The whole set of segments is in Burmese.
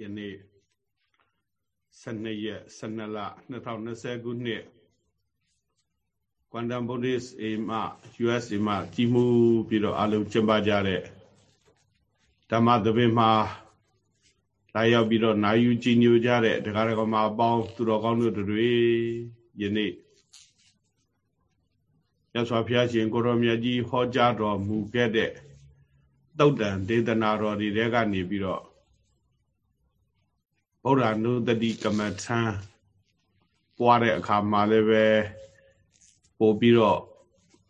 ယနေ့12ရက်12လ2020ခုနှစ် Quantum Buddhist အိမ်မှ USA မှာကြီးမှုပြီးတော့အလုံးကျင်းပကြတဲ့ဓမ္မသဘင်မှာလာရောက်ပြီးတော့နိုင်ယူကြည်ညိုကြတဲ့ဒကာဒကာမအပေါင်းသူတော်ကောင်းတို့တွေယနေ့ရသော်ဘုရားရှင်ကိုရောမြတ်ကြီးဟောကြားတော်မူခဲ့တဲ့တုတ်တန်ဒေသနာတော်တွေထဲကနေပြီးတော့ ဗုဒ္ဓနုတတိကမ္မထံပွားတဲ့အခါမှာလည်းပဲပို့ပြီးတော့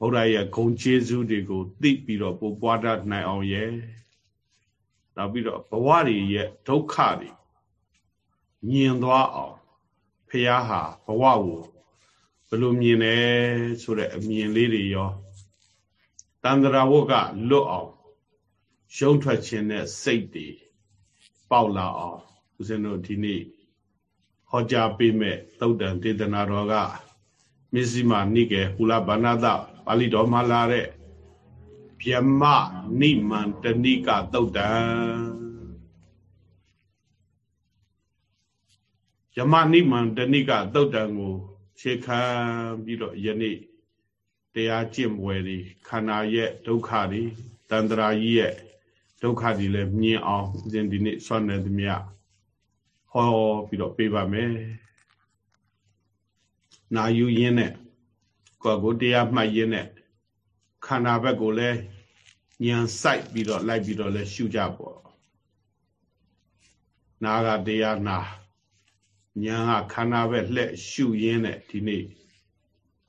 ဗုဒ္ဓရဲ့ဂုဏ်ကျေးဇူးတွေကိုသိပြီးတော့ပို့ပွားတတ်နိုင်အောင်ရဲ့နောက်ပြီးတော့ဘဝတွေရဲ့ဒုက္ခတွေမြင်သွားအောင်ဖះဟာဘဝကိုဘယ်လိုမြင်လဲဆိုတဲ့အမြင်လေးတွေရောတန္တရာဝတ်ကလွတ်အောင်ရုံးထွက်ခြင်းနဲ့စိတ်တွေပေါက်လာအောင် ဦးဇင်းတို့ဒီနေ့ဟောကြားပေးမဲ့သုတ်တန်ဒေသနာတော်ကမစ္စည်းမနိကေဟူလဘာနာတပါဠိတော်မှာလာတဲ့ဗျမနိမန္တနိကသုတ်တံယမနိမန္တနိကသုတ်တံကိုခြေခံပြီးတော့ယနေ့တရားကျင့်ပွဲတွေခန္ဓာရဲ့ဒုက္ခတွေတန္တရာကြီးရဲ့ဒုက္ခတွေလည်းမြင်အောင်ဦးဇင်းဒီနေ့ဆွမ်းနေသမျှ ဟောပြီးတော့ပေးပါမယ်နာယူရင်းနဲ့ကိုယ်ကိုတရားမှတ်ရင်းနဲ့ခန္ဓာဘက်ကိုလည်းညံဆိုင်ပြီးတော့လိုက်ပြီးတော့လည်းရှုကြပေါ့နာကတရားနာညာကခန္ဓာဘက်လှက်ရှုရင်းနဲ့ဒီနေ့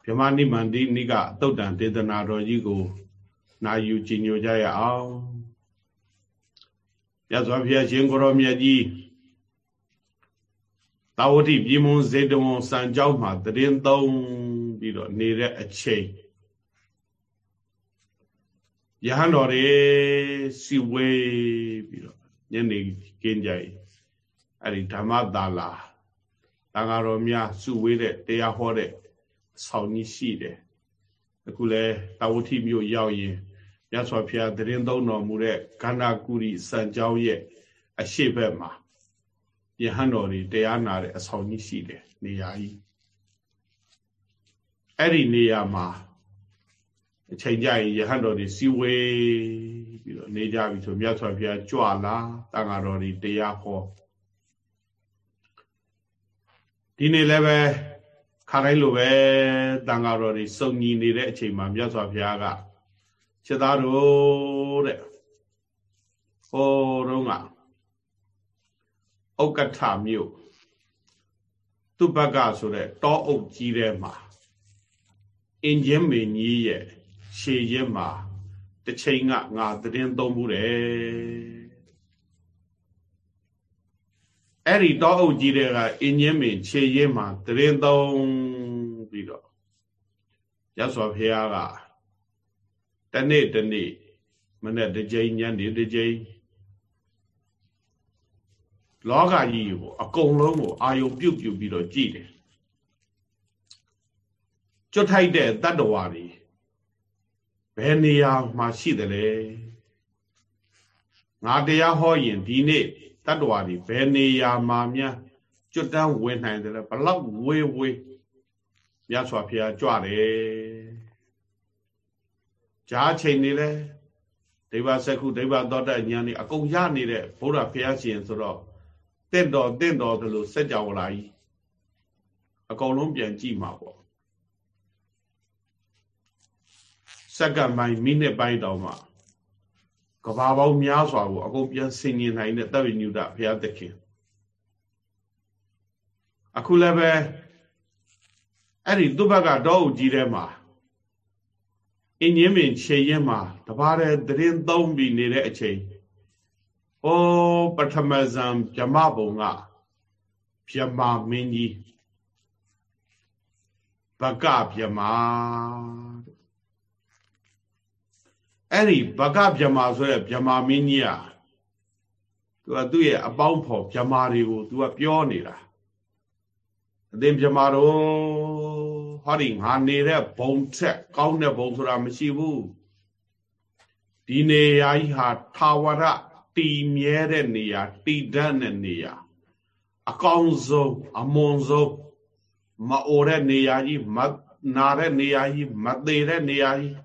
ဗြဟ္မနိမန္တိနိကအတုတ်တန်ဒေသနာတော်ကြီးကိုနာယူကြည်ညိုကြရအောင်ရသော်ဘုရားရှင်ကိုရောမြတ်ကြီး တာဝတိပြည်မွန်ဇေတဝန်စံကြောင်းမှာတရင်သုံးပြီးတော့နေတဲ့အချိန်ယဟန်တော်တွေစီဝေးပြီးတော့ညနေကင်းကြ၏အဲ့ဒီဓမ္မသာလာတန်ဃာတော်များစုဝေးတဲ့တရားဟောတဲ့ဆောင်ကြီးရှိတယ်အခုလဲတာဝတိမြို့ရောက်ရင်မြတ်စွာဘုရားတရင်သုံးတော်မူတဲ့ခန္ဓာကုရီစံကြောင်းရဲ့အရှိဘက်မှာ ယဟန်တော်တွေတရားနာတဲ့အဆောင်ကြီးရှိတယ်နေရာကြီးအဲ့ဒီနေရာမှာအချိန်ကြရင်ယဟန်တော်တွေစီဝေးပြီးတော့နေကြပြီဆိုမြတ်စွာဘုရားကြွလာတန်ဃာတော်တွေတရားဟောဒီနေ့လည်းပဲခါတိုင်းလိုပဲတန်ဃာတော်တွေစုံညီနေတဲ့အချိန်မှာမြတ်စွာဘုရားကခြေသားတို့တဲ့ဟောတော့က ဥက္ကဋ္ဌမြို့သူဘကဆိုတဲ့တောအုပ်ကြီးထဲမှာအင်ဂျင်မင်းကြီးရဲ့ရှေရင်မှာတစ်ချိန်ကငါသတင်းသုံးမှုတယ်အဲ့ဒီတောအုပ်ကြီးတွေကအင်ဂျင်မင်းခြေရင်မှာသတင်းသုံးပြီးတော့ရသော်ဖះကတနေ့တနေ့မနေ့တစ်ကြိမ်ညနေတစ်ကြိမ် လောကကြီးကိုအကုန်လုံးကိုအာယုံပြုတ်ပြုတ်ပြီးတော့ကြည်တယ်ကျွတ်ထိုက်တဲ့တတ္တဝါတွေဘယ်နေရာမှာရှိတယ်လဲငါတရားဟောရင်ဒီနေ့တတ္တဝါတွေဘယ်နေရာမှာများကျွတ်တန်းဝင်နိုင်တယ်လဲဘလောက်ဝေးဝေးမြတ်စွာဘုရားကြွတယ်ဂျားချိန်နေလဲဒိဗ္ဗစက္ခုဒိဗ္ဗသောတဉာဏ်นี่အကုန်ရနေတဲ့ဘုရားဘုရားရှင်ဆိုတော့ တင့်တော်တင့်တော်သလိုစัจ java လာကြီးအကုန်လုံးပြန်ကြည့်မှာပေါ့စက္ကန့်ပိုင်းမိနစ်ပိုင်းတောင်မှကဘာပေါင်းများစွာကိုအကုန်ပြန်ဆင်ញင်နိုင်တဲ့တဝိညုတဘုရားသခင်အခုလည်းပဲအဲ့ဒီသူ့ဘက်ကတော့အကြီးထဲမှာအင်းကြီးမင်းခြေရင်မှာတပါးတဲ့သတင်းသုံးပြီးနေတဲ့အချိန် ဩပထမဇံဗြမဘုံကဗြမမင်းကြီးဘကဗြမအဲ့ဒီဘကဗြမဆိုတဲ့ဗြမမင်းကြီးอ่ะသူကသူ့ရဲ့အပေါင်းဖော်ဗြမတွေကိုသူကပြောနေတာအသင်ဗြမတော်ဟောဒီငါနေတဲ့ဘုံချက်ကောင်းတဲ့ဘုံဆိုတာမရှိဘူးဒီနေရာကြီးဟာထာဝရ တည်မြဲတဲ့နေရာတည်တတ်တဲ့နေရာအကောင်းဆုံးအမွန်ဆုံးမအိုတဲ့နေရာကြီးမနာတဲ့နေရာကြီးမသေးတဲ့နေရာကြီး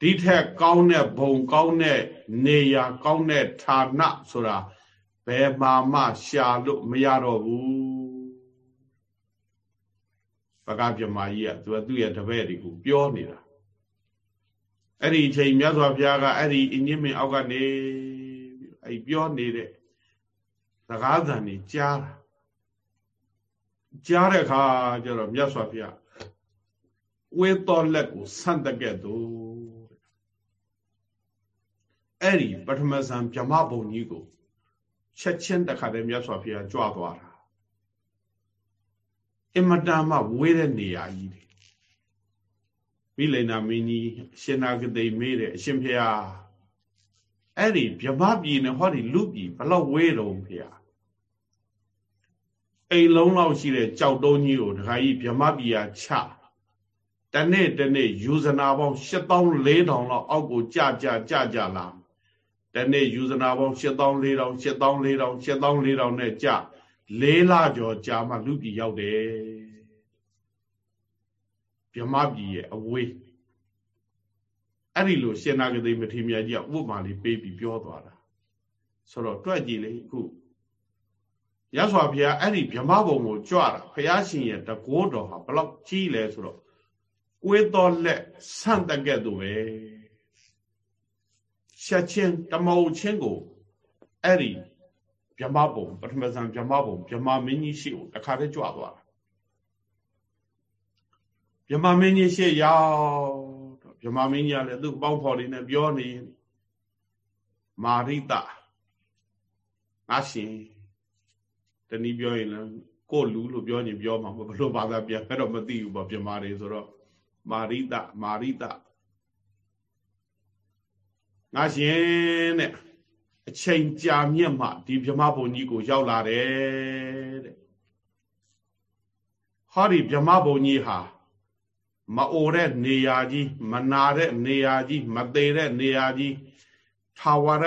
ဒီထက်ကောင်းတဲ့ဘုံကောင်းတဲ့နေရာကောင်းတဲ့ဌာနဆိုတာဘယ်မှာမှရှာလို့မရတော့ဘူးပကပြမကြီးကသူကသူ့ရဲ့တပည့်တွေကိုပြောနေတာအဲ့ဒီအချိန်မြတ်စွာဘုရားကအဲ့ဒီအင်းကြီးမင်းအောက်ကနေ အဲ့ပြောနေတဲ့စကားသံတွေကြားတာကြားတဲ့အခါကျတော့မြတ်စွာဘုရားဝေတော်လက်ကိုဆန့်တက်ခဲ့သူအဲ့ဒီပထမဇန်ဗြဟ္မဘုံကြီးကိုချက်ချင်းတခါတည်းမြတ်စွာဘုရားကြွသွားတာအင်မတန်မှဝေးတဲ့နေရာကြီးတွေမိလိန်နာမင်းကြီးရှင်နာဂတိမေးတယ်အရှင်ဘုရား အဲ့ဒီဗြဟ္မပြည်နဲ့ဟောဒီလူပြည်ဘလောက်ဝေးတော့ဘုရားအိမ်လုံးလောက်ရှိတဲ့ကြောက်တုံးကြီးကိုဒကာကြီးဗြဟ္မပြည်ကချတနေ့တနေ့ယူဇနာပေါင်း7400လောက်အောက်ကိုကြကြကြကြလာတနေ့ယူဇနာပေါင်း7400 7400 7400နဲ့ကြလေးလကျော်ကြာမှလူပြည်ရောက်တယ်ဗြဟ္မပြည်ရဲ့အဝေး အဲ့ဒီလိုရှင်နာဂတိမထေရမြတ်ကြီးကဥပမာလေးပေးပြီးပြောသွားတာဆိုတော့တွက်ကြည့်လေခုရသော်ဘုရားအဲ့ဒီဗြဟ္မဘုံကိုကြွတာဘုရားရှင်ရဲ့တကိုးတော်ဟာဘလောက်ကြီးလဲဆိုတော့ကိုယ်တော်လက်ဆန့်တက်ကဲ့သို့ပဲချက်ချင်းတမောချင်းကိုအဲ့ဒီဗြဟ္မဘုံပထမဇန်ဗြဟ္မဘုံဗြဟ္မမင်းကြီးရှိကိုတခါတည်းကြွသွားတာဗြဟ္မမင်းကြီးရှိရောက် ဗြဟ္မမင်းကြီးကလည်းသူ့ပေါင်းဖော်လေးနဲ့ပြောနေမာရိတငါရှင်တနည်းပြောရင်လည်းကိုလူလို့ပြောရင်ပြောမှာဘယ်လိုဘာသာပြန်အဲ့တော့မသိဘူးပေါ့ပြမာတွေဆိုတော့မာရိတမာရိတငါရှင်တဲ့အချိန်ကြာမြင့်မှဒီဗြဟ္မဘုံကြီးကိုရောက်လာတယ်တဲ့ဟောဒီဗြဟ္မဘုံကြီးဟာ မအိုတဲ့နေရာကြီးမနာတဲ့နေရာကြီးမသေးတဲ့နေရာကြီးထာဝရ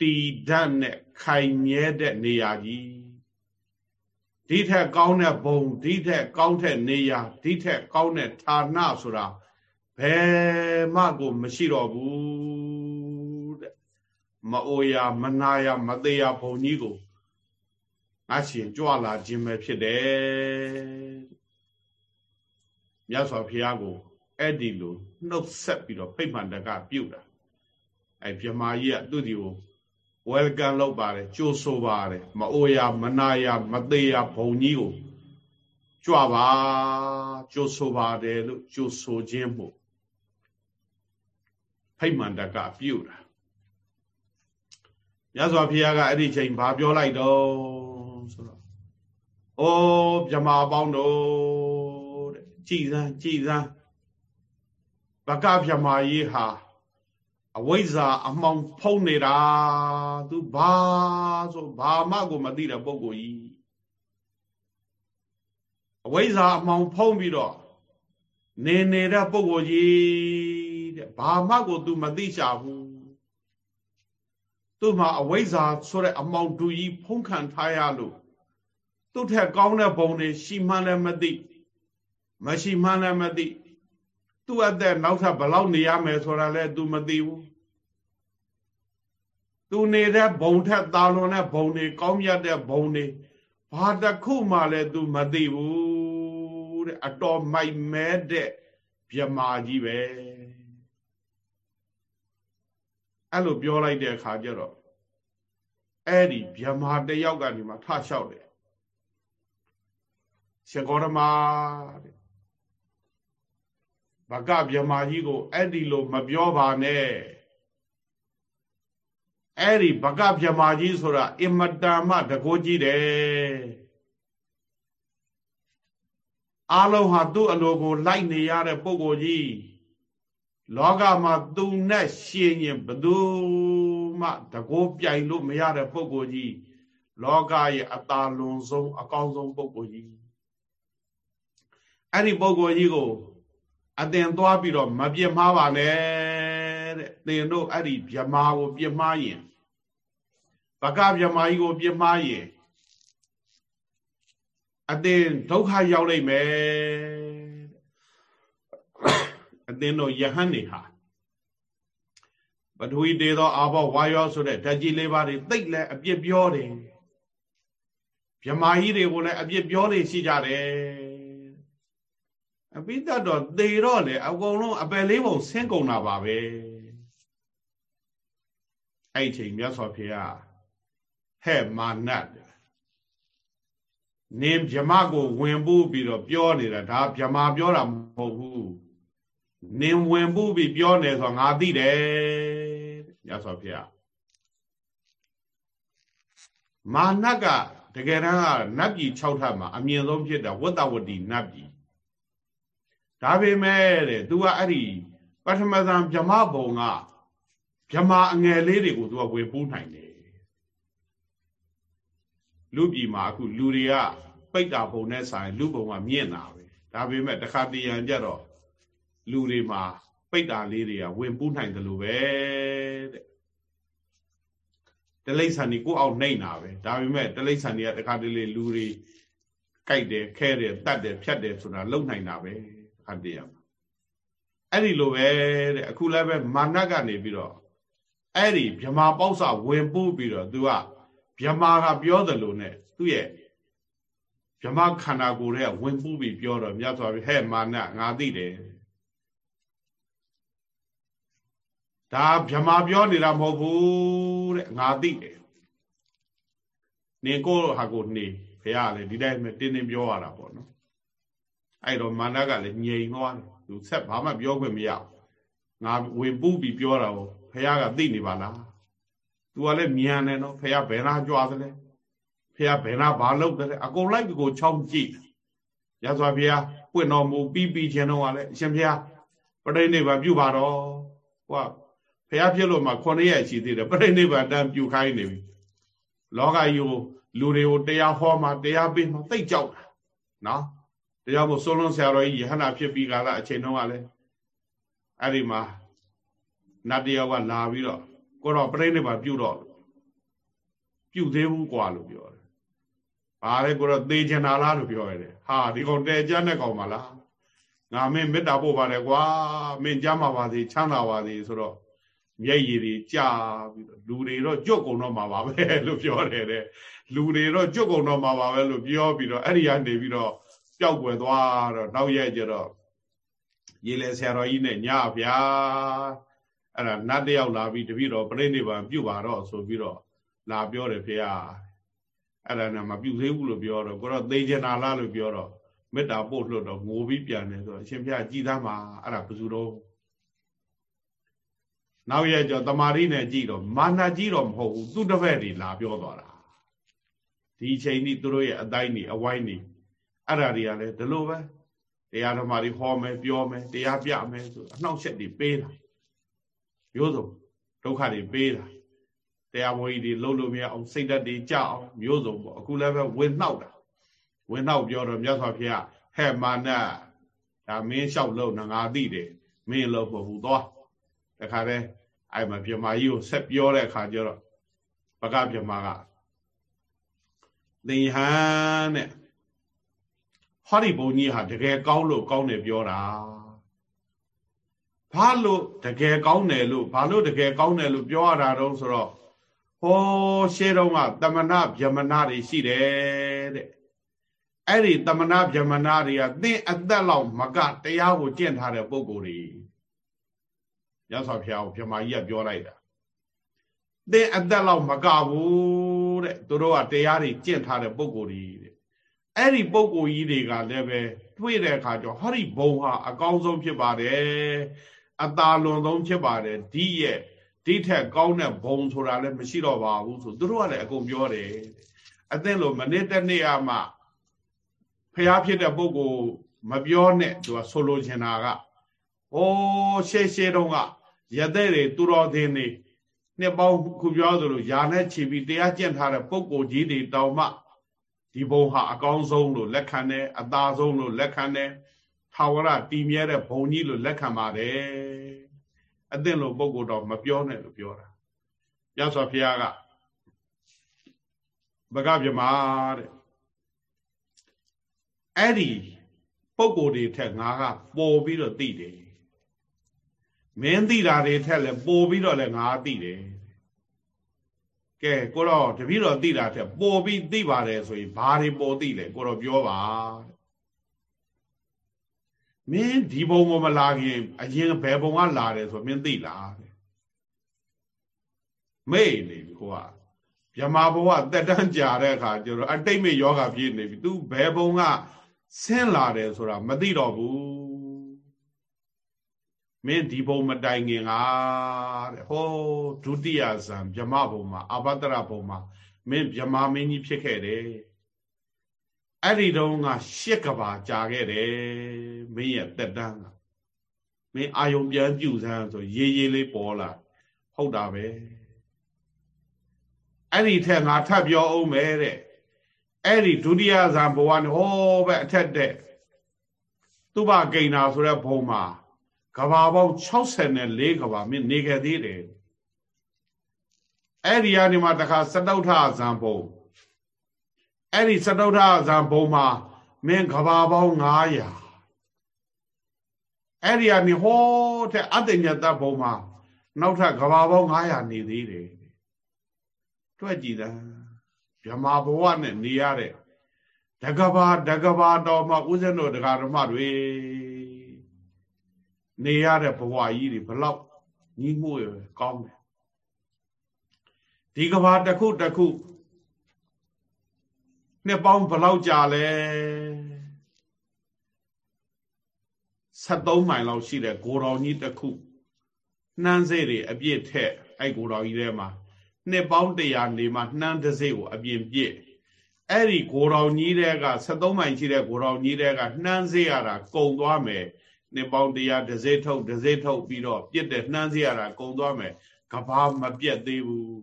တည်ဓာတ်နဲ့ခိုင်မြဲတဲ့နေရာကြီးဒီထက်ကောင်းတဲ့ဘုံဒီထက်ကောင်းတဲ့နေရာဒီထက်ကောင်းတဲ့ဌာနဆိုတာဘယ်မှကိုမရှိတော့ဘူးတဲ့မအိုရမနာရမသေးရဘုံကြီးကိုငါရှင်ကြွလာခြင်းပဲဖြစ်တယ် မြတ်စွာဘုရားကိုအဲ့ဒီလိုနှုတ်ဆက်ပြီးတော့ဖိတ်မှန်တကပြုတ်တာအဲ့မြမာကြီးကသူ့ဒီကို welcome လုပ်ပါတယ်ကြိုးဆိုပါတယ်မအိုရမနာရမသေးရဘုံကြီးကိုကြွပါကြိုးဆိုပါတယ်လို့ကြိုးဆိုခြင်းမို့ဖိတ်မှန်တကပြုတ်တာမြတ်စွာဘုရားကအဲ့ဒီချိန်ဘာပြောလိုက်တော့ဆိုတော့အိုးမြမာပေါင်းတို့တဲ့ ကြည်စမ်းကြည်စမ်းဘကမြမာကြီးဟာအဝိဇ္ဇာအမှောင်ဖုံးနေတာသူဘာဆိုဘာမှကိုမသိတဲ့ပုံကိုကြီးအဝိဇ္ဇာအမှောင်ဖုံးပြီးတော့နေနေတဲ့ပုံကိုကြီးတဲ့ဘာမှကို तू မသိချဘူးသူ့မှာအဝိဇ္ဇာဆိုတဲ့အမှောင်တူကြီးဖုံးခံထားရလို့သူ့ထက်ကောင်းတဲ့ဘုံတွေရှိမှန်းလည်းမသိ မရှိမှန်းလည်းမသိသူ့အသက်နောက်ထပ်ဘလောက်နေရမယ်ဆိုတာလည်း तू မသိဘူးသူနေတဲ့ဘုံထက်သာလွန်တဲ့ဘုံတွေကောင်းမြတ်တဲ့ဘုံတွေဘာတစ်ခုမှလည်း तू မသိဘူးတဲ့အတော်မိုက်မဲတဲ့မြမာကြီးပဲအဲ့လိုပြောလိုက်တဲ့အခါကျတော့အဲ့ဒီမြမာတယောက်ကနေမှထလျှောက်တယ်ရှကောရမတဲ့ ဘကမြမာကြီးကိုအဲ့ဒီလိုမပြောပါနဲ့အဲ့ဒီဘကမြမာကြီးဆိုတာအင်မတန်မှတကိုးကြီးတယ်အားလုံးဟာသူ့အလိုကို လိုက်နေရတဲ့ပုဂ္ဂိုလ်ကြီးလောကမှာသူနဲ့ရှင်ရင်ဘသူမှတကိုးပြိုင်လို့မရတဲ့ပုဂ္ဂိုလ်ကြီးလောကရဲ့အတာလွန်ဆုံးအကောင်းဆုံးပုဂ္ဂိုလ်ကြီးအဲ့ဒီပုဂ္ဂိုလ်ကြီးကို အတင်သွားပြီးတော့မပြစ်မှားပါနဲ့တဲ့သင်တို့အဲ့ဒီဗြမာကိုပြစ်မှားရင်ဗကဗြဟ္မာကြီးကိုပြမှားရင်အသင်ဒုက္ခရောက်လိမ့်မယ်အသင်တို့ယဟန်နေဟာပထဝီတေသောအာဘောဝါယောဆိုတဲ့ဓာတ်ကြီးလေးပါးတွေသိတ်လဲအပြစ်ပြောတယ်မြမာကြီးတွေကိုလည်းအပြစ်ပြောနေရှိကြတယ် အပိတတ်တော့သေတော့လေအကုန်လုံးအပယ်လေးပုံဆင်းကုန်တာပါပဲအဲ့ချိန်မြတ်စွာဘုရားဟဲ့မာနတ်နင်းမြမကိုဝင်ပူးပြီးတော့ပြောနေတာဒါမြမပြောတာမဟုတ်ဘူးနင်းဝင်ပူးပြီးပြောနေဆိုငါသိတယ်မြတ်စွာဘုရားမာနကတကယ်တမ်းကနတ်ပြည်6ထပ်မှာအမြင့်ဆုံးဖြစ်တာဝတ္တဝတိနတ်ပြည် ဒါပေမဲ့တဲ့ तू ကအဲ့ဒီပထမဇန်ဗြဟ္မဘုံကဗြဟ္မာအငယ်လေးတွေကို तू ကဝေပူးနိုင်တယ်လူပြည်မှာအခုလူတွေကပိတ်တာဘုံနဲ့ဆိုင်လူဘုံကမြင့်တာပဲဒါပေမဲ့တခါတရံကြတော့လူတွေမှာပိတ်တာလေးတွေကဝင်ပူးနိုင်တယ်လို့ပဲတဲ့တလိษံนี่ကိုအောင်နှိမ့်တာပဲဒါပေမဲ့တလိษံนี่ကတခါတလေလူတွေကြိုက်တယ်ခဲတယ်တတ်တယ်ဖြတ်တယ်ဆိုတာလုံနိုင်တာပဲ ခါတရံအဲ့ဒီလိုပဲတဲ့အခုလည်းပဲမာနကနေပြီးတော့အဲ့ဒီဗြမာပေါက်စဝင်ပူးပြီးတော့ तू ကဗြမာကပြောတယ်လို့ ਨੇ သူ့ရဲ့ဗြမာခန္ဓာကိုယ်ရဲ့ဝင်ပူးပြီးပြောတော့မြတ်စွာဘုရားဟဲ့မာနငါသိတယ်ဒါဗြမာပြောနေတာမဟုတ်ဘူးတဲ့ငါသိတယ်နင်ကိုဟာကိုနေဘုရားလည်းဒီတိုင်းပဲတင်းတင်းပြောရတာပေါ့နော် အဲ့တော့မာနကလည်းငြိမ်သွားတယ်သူဆက်ဘာမှပြောခွင့်မရငါဝင်ပူးပြီးပြောတာကိုဘုရားကသိနေပါလားသူကလည်းမြန်တယ်နော်ဘုရားဘယ်နာကြွားသလဲဘုရားဘယ်နာဘာလုပ်တယ်အကုန်လိုက်ကိုချောင်းကြည့်ရသော်ဘုရားပွင့်တော်မူပြီးပြီးခြင်းတော့ကလည်းအရှင်ဘုရားပရိနိဗ္ဗာန်ပြုပါတော့ဟိုကဘုရားဖြစ်လို့မှ9ရက်ရှိသေးတယ်ပရိနိဗ္ဗာန်တန်ပြုခိုင်းနေပြီလောကကြီးကိုလူတွေကိုတရားဟောမှတရားပေးမှသိကြောက်တာနော် တရားမို့စိုးလုံးဆရာတော်ကြီးယဟနာဖြစ်ပြီးကာလအချိန်တုန်းကလည်းအဲ့ဒီမှာနတ်တယောက်ကလာပြီးတော့ကိုတော့ပြိဋိဘပြုတော့ပြုသေးဘူးกว่าလို့ပြောတယ်။ဘာလဲကိုတော့သေချင်တာလားလို့ပြောရတယ်။ဟာဒီကောင်တဲကြမ်းတဲ့ကောင်ပါလား။ငါမင်းမေတ္တာပို့ပါတယ်ကွာ။မင်းကြမ်းပါပါစေချမ်းသာပါစေဆိုတော့မျက်ရည်တွေကြာပြီးတော့လူတွေတော့ကြွတ်ကုန်တော့မှာပါပဲလို့ပြောတယ်တဲ့။လူတွေတော့ကြွတ်ကုန်တော့မှာပါပဲလို့ပြောပြီးတော့အဲ့ဒီကနေပြီးတော့ ပျောက်ွယ်သွားတော့နောက်ရက်ကျတော့ရေလေဆရာတော်ကြီးနဲ့ညဗျာအဲ့ဒါနတ်တယောက်လာပြီးတပည့်တော်ပြိဋိဘံပြုပါတော့ဆိုပြီးတော့လာပြောတယ်ဖေ။အဲ့ဒါနဲ့မပြုသေးဘူးလို့ပြောတော့ကိုတော့သိချင်တာလားလို့ပြောတော့မေတ္တာပို့လို့တော့ငိုပြီးပြန်တယ်ဆိုတော့အရှင်ဖေကြည်သားမှာအဲ့ဒါဘယ်သူတော့နောက်ရဲ့ကြောတမာရီနဲ့ကြည်တော့မာနကြီးတော့မဟုတ်ဘူးသူတစ်ဖက်တွေလာပြောသွားတာဒီချိန်นี้သူတို့ရဲ့အတိုင်းနေအဝိုင်းနေ အဲ့ဒါတွေကလည်းဒီလိုပဲတရားဓမ္မတွေဟောမယ်ပြောမယ်တရားပြမယ်ဆိုအနှောက်အယှက်တွေပေးတာမျိုးစုံဒုက္ခတွေပေးတာတရားမကြီးတွေလှုပ်လို့မရအောင်စိတ်ဓာတ်တွေကြအောင်မျိုးစုံပေါ့အခုလည်းပဲဝင်နှောက်တာဝင်နှောက်ပြောတော့မြတ်စွာဘုရားဟဲ့မာနဒါမင်းလျှောက်လို့ငါသိတယ်မင်းလို့မဟုတ်သွားတခါတည်းအဲ့မှာပြမကြီးကိုဆက်ပြောတဲ့အခါကျတော့ဘဂပြမကသင်ဟန်တဲ့ ဟောဒီဘုံကြီးဟာတကယ်ကောင်းလို့ကောင်းတယ်ပြောတာဘာလို့တကယ်ကောင်းတယ်လို့ဘာလို့တကယ်ကောင်းတယ်လို့ပြောရတာတော့ဆိုတော့ဟောရှေးတုန်းကတမနာဗျမနာတွေရှိတယ်တဲ့အဲ့ဒီတမနာဗျမနာတွေကသင်အသက်လောက်မကတရားကိုကျင့်ထားတဲ့ပုံကိုယ်တွေရသော်ဖျားကိုဗျမကြီးကပြောလိုက်တာသင်အသက်လောက်မကဘူးတဲ့သူတို့ကတရားတွေကျင့်ထားတဲ့ပုံကိုယ်တွေတဲ့ အဲ့ဒီပုံကိုယ်ကြီးတွေကလည်းပဲတွေ့တဲ့အခါကျဟောဒီဘုံဟာအကောင်းဆုံးဖြစ်ပါတယ်အသာလွန်ဆုံးဖြစ်ပါတယ်ဒီရဲ့ဒီထက်ကောင်းတဲ့ဘုံဆိုတာလည်းမရှိတော့ပါဘူးဆိုသူတို့ကလည်းအကုန်ပြောတယ်အသင်လိုမနစ်တနေ့အမှဖျားဖြစ်တဲ့ပုဂ္ဂိုလ်မပြောနဲ့သူကဆိုလိုချင်တာကဟိုးရှေ့ရှေ့တုန်းကရတဲ့တွေသူတော်သင်တွေနှစ်ပေါင်းခုပြောသလိုယာနဲ့ချီပြီးတရားကျင့်ထားတဲ့ပုဂ္ဂိုလ်ကြီးတွေတောင်မှ ဒီဘုံဟာအကောင်းဆုံးလို့လက်ခံတယ်အသာဆုံးလို့လက်ခံတယ်ထာဝရတည်မြဲတဲ့ဘုံကြီးလို့လက်ခံပါတယ်အသင့်လို့ပုဂ္ဂိုလ်တော်မပြောနဲ့လို့ပြောတာမြတ်စွာဘုရားကဘဂဗြမာတဲ့အဲ့ဒီပုံကိုယ်တွေထက်ငါကပေါ်ပြီးတော့သိတယ်မင်းသိတာတွေထက်လည်းပိုပြီးတော့လည်းငါသိတယ် ကဲကိုတော့တပည့်တော်သိတာထက်ပိုပြီးသိပါတယ်ဆိုရင်ဘာတွေပိုသိလဲကိုတော့ပြောပါမင်းဒီဘုံကမလာခင်အရင်ဘယ်ဘုံကလာတယ်ဆိုမင်းသိလားမေ့နေပြီကိုကဗြမာဘဝတက်တန်းကြာတဲ့အခါကျတော့အတိတ်မေယောဂပြည့်နေပြီ तू ဘယ်ဘုံကဆင်းလာတယ်ဆိုတာမသိတော့ဘူး မင်းဒီဘုံမတိုင်ခင်ကတဲ့ဟောဒုတိယဇံဗြမဘုံမှာအဘတရဘုံမှာမင်းဗြမာမင်းကြီးဖြစ်ခဲ့တယ်အဲ့ဒီတုန်းကရှစ်ကဘာကြာခဲ့တယ်မင်းရဲ့တက်တန်းကမင်းအာယုံပြန်ပြုစမ်းဆိုရေးရေးလေးပေါ်လာဟုတ်တာပဲအဲ့ဒီထက်ငါထပ်ပြောအောင်မယ်တဲ့အဲ့ဒီဒုတိယဇံဘဝနဲ့ဟောပဲအထက်တဲ့သူဘဂိဏာဆိုတဲ့ဘုံမှာ ကဘာပေါင်း64ကဘာမင်းနေခဲ့သေးတယ်အဲ့ဒီကနေမှတခါစတုထဇံဘုံအဲ့ဒီစတုထဇံဘုံမှာမင်းကဘာပေါင်း900အဲ့ဒီကနေဟောတဲ့အတ္တညတဘုံမှာနောက်ထပ်ကဘာပေါင်း900နေသေးတယ်တွေ့ကြည့်တာဗြဟ္မာဘဝနဲ့နေရတဲ့တကဘာတကဘာတော်မှာဥစဉ်တို့တရားဓမ္မတွေ နေရတဲ့ဘဝကြီးတွေဘလောက်ညီးမှုရကောင်းတယ်ဒီကဘာတစ်ခုတစ်ခုနှစ်ပေါင်းဘလောက်ကြာလဲ73မိုင်လောက်ရှိတဲ့ဂိုတော်ကြီးတစ်ခုနှမ်းစေးတွေအပြည့်ထက်အဲ့ဂိုတော်ကြီးထဲမှာနှစ်ပေါင်း100နေမှနှမ်းတစိကိုအပြင်ပြည့်အဲ့ဒီဂိုတော်ကြီးတဲက73မိုင်ရှိတဲ့ဂိုတော်ကြီးတဲကနှမ်းစေးရတာကုံသွားမယ် နှစ်ပေါင်း100တစိထုတ်တစိထုတ်ပြီးတော့ပြည့်တဲ့နှမ်းစေးရတာကုံသွားမယ်ကဘာမပြတ်သေးဘူး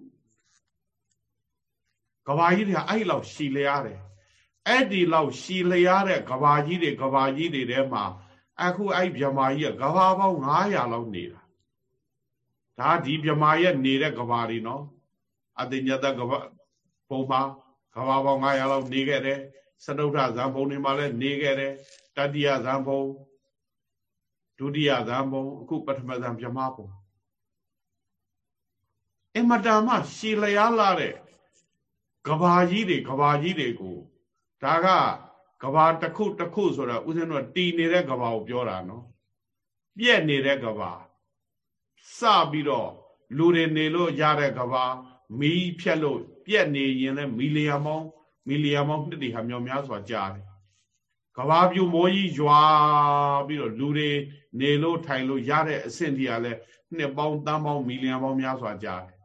ကဘာကြီးတွေကအဲ့လောက်ရှည်လျားတယ်အဲ့ဒီလောက်ရှည်လျားတဲ့ကဘာကြီးတွေကဘာကြီးတွေထဲမှာအခုအဲ့ဗြမာကြီးကကဘာပေါင်း900လောက်နေတာဒါဒီဗြမာရဲ့နေတဲ့ကဘာတွေနော်အတိညတကဘာပုံမှာကဘာပေါင်း900လောက်နေခဲ့တယ်စတုထဇံဘုံတွေမှာလည်းနေခဲ့တယ်တတိယဇံဘုံ ဒုတိယဇံဘုံအခုပထမဇံဗြမာဘုံအမတမရှည်လျားလာတဲ့ကဘာကြီးတွေကဘာကြီးတွေကိုဒါကကဘာတစ်ခုတစ်ခုဆိုတော့ဦးဇင်းတို့တီနေတဲ့ကဘာကိုပြောတာနော်ပြက်နေတဲ့ကဘာစပြီးတော့လူတွေနေလို့ရတဲ့ကဘာမီးဖြတ်လို့ပြက်နေရင်လည်းမီလီယံပေါင်းမီလီယံပေါင်းနှစ်တည်းဟာမြောင်များစွာကြားတယ် ကဘာပြူမိုးကြီးရွာပြီးတော့လူတွေနေလို့ထိုင်လို့ရတဲ့အဆင့်ကြီးကလည်းနှစ်ပေါင်းတန်းပေါင်းမီလီယံပေါင်းများစွာကြားတယ်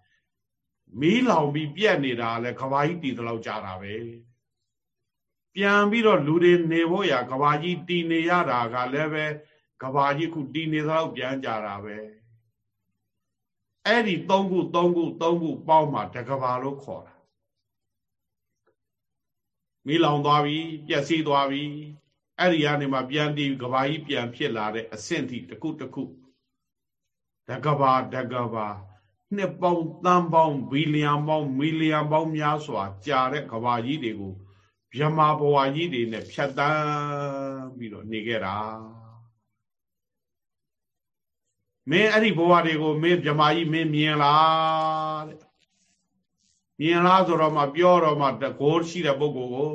မီးလောင်ပြီးပြက်နေတာလည်းကဘာကြီးတည်တလောက်ကြားတာပဲပြန်ပြီးတော့လူတွေနေဖို့ရကဘာကြီးတည်နေရတာကလည်းပဲကဘာကြီးခုတည်နေသလောက်ပြန်ကြတာပဲအဲ့ဒီ၃ခု၃ခု၃ခုပေါင်းမှတကဘာလို့ခေါ်တာ မီးလောင်သွားပြီပျက်စီးသွားပြီအဲ့ဒီကနေမှပြန်တည်ကဘာကြီးပြန်ဖြစ်လာတဲ့အဆင့်ထိတစ်ခုတစ်ခုတကဘာတကဘာနှစ်ပေါင်းတန်းပေါင်းဘီလီယံပေါင်းမီလီယံပေါင်းများစွာကြာတဲ့ကဘာကြီးတွေကိုမြမာဘဝကြီးတွေနဲ့ဖြတ်တန်းပြီးတော့နေခဲ့တာမင်းအဲ့ဒီဘဝတွေကိုမင်းမြမာကြီးမင်းမြင်လားတဲ့ မြင်လားဆိုတော့မှပြောတော့မှတကိုးရှိတဲ့ပုဂ္ဂိုလ်ကို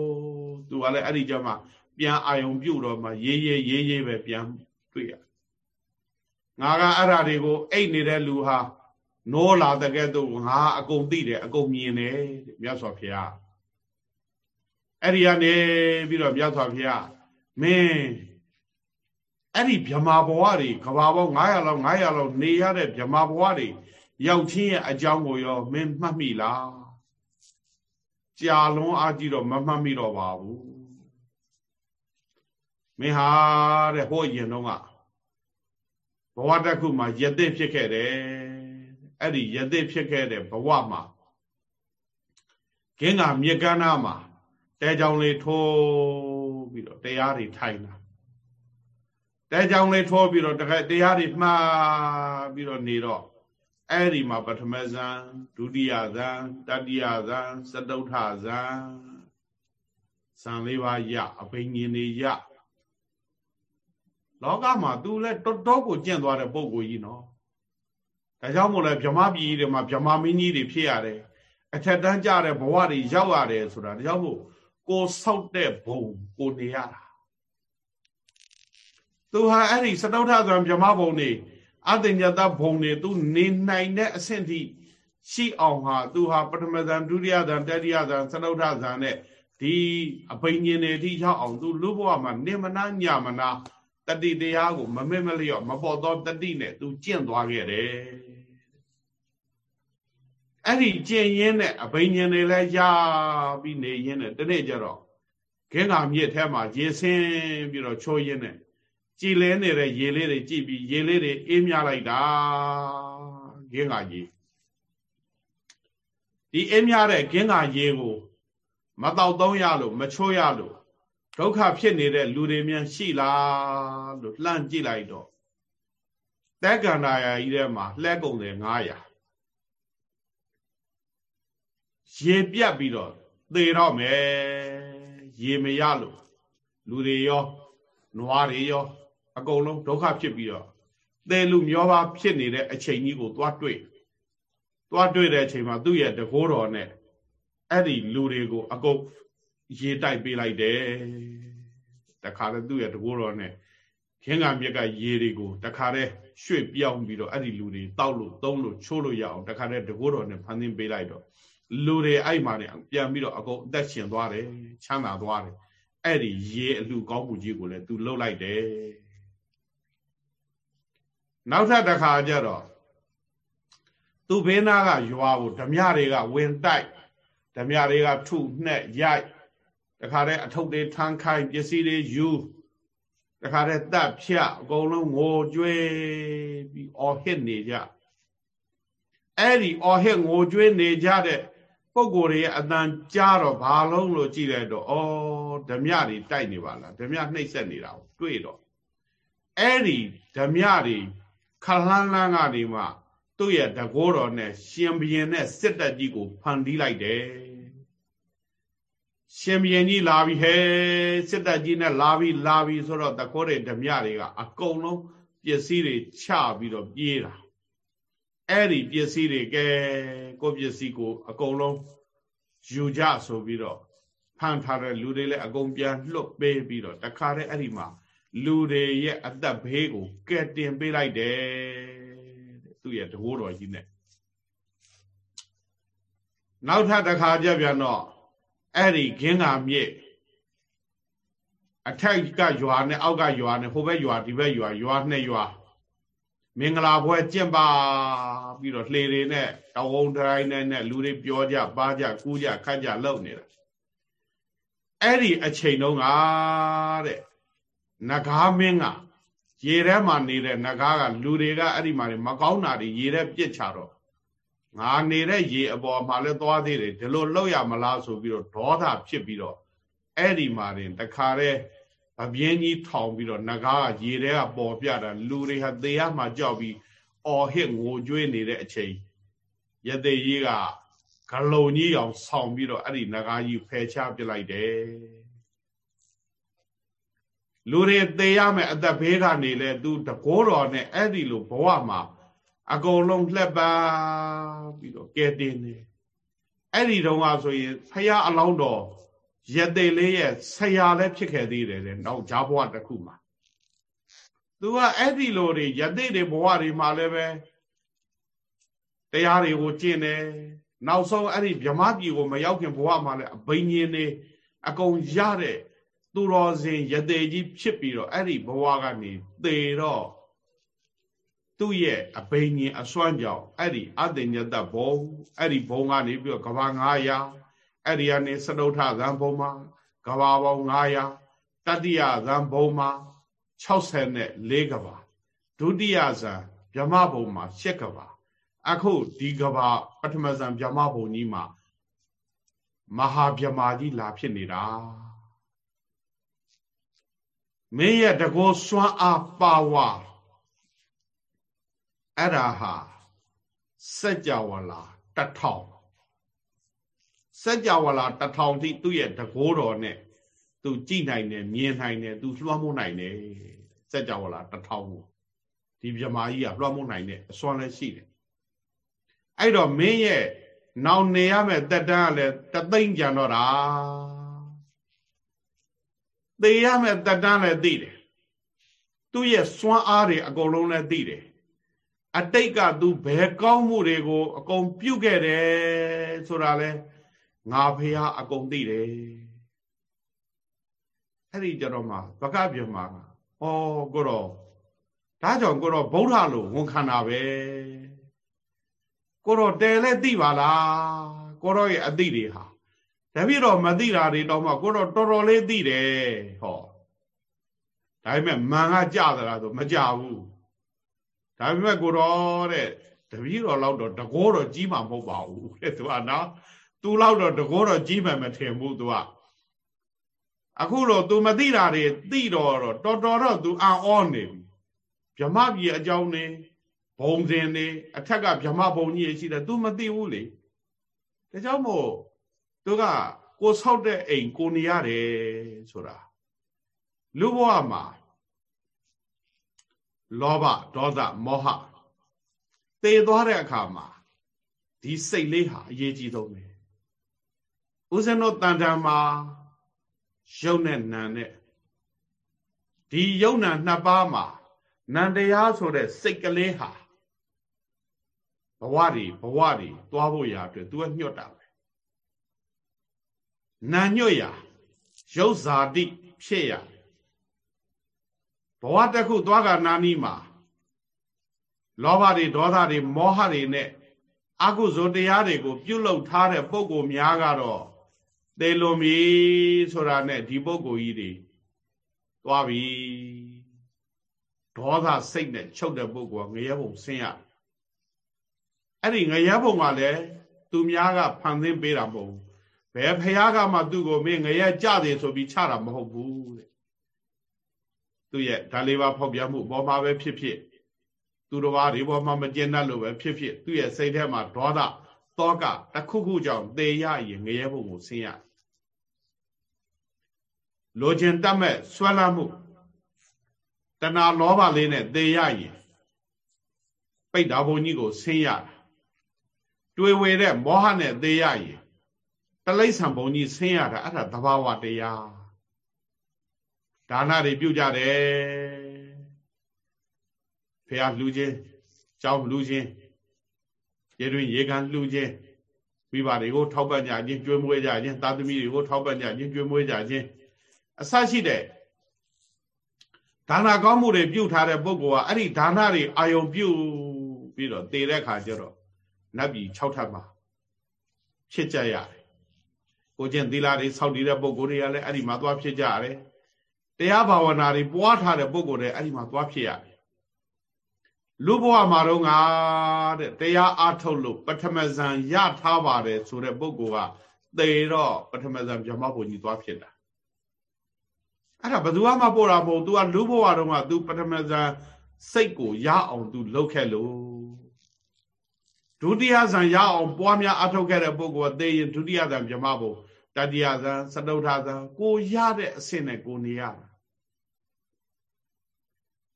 သူကလည်းအဲ့ဒီကြမှာပြန်အာယုံပြုတ်တော့မှရေးရေးရေးရေးပဲပြန်တွေ့ရငါကအဲ့ဓာတွေကိုအိတ်နေတဲ့လူဟာနိုးလာတဲ့ကဲ့သို့ငါအကုန်သိတယ်အကုန်မြင်တယ်မြတ်စွာဘုရားအဲ့ဒီကနေပြီးတော့မြတ်စွာဘုရားမင်းအဲ့ဒီဗြမာဘဝတွေကဘာပေါင်း900လောက်900လောက်နေရတဲ့ဗြမာဘဝတွေရောက်ချင်းရဲ့အကြောင်းကိုရောမင်းမှတ်မိလား ကြာလွန်အားကြီးတော့မမှတ်မိတော့ပါဘူးမင်းဟာတဲ့ဟိုရင်တော့ကဘဝတစ်ခုမှာယသိဖြစ်ခဲ့တယ်အဲ့ဒီယသိဖြစ်ခဲ့တဲ့ဘဝမှာခင်းကမြေကမ်းနားမှာတဲကြောင်လေးထိုးပြီးတော့တရားတွေထိုင်တာတဲကြောင်လေးထိုးပြီးတော့တခါတရားတွေမှားပြီးတော့နေတော့ အဲ့ဒီမှာပထမဇန်ဒုတိယဇန်တတိယဇန်စတုထဇန်ဇန်လေးပါးရအဘိညာဉ်တွေရလောကမှာ तू လဲတော်တော်ကိုကျင့်သွားတဲ့ပုံကိုကြီးနော်ဒါကြောင့်မို့လဲဗြဟ္မပြည်တွေမှာဗြဟ္မမင်းကြီးတွေဖြစ်ရတယ်အထက်တန်းကြတဲ့ဘဝတွေရောက်ရတယ်ဆိုတာဒါကြောင့်မို့ကိုဆောက်တဲ့ဘုံကိုနေရတာသူဟာအဲ့ဒီစတုထဇံဗြဟ္မဘုံနေ အတ္တညတဘုံနေသူနေနိုင်တဲ့အဆင့်ထိရှိအောင်ဟာသူဟာပထမဇံဒုတိယဇံတတိယဇံစတုထဇံနဲ့ဒီအဘိညာဉ်တွေထိရောက်အောင်သူလူဘဝမှာနေမနာညမနာတတိတရားကိုမမေ့မလျော့မပေါ်တော့တတိနဲ့သူကျင့်သွားခဲ့တယ်အဲ့ဒီကျင့်ရင်းနဲ့အဘိညာဉ်တွေလည်းရပြီးနေရင်းနဲ့တနေ့ကျတော့ခင်းကမြစ်ထဲမှာရေဆင်းပြီးတော့ချိုးရင်းနဲ့ ကြည်လဲနေတဲ့ရေလေးတွေကြည့်ပြီးရေလေးတွေအေးမြလိုက်တာခင်းကရေဒီအေးမြတဲ့ခင်းကရေကိုမတော့သုံးရလို့မချိုးရလို့ဒုက္ခဖြစ်နေတဲ့လူတွေမြန်ရှိလားလို့လှမ်းကြည့်လိုက်တော့တက်ကန္တာယာကြီးထဲမှာလှဲကုန်တယ်900ရေပြတ်ပြီးတော့သေတော့မယ်ရေမရလို့လူတွေရောနွားတွေရော အကုန်လုံးဒုက္ခဖြစ်ပြီးတော့သေလူမျောပါဖြစ်နေတဲ့အချိန်ကြီးကိုသွားတွေ့သွားတွေ့တဲ့အချိန်မှာသူ့ရဲ့တကိုးတော်နဲ့အဲ့ဒီလူတွေကိုအကုန်ရေတိုက်ပေးလိုက်တယ်တခါတည်းသူ့ရဲ့တကိုးတော်နဲ့ခင်းကမြက်ကရေတွေကိုတခါတည်းရွှေ့ပြောင်းပြီးတော့အဲ့ဒီလူတွေတောက်လို့သုံးလို့ချိုးလို့ရအောင်တခါတည်းတကိုးတော်နဲ့ဖန်ဆင်းပေးလိုက်တော့လူတွေအဲ့မှာနေပြန်ပြီးတော့အကုန်အသက်ရှင်သွားတယ်ချမ်းသာသွားတယ်အဲ့ဒီရေအလှကောင်းမှုကြီးကိုလည်းသူလှုပ်လိုက်တယ် နောက်ထပ်တစ်ခါကျတော့သူဘေးနာကရွာကိုဓမြတွေကဝင်တိုက်ဓမြတွေကထုနှက်ရိုက်တခါတည်းအထုပ်တွေထမ်းခိုင်းပစ္စည်းတွေယူတခါတည်းတပ်ဖြတ်အကုန်လုံးငိုကြွေးပြီးအော်ဟစ်နေကြအဲ့ဒီအော်ဟစ်ငိုကြွေးနေကြတဲ့ပုံကိုယ်တွေရဲ့အတန်ကြားတော့ဘာလုံးလို့ကြည့်လိုက်တော့ဩဓမြတွေတိုက်နေပါလားဓမြနှိပ်စက်နေတာကိုတွေ့တော့အဲ့ဒီဓမြတွေ ခလန်းလန်းကနေမှသူ့ရဲ့တကောတော်နဲ့ရှင်ဘရင်နဲ့စစ်တပ်ကြီးကိုဖန်တီးလိုက်တယ်ရှင်ဘရင်ကြီးလာပြီဟဲစစ်တပ်ကြီးနဲ့လာပြီလာပြီဆိုတော့တကောတဲ့ဓမြတွေကအကုန်လုံးပစ္စည်းတွေချပြီးတော့ပြေးတာအဲ့ဒီပစ္စည်းတွေကဲကိုပစ္စည်းကို အကုန်လုံးယူကြဆိုပြီးတော့ဖန်ထားတဲ့လူတွေလည်းအကုန်ပြန်လွတ်ပေးပြီးတော့တခါတည်းအဲ့ဒီမှာ လူတွေရဲ့အသက်ဘေးကိုကဲတင်ပေးလိုက်တယ်တဲ့သူ့ရဲ့တဘိုးတော်ကြီးနဲ့နောက်ထပ်တစ်ခါကြပြန်တော့အဲ့ဒီခင်းကမြစ်အထက်ကရွာနဲ့အောက်ကရွာနဲ့ဟိုဘက်ရွာဒီဘက်ရွာရွာနှစ်ရွာမင်္ဂလာပွဲကျင့်ပါပြီးတော့လှေတွေနဲ့တဝုံတိုင်းနဲ့လူတွေပြောကြပါကြကူးကြခတ်ကြလုပ်နေတာအဲ့ဒီအချိန်တုန်းကတဲ့ နဂါမင်းကရေထဲမှာနေတဲ့နဂါကလူတွေကအဲ့ဒီမှာမကောင်းတာတွေရေထဲပြစ်ချတော့ငါနေတဲ့ရေအပေါ်မှာလဲသွားသေးတယ်ဒီလိုလောက်ရမလားဆိုပြီးတော့ဒေါသဖြစ်ပြီးတော့အဲ့ဒီမှာတင်တခါတည်းအပြင်းကြီးထောင်ပြီးတော့နဂါကရေထဲကပေါ်ပြတာလူတွေဟာသေရမှကြောက်ပြီးအော်ဟစ်ငိုကြွေးနေတဲ့အချိန်ရသေးကြီးကဂလုံကြီးအောင်ဆောင်းပြီးတော့အဲ့ဒီနဂါကြီးဖယ်ချပစ်လိုက်တယ် လူတွေသေရမယ်အသက်ဘေးကနေလဲသူတကိုးတော်နဲ့အဲ့ဒီလိုဘဝမှာအကုန်လုံးလှက်ပါပြီးတော့ကဲတင်နေအဲ့ဒီတုန်းကဆိုရင်ဖရာအလောင်းတော်ရသေးလေးရဲ့ဆရာလည်းဖြစ်ခဲ့သေးတယ်လေနောက်ဂျားဘဝတစ်ခုမှာသူကအဲ့ဒီလိုတွေရသေးတွေဘဝတွေမှာလည်းပဲတရားတွေကိုကျင့်တယ်နောက်ဆုံးအဲ့ဒီဗြဟ္မပြည်ကိုမရောက်ခင်ဘဝမှာလည်းအဘိညာဉ်တွေအကုန်ရတဲ့ သူတော်စင်ရသေးကြီးဖြစ်ပြီးတော့အဲ့ဒီဘဝကနေသေတော့သူ့ရဲ့အဘိညာဉ်အစွမ်းကြောင့်အဲ့ဒီအတ္တညတဘုံအဲ့ဒီဘုံကနေပြီးတော့ကဘာ900အဲ့ဒီကနေစတုထဇံဘုံမှာကဘာပေါင်း900တတိယဇံဘုံမှာ64ကဘာဒုတိယဇံဗြဟ္မဘုံမှာ7ကဘာအခုဒီကဘာပထမဇံဗြဟ္မဘုံကြီးမှာမဟာဗြဟ္မာကြီးလာဖြစ်နေတာ မင်းရဲ့တကောစွမ်းအားပါဝါအဲ့ဒါဟာ စัจ java လာတထောင်စัจ java လာတထောင်ထိသူ့ရဲ့တကိုးတော်နဲ့သူကြည်နိုင်တယ်မြင်နိုင်တယ်သူလွှမ်းမိုးနိုင်တယ်စัจ java လာတထောင်ကိုဒီမြမာကြီးကလွှမ်းမိုးနိုင်တဲ့အစွမ်းလည်းရှိတယ်အဲ့တော့မင်းရဲ့နောင်နေရမယ့်တက်တန်းကလည်းတသိမ့်ကြံတော့တာ သေရမယ့်တက်တန်းလည်းသိတယ်သူ့ရဲ့စွမ်းအားတွေအကုန်လုံးလည်းသိတယ်အတိတ်ကသူဘယ်ကောင်းမှုတွေကို အကုန်ပြုတ်ခဲ့တယ်ဆိုတာလဲငါဖေဟာအကုန်သိတယ်အဲ့ဒီကြတော့မှဘကပြမကဩကိုတော့ဒါကြောင့်ကိုတော့ဗုဒ္ဓလို့ဝန်ခံတာပဲကိုတော့တယ်လဲသိပါလားကိုတော့ရဲ့အသိတွေဟာ တပည့်တော်မသိတာတွေတော့မှကိုတော့တော်တော်လေးသိတယ်ဟောဒါပေမဲ့မန်ကကြသလားဆိုမကြဘူးဒါပေမဲ့ကိုတော့တဲ့တပည့်တော်လောက်တော့တကောတော့ကြီးမှာမဟုတ်ပါဘူးတဲ့သူကနော်သူလောက်တော့တကောတော့ကြီးမှမထင်ဘူးသူကအခုတော့ तू မသိတာတွေသိတော့တော့တော်တော်တော့ तू အံ့ဩနေပြီဗြဟ္မပြည်အကြောင်းနေဘုံစင်နေအထက်ကဗြဟ္မဘုံကြီးရှိတယ် तू မသိဘူးလေဒါကြောင့်မို့ သူကကိုဆောက်တဲ့အိမ်ကိုနေရတယ်ဆိုတာလူဘဝမှာလောဘဒေါသမောဟတည်သွားတဲ့အခါမှာဒီစိတ်လေးဟာအရေးကြီးဆုံးပဲဦးဇင်းတို့တန်တန်မှာရုပ်နဲ့နာနဲ့ဒီယုံနာနှစ်ပါးမှာနန္တရားဆိုတဲ့စိတ်ကလေးဟာဘဝတွေဘဝတွေသွားဖို့ရာအတွက် तू ကညှော့တာပဲ နာညွတ်ရာရုပ်ဇာတိဖြစ်ရာဘဝတစ်ခုသွားကနာနီးမှာလောဘတွေဒေါသတွေမောဟတွေနဲ့အကုသိုလ်တရားတွေကိုပြုလုပ်ထားတဲ့ပုံကိုများကတော့သေလွန်ပြီဆိုတာနဲ့ဒီပုံကိုကြီးတွေသွားပြီဒေါသစိတ်နဲ့ချုပ်တဲ့ပုံကငရဲဘုံဆင်းရအဲ့ဒီငရဲဘုံကလည်းသူများကဖန်ဆင်းပေးတာမဟုတ်ဘူး ဘယ်ဖះကမှသူ့ကိုမင်းငရဲကြတယ်ဆိုပြီးချတာမဟုတ်ဘူးတဲ့သူ့ရဲ့ဒါလေးပါဖောက်ပြမှုပေါ်မှာပဲဖြစ်ဖြစ်သူတော်ဘာတွေပေါ်မှာမကျင်တတ်လို့ပဲဖြစ်ဖြစ်သူ့ရဲ့စိတ်ထဲမှာဒေါသတောကတခုခုကြောင့်သေရရင်ငရဲဘုံကိုဆင်းရလိုချင်တတ်မဲ့ဆွဲလမ်းမှုတဏှာလောဘလေးနဲ့သေရရင်ပိတ်တာဘုံကြီးကိုဆင်းရတာတွေ့ဝေတဲ့မောဟနဲ့သေရရင် တလိษံဘုံကြီးဆင်းရတာအဲ့ဒါသဘာဝတရားဒါနတွေပြုကြတယ်ဖះလှူခြင်းကြောင်းလှူခြင်းရေတွင်ရေကန်လှူခြင်းမိဘတွေကိုထောက်ပံ့ကြခြင်းကြွေးမွေးကြခြင်းသားသမီးတွေကိုထောက်ပံ့ကြခြင်းကြွေးမွေးကြခြင်းအစရှိတဲ့ဒါနကောင်းမှုတွေပြုထားတဲ့ပုဂ္ဂိုလ်ကအဲ့ဒီဒါနတွေအာယုံပြုပြီးတော့တည်တဲ့ခါကျတော့နတ်ပြည်6ထပ်မှာဖြစ်ကြရတယ် ကိုကျင့်သီလတွေစောင့်တည်တဲ့ပုဂ္ဂိုလ်တွေကလည်းအဲ့ဒီမှာသွားဖြစ်ကြရတယ်တရားဘာဝနာတွေပွားထားတဲ့ပုဂ္ဂိုလ်တွေအဲ့ဒီမှာသွားဖြစ်ရတယ်လူဘဝမှာတော့ငါတဲ့တရားအားထုတ်လို့ပထမဇန်ရထားပါတယ်ဆိုတဲ့ပုဂ္ဂိုလ်ကသေတော့ပထမဇန်ဗြဟ္မဘုံကြီးသွားဖြစ်တာအဲ့ဒါဘယ်သူမှပို့တာမဟုတ် तू ကလူဘဝတုန်းက तू ပထမဇန်စိတ်ကိုရအောင် तू လုပ်ခဲ့လို့ ဒုတိယဇန်ရအောင်ပွားများအထောက်ခဲ့တဲ့ပုဂ္ဂိုလ်ကသေရင်ဒုတိယဇန်ဗြဟ္မဘုံတတိယဇန်စတုထဇန်ကိုရတဲ့အဆင့်နဲ့ကိုနေရတာ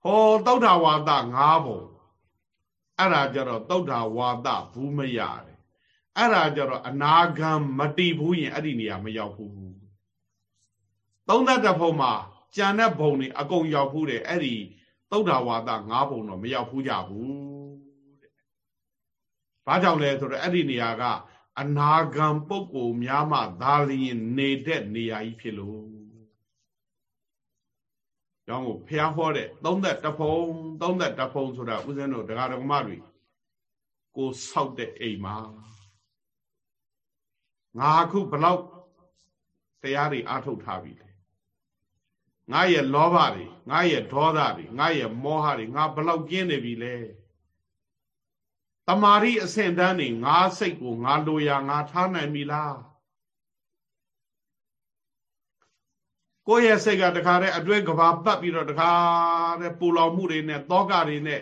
ဟောသုဒ္ဓဝါဒ၅ဘုံအဲ့ဒါကြတော့သုဒ္ဓဝါဒဘူးမရတယ်အဲ့ဒါကြတော့အနာဂံမတိဘူးရင်အဲ့ဒီနေရာမရောက်ဘူးသုံးသက်တဖုံမှာကြံတဲ့ဘုံတွေအကုန်ရောက်ဘူးတယ်အဲ့ဒီသုဒ္ဓဝါဒ၅ဘုံတော့မရောက်ဘူးကြဘူးတဲ့ ဘာကြောင့်လဲဆိုတော့အဲ့ဒီနေရာကအနာဂံပုဂ္ဂိုလ်များမှသာလျင်နေတဲ့နေရာကြီးဖြစ်လို့ကြောင့်ကိုဖះဟောတဲ့သုံးသက်တဖုံသုံးသက်တဖုံဆိုတာဥစဉ်တို့ဒကာဒကမတွေကိုဆောက်တဲ့အိမ်မှာငါခုဘလောက်တရားတွေအားထုတ်ထားပြီလေငါရဲ့လောဘတွေငါရဲ့ဒေါသတွေငါရဲ့မောဟတွေငါဘလောက်ကျင်းနေပြီလဲ တမာရီအဆင့်တန်းနေငါစိတ်ကိုငါလိုရာငါထားနိုင်ပြီလားကိုယ့်ရဲ့စိတ်ကတခါတည်းအတွဲကဘာပတ်ပြီးတော့တခါတည်းပူလောင်မှုတွေနဲ့တောကတွေနဲ့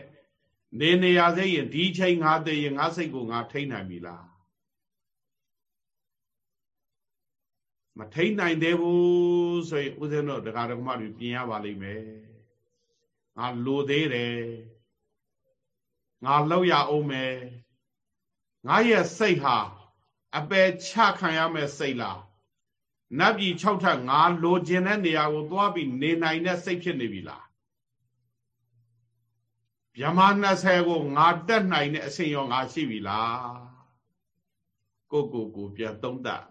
နေနေရသေးရင်ဒီချိန်ငါသိရင်ငါစိတ်ကိုငါထိန်းနိုင်ပြီလားမထိန်းနိုင်သေးဘူးဆိုရင်ဦးဇင်းတို့ဒကာဒကမတွေပြင်ရပါလိမ့်မယ်ငါလိုသေးတယ် ငါလောက်ရအောင်မယ်ငါရဲ့စိတ်ဟာအပယ်ချခံရမယ့်စိတ်လားနတ်ပြည်6ထပ်ငါလိုချင်တဲ့နေရာကိုသွားပြီးနေနိုင်တဲ့စိတ်ဖြစ်နေပြီလားဗြဟ္မာ20ကိုငါတက်နိုင်တဲ့အစဉ်ရောငါရှိပြီလားကိုကိုကိုပြန်သုံးသပ်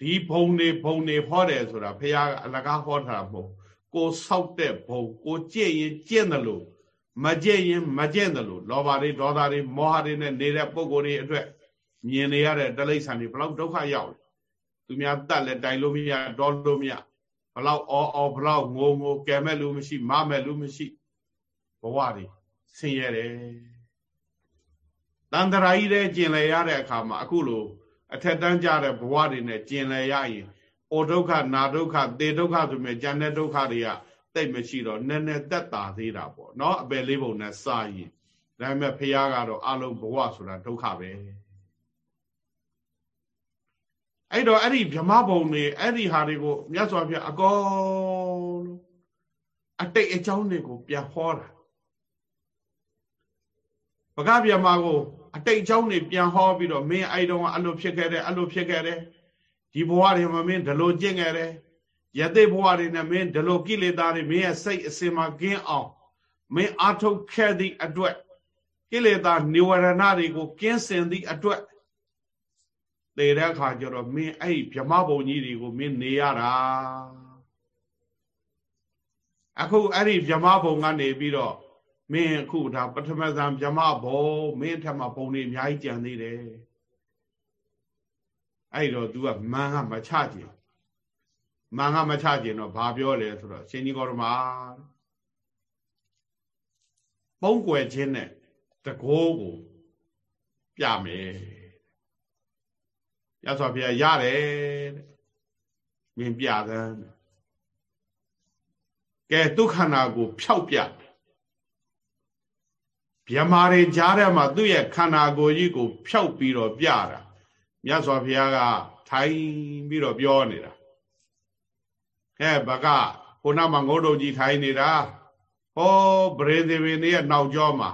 ဒီဘုံနေဘုံနေဟောတယ်ဆိုတာဖះအလကားဟောထားတာမဟုတ်ကိုဆောက်တဲ့ဘုံကိုကြည့်ရင်ကျင့်တယ်လို့ မကြည့်ရင်မကြင့်တယ်လို့လောဘတွေဒေါသတွေမောဟတွေနဲ့နေတဲ့ပုံကိုယ်တွေအတွက်မြင်နေရတဲ့တလိษံတွေဘလောက်ဒုက္ခရောက်လဲသူများတတ်လဲတိုင်လို့မရတော်လို့မရဘလောက်အော်အော်ဘလောက်ငိုငိုကဲမဲ့လူမရှိမမဲ့လူမရှိဘဝတွေဆင်းရဲတယ်တန်တရာကြီးတဲ့ကျင်လေရတဲ့အခါမှာအခုလိုအထက်တန်းကြတဲ့ဘဝတွေနဲ့ကျင်လေရရင်အိုဒုက္ခနာဒုက္ခသေဒုက္ခဆိုမြဲဉာဏ်တဲ့ဒုက္ခတွေက တိတ်မရှိတော့နည်းနည်းတက်တာသေးတာပေါ့နော်အပယ်လေးပုံနဲ့စာရင်ဒါပေမဲ့ဖះကတော့အလုံးဘဝဆိုတာဒုက္ခပဲအဲ့တော့အဲ့ဒီဗြဟ္မဘုံတွေအဲ့ဒီဟာတွေကိုမြတ်စွာဘုရားအကုန်လုံးအတိတ်အကြောင်းတွေကိုပြန်ဟောတာဘဂဗျမကိုအတိတ်အကြောင်းတွေပြန်ဟောပြီးတော့မင်းအဲ့တုန်းကအဲ့လိုဖြစ်ခဲ့တယ်အဲ့လိုဖြစ်ခဲ့တယ်ဒီဘဝတွေမှာမင်းဒီလိုကျင့်ခဲ့တယ် ယသိဘဝတွေနဲ့မင်းဒီလိုကိလေသာတွေမင်းရဲ့စိတ်အစင်မှာကင်းအောင်မင်းအာထုတ်ခဲ့သည့်အတွက်ကိလေသာនិဝရဏတွေကိုကင်းစင်သည့်အတွက်သေတဲ့အခါကျတော့မင်းအဲ့ဗြဟ္မဘုံကြီးတွေကိုမင်းနေရတာအခုအဲ့ဒီဗြဟ္မဘုံကနေပြီးတော့မင်းအခုဒါပထမဇန်ဗြဟ္မဘုံမင်းထက်မှဘုံတွေအများကြီးကြံသေးတယ်အဲ့တော့ तू ကမန်ကမချကြင် မန်ကမချကြင်တော့ဘာပြောလဲဆိုတော့ရှင်ကြီးကောရမပုံကွယ်ခြင်းနဲ့တကိုးကိုပြမယ်ရသော်ဘုရားရတယ်မင်းပြသမ်းကဲဒုက္ခနာကိုဖျောက်ပြဗျမာတွေကြားထဲမှာသူ့ရဲ့ခန္ဓာကိုယ်ကြီးကိုဖျောက်ပြီးတော့ပြတာမြတ်စွာဘုရားကထိုင်ပြီးတော့ပြောနေတာ ကဲဘကခုနမှငုတ်တုံကြီးထိုင်နေတာဟောဗရေသေဝင်ရဲ့နောက်ကျောမှာ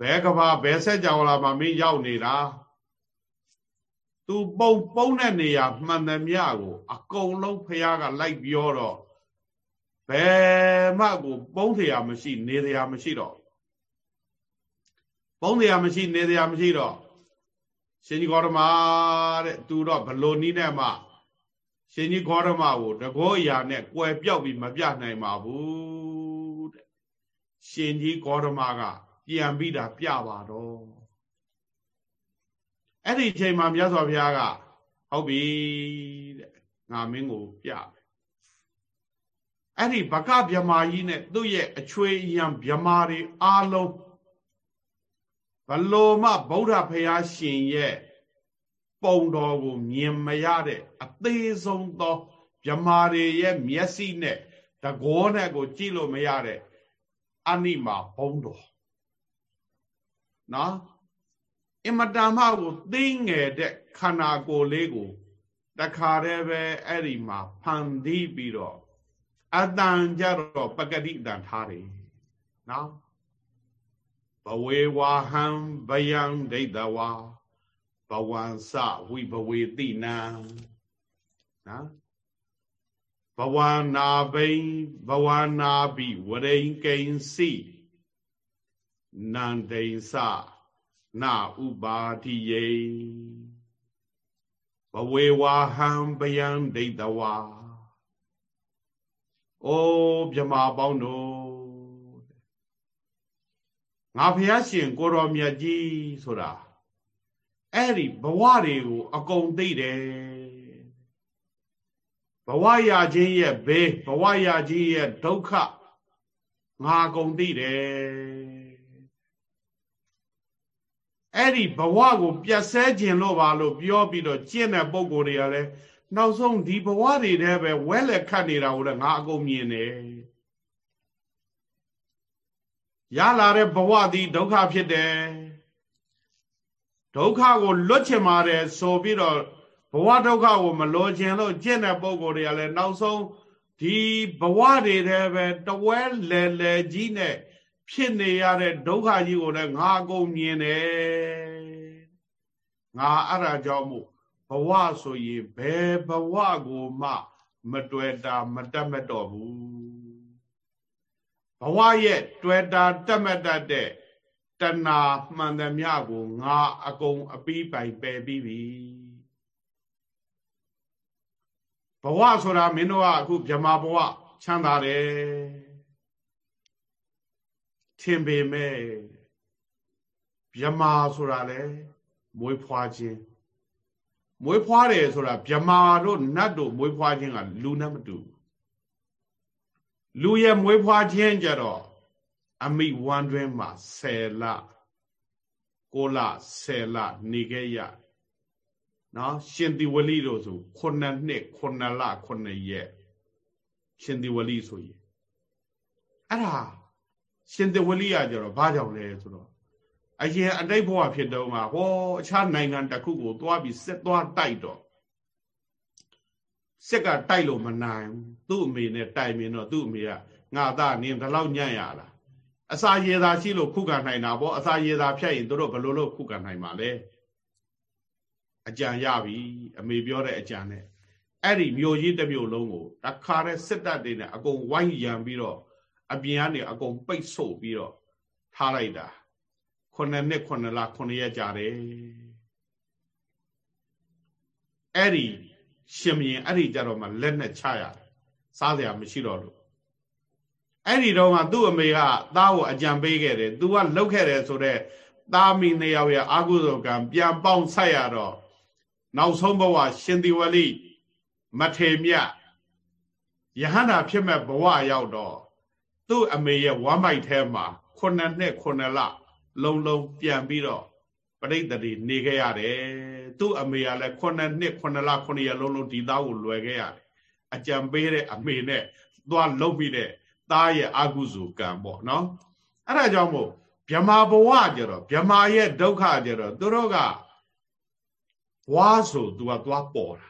ဘဲကဘာဘဲဆက်ကြောင်လာမှမင်းရောက်နေတာသူပုံပုံတဲ့နေရာမှန်သမျှကို အကုန်လုံးဖះကလိုက်ပြောတော့ဘယ်မှကိုပုံးတရားမရှိ နေတရားမရှိတော့ပုံးတရားမရှိနေတရားမရှိတော့ရှင်ကြီးကောဓမာတဲ့သူတော့ဘလို့နီးနဲ့မှ ရှင်ကြီးဂေါတမကိုတကောအရာနဲ့ကွယ်ပြောက်ပြီးမပြနိုင်ပါဘူးတဲ့ရှင်ကြီးဂေါတမကပြန်ပြီးတာပြပါတော့အဲ့ဒီအချိန်မှာမြတ်စွာဘုရားကဟုတ်ပြီတဲ့ငါမင်းကိုပြမယ်အဲ့ဒီဘကဗြမာကြီးနဲ့သူ့ရဲ့အချွေရံဗြမာတွေအားလုံးဘလို့မှဗုဒ္ဓဖရာရှင်ရဲ့ ပုံတော်ကိုမြင်မရတဲ့အသေးဆုံးသောဗြမာတွေရဲ့မျက်စိနဲ့တကောနဲ့ကို ကြည့်လို့မရတဲ့အနိမာဘုံတော်နော်အင်မတန်မှကိုသိငယ်တဲ့ခန္ဓာကိုယ်လေးကိုတခါတည်းပဲအဲ့ဒီမှာဖန်သီးပြီးတော့အတန်ကြတော့ပကတိတန်ထားတယ်နော်ဘဝေဝါဟံဗယံဒိဋ္ဌဝါ ဘဝံစဝိဘဝေတိနံနော်ဘဝနာဘိဘဝနာဘိဝရိန်ကိဉ္စီနန္ဒိစနာဥပါတိယေဘဝေဝါဟံဗယံဒိဋ္ဌဝါအိုးမြမပေါင်းတို့ငါဖះရှင်ကိုတော်မြတ်ကြီးဆိုတာ အဲ့ဒီဘဝတွေကို အကုန်သိတယ်ဘဝရာခြင်းရဲ့ဘေးဘဝရာခြင်းရဲ့ဒုက္ခငါအကုန်သိတယ်အဲ့ဒီဘဝကိုပြတ်ဆဲခြင်းလို့ပါလို့ပြောပြီးတော့ကျင့်တဲ့ပုံကိုယ်တွေကလည်းနောက်ဆုံးဒီဘဝတွေတည်းပဲဝဲလက်ခတ်နေတာကိုလည်းငါအကုန်မြင်တယ်ရလာတဲ့ဘဝသည်ဒုက္ခဖြစ်တယ် ဒုက္ခကိုလွတ်ချင်ပါတယ်ဆိုပြီးတော့ဘဝဒုက္ခကိုမလိုချင်လို့ကျင့်တဲ့ပုံကိုယ်တွေကလည်းနောက်ဆုံးဒီဘဝတွေတည်းပဲတဝဲလဲလဲကြီးနဲ့ဖြစ်နေရတဲ့ဒုက္ခကြီးကိုလည်းငါအကုန်မြင်တယ်ငါအဲ့ဒါကြောင့်မို့ဘဝဆိုရင်ဘယ်ဘဝကိုမှ မတွေ့တာမတတ်မတော့ဘူးဘဝရဲ့တွေ့တာတတ်မတတ်တဲ့ တဏှာမှန်သမျှကိုငါအကုန်အပီးပိုင်ပယ်ပြီးပြီဘဝဆိုတာမင်းတို့ကအခုဗြဟ္မာဘဝချမ်းသာတယ်ထင်ပေမဲ့ဗြဟ္မာဆိုတာလေမွေးဖွားခြင်းမွေးဖွားတယ်ဆိုတာဗြဟ္မာတို့နတ်တို့မွေးဖွားခြင်းကလူနဲ့မတူလူရဲ့မွေးဖွားခြင်းကြတော့ အမိဝမ်းတွင်းမှာ10လ9လ10လနေခဲ့ရနော်ရှင်တိဝလိတို့ဆို9နှစ်9လ9ရက်ရှင်တိဝလိဆိုရင်အဲ့ဒါရှင်တိဝလိကကြတော့ဘာကြောင့်လဲဆိုတော့အရင်အတိတ်ဘဝဖြစ်တော့ကဟောအခြားနိုင်ငံတစ်ခုကိုသွားပြီးစစ်သွားတိုက်တော့စစ်ကတိုက်လို့မနိုင်သူ့အမေနဲ့တိုင်မြင်တော့သူ့အမေကငါသားနင်းဒီလောက်ညံ့ရလား အစာရေသာရှိလို့ခုခံနိုင်တာပေါ့အစာရေသာဖြတ်ရင်တို့ဘယ်လိုလုပ်ခုခံနိုင်မှာလဲအကြံရပြီအမေပြောတဲ့အကြံနဲ့အဲ့ဒီမြို့ကြီးတစ်မြို့လုံးကိုတခါတည်းစစ်တပ်တွေနဲ့အကုန်ဝိုင်းရံပြီးတော့အပြင်ကနေအကုန်ပိတ်ဆို့ပြီးတော့ထားလိုက်တာခုနှစ်နှစ်ခုနှစ်လခုနှစ်ရက်ကြာတယ်အဲ့ဒီရှင်မင်းအဲ့ဒီကြတော့မှလက်နဲ့ချရတယ်စားစရာမရှိတော့လို့ အဲ့ဒီတော့ကသူ့အမေကသားကိုအကြံပေးခဲ့တယ်။ तू ကလှုပ်ခဲ့တယ်ဆိုတော့သားမိနှစ်ယောက်ရဲ့အာဟုဇောကံပြန်ပေါင်းဆက်ရတော့နောက်ဆုံးဘဝရှင်သီဝလိမထေမြတ်ယဟန္တာဖြစ်မဲ့ဘဝရောက်တော့သူ့အမေရဲ့ဝမ်းမိုက်ထဲမှာခုနှစ်နှစ်ခုနှစ်လလုံးလုံးပြန်ပြီးတော့ပရိသတ်တွေနေခဲ့ရတယ်သူ့အမေကလည်းခုနှစ်နှစ်ခုနှစ်လခုနှစ်ရက်လုံးလုံးဒီသားကိုလွယ်ခဲ့ရတယ်အကြံပေးတဲ့အမေနဲ့သွားလှုပ်ပြီးတဲ့ သားရဲ့အာကုဇုကံပေါ့နော်အဲ့ဒါကြောင့်မို့ဗြဟ္မာဘဝကြတော့ဗြဟ္မာရဲ့ဒုက္ခကြတော့သူတို့ကဘွားဆိုသူကသွားပေါ်တာ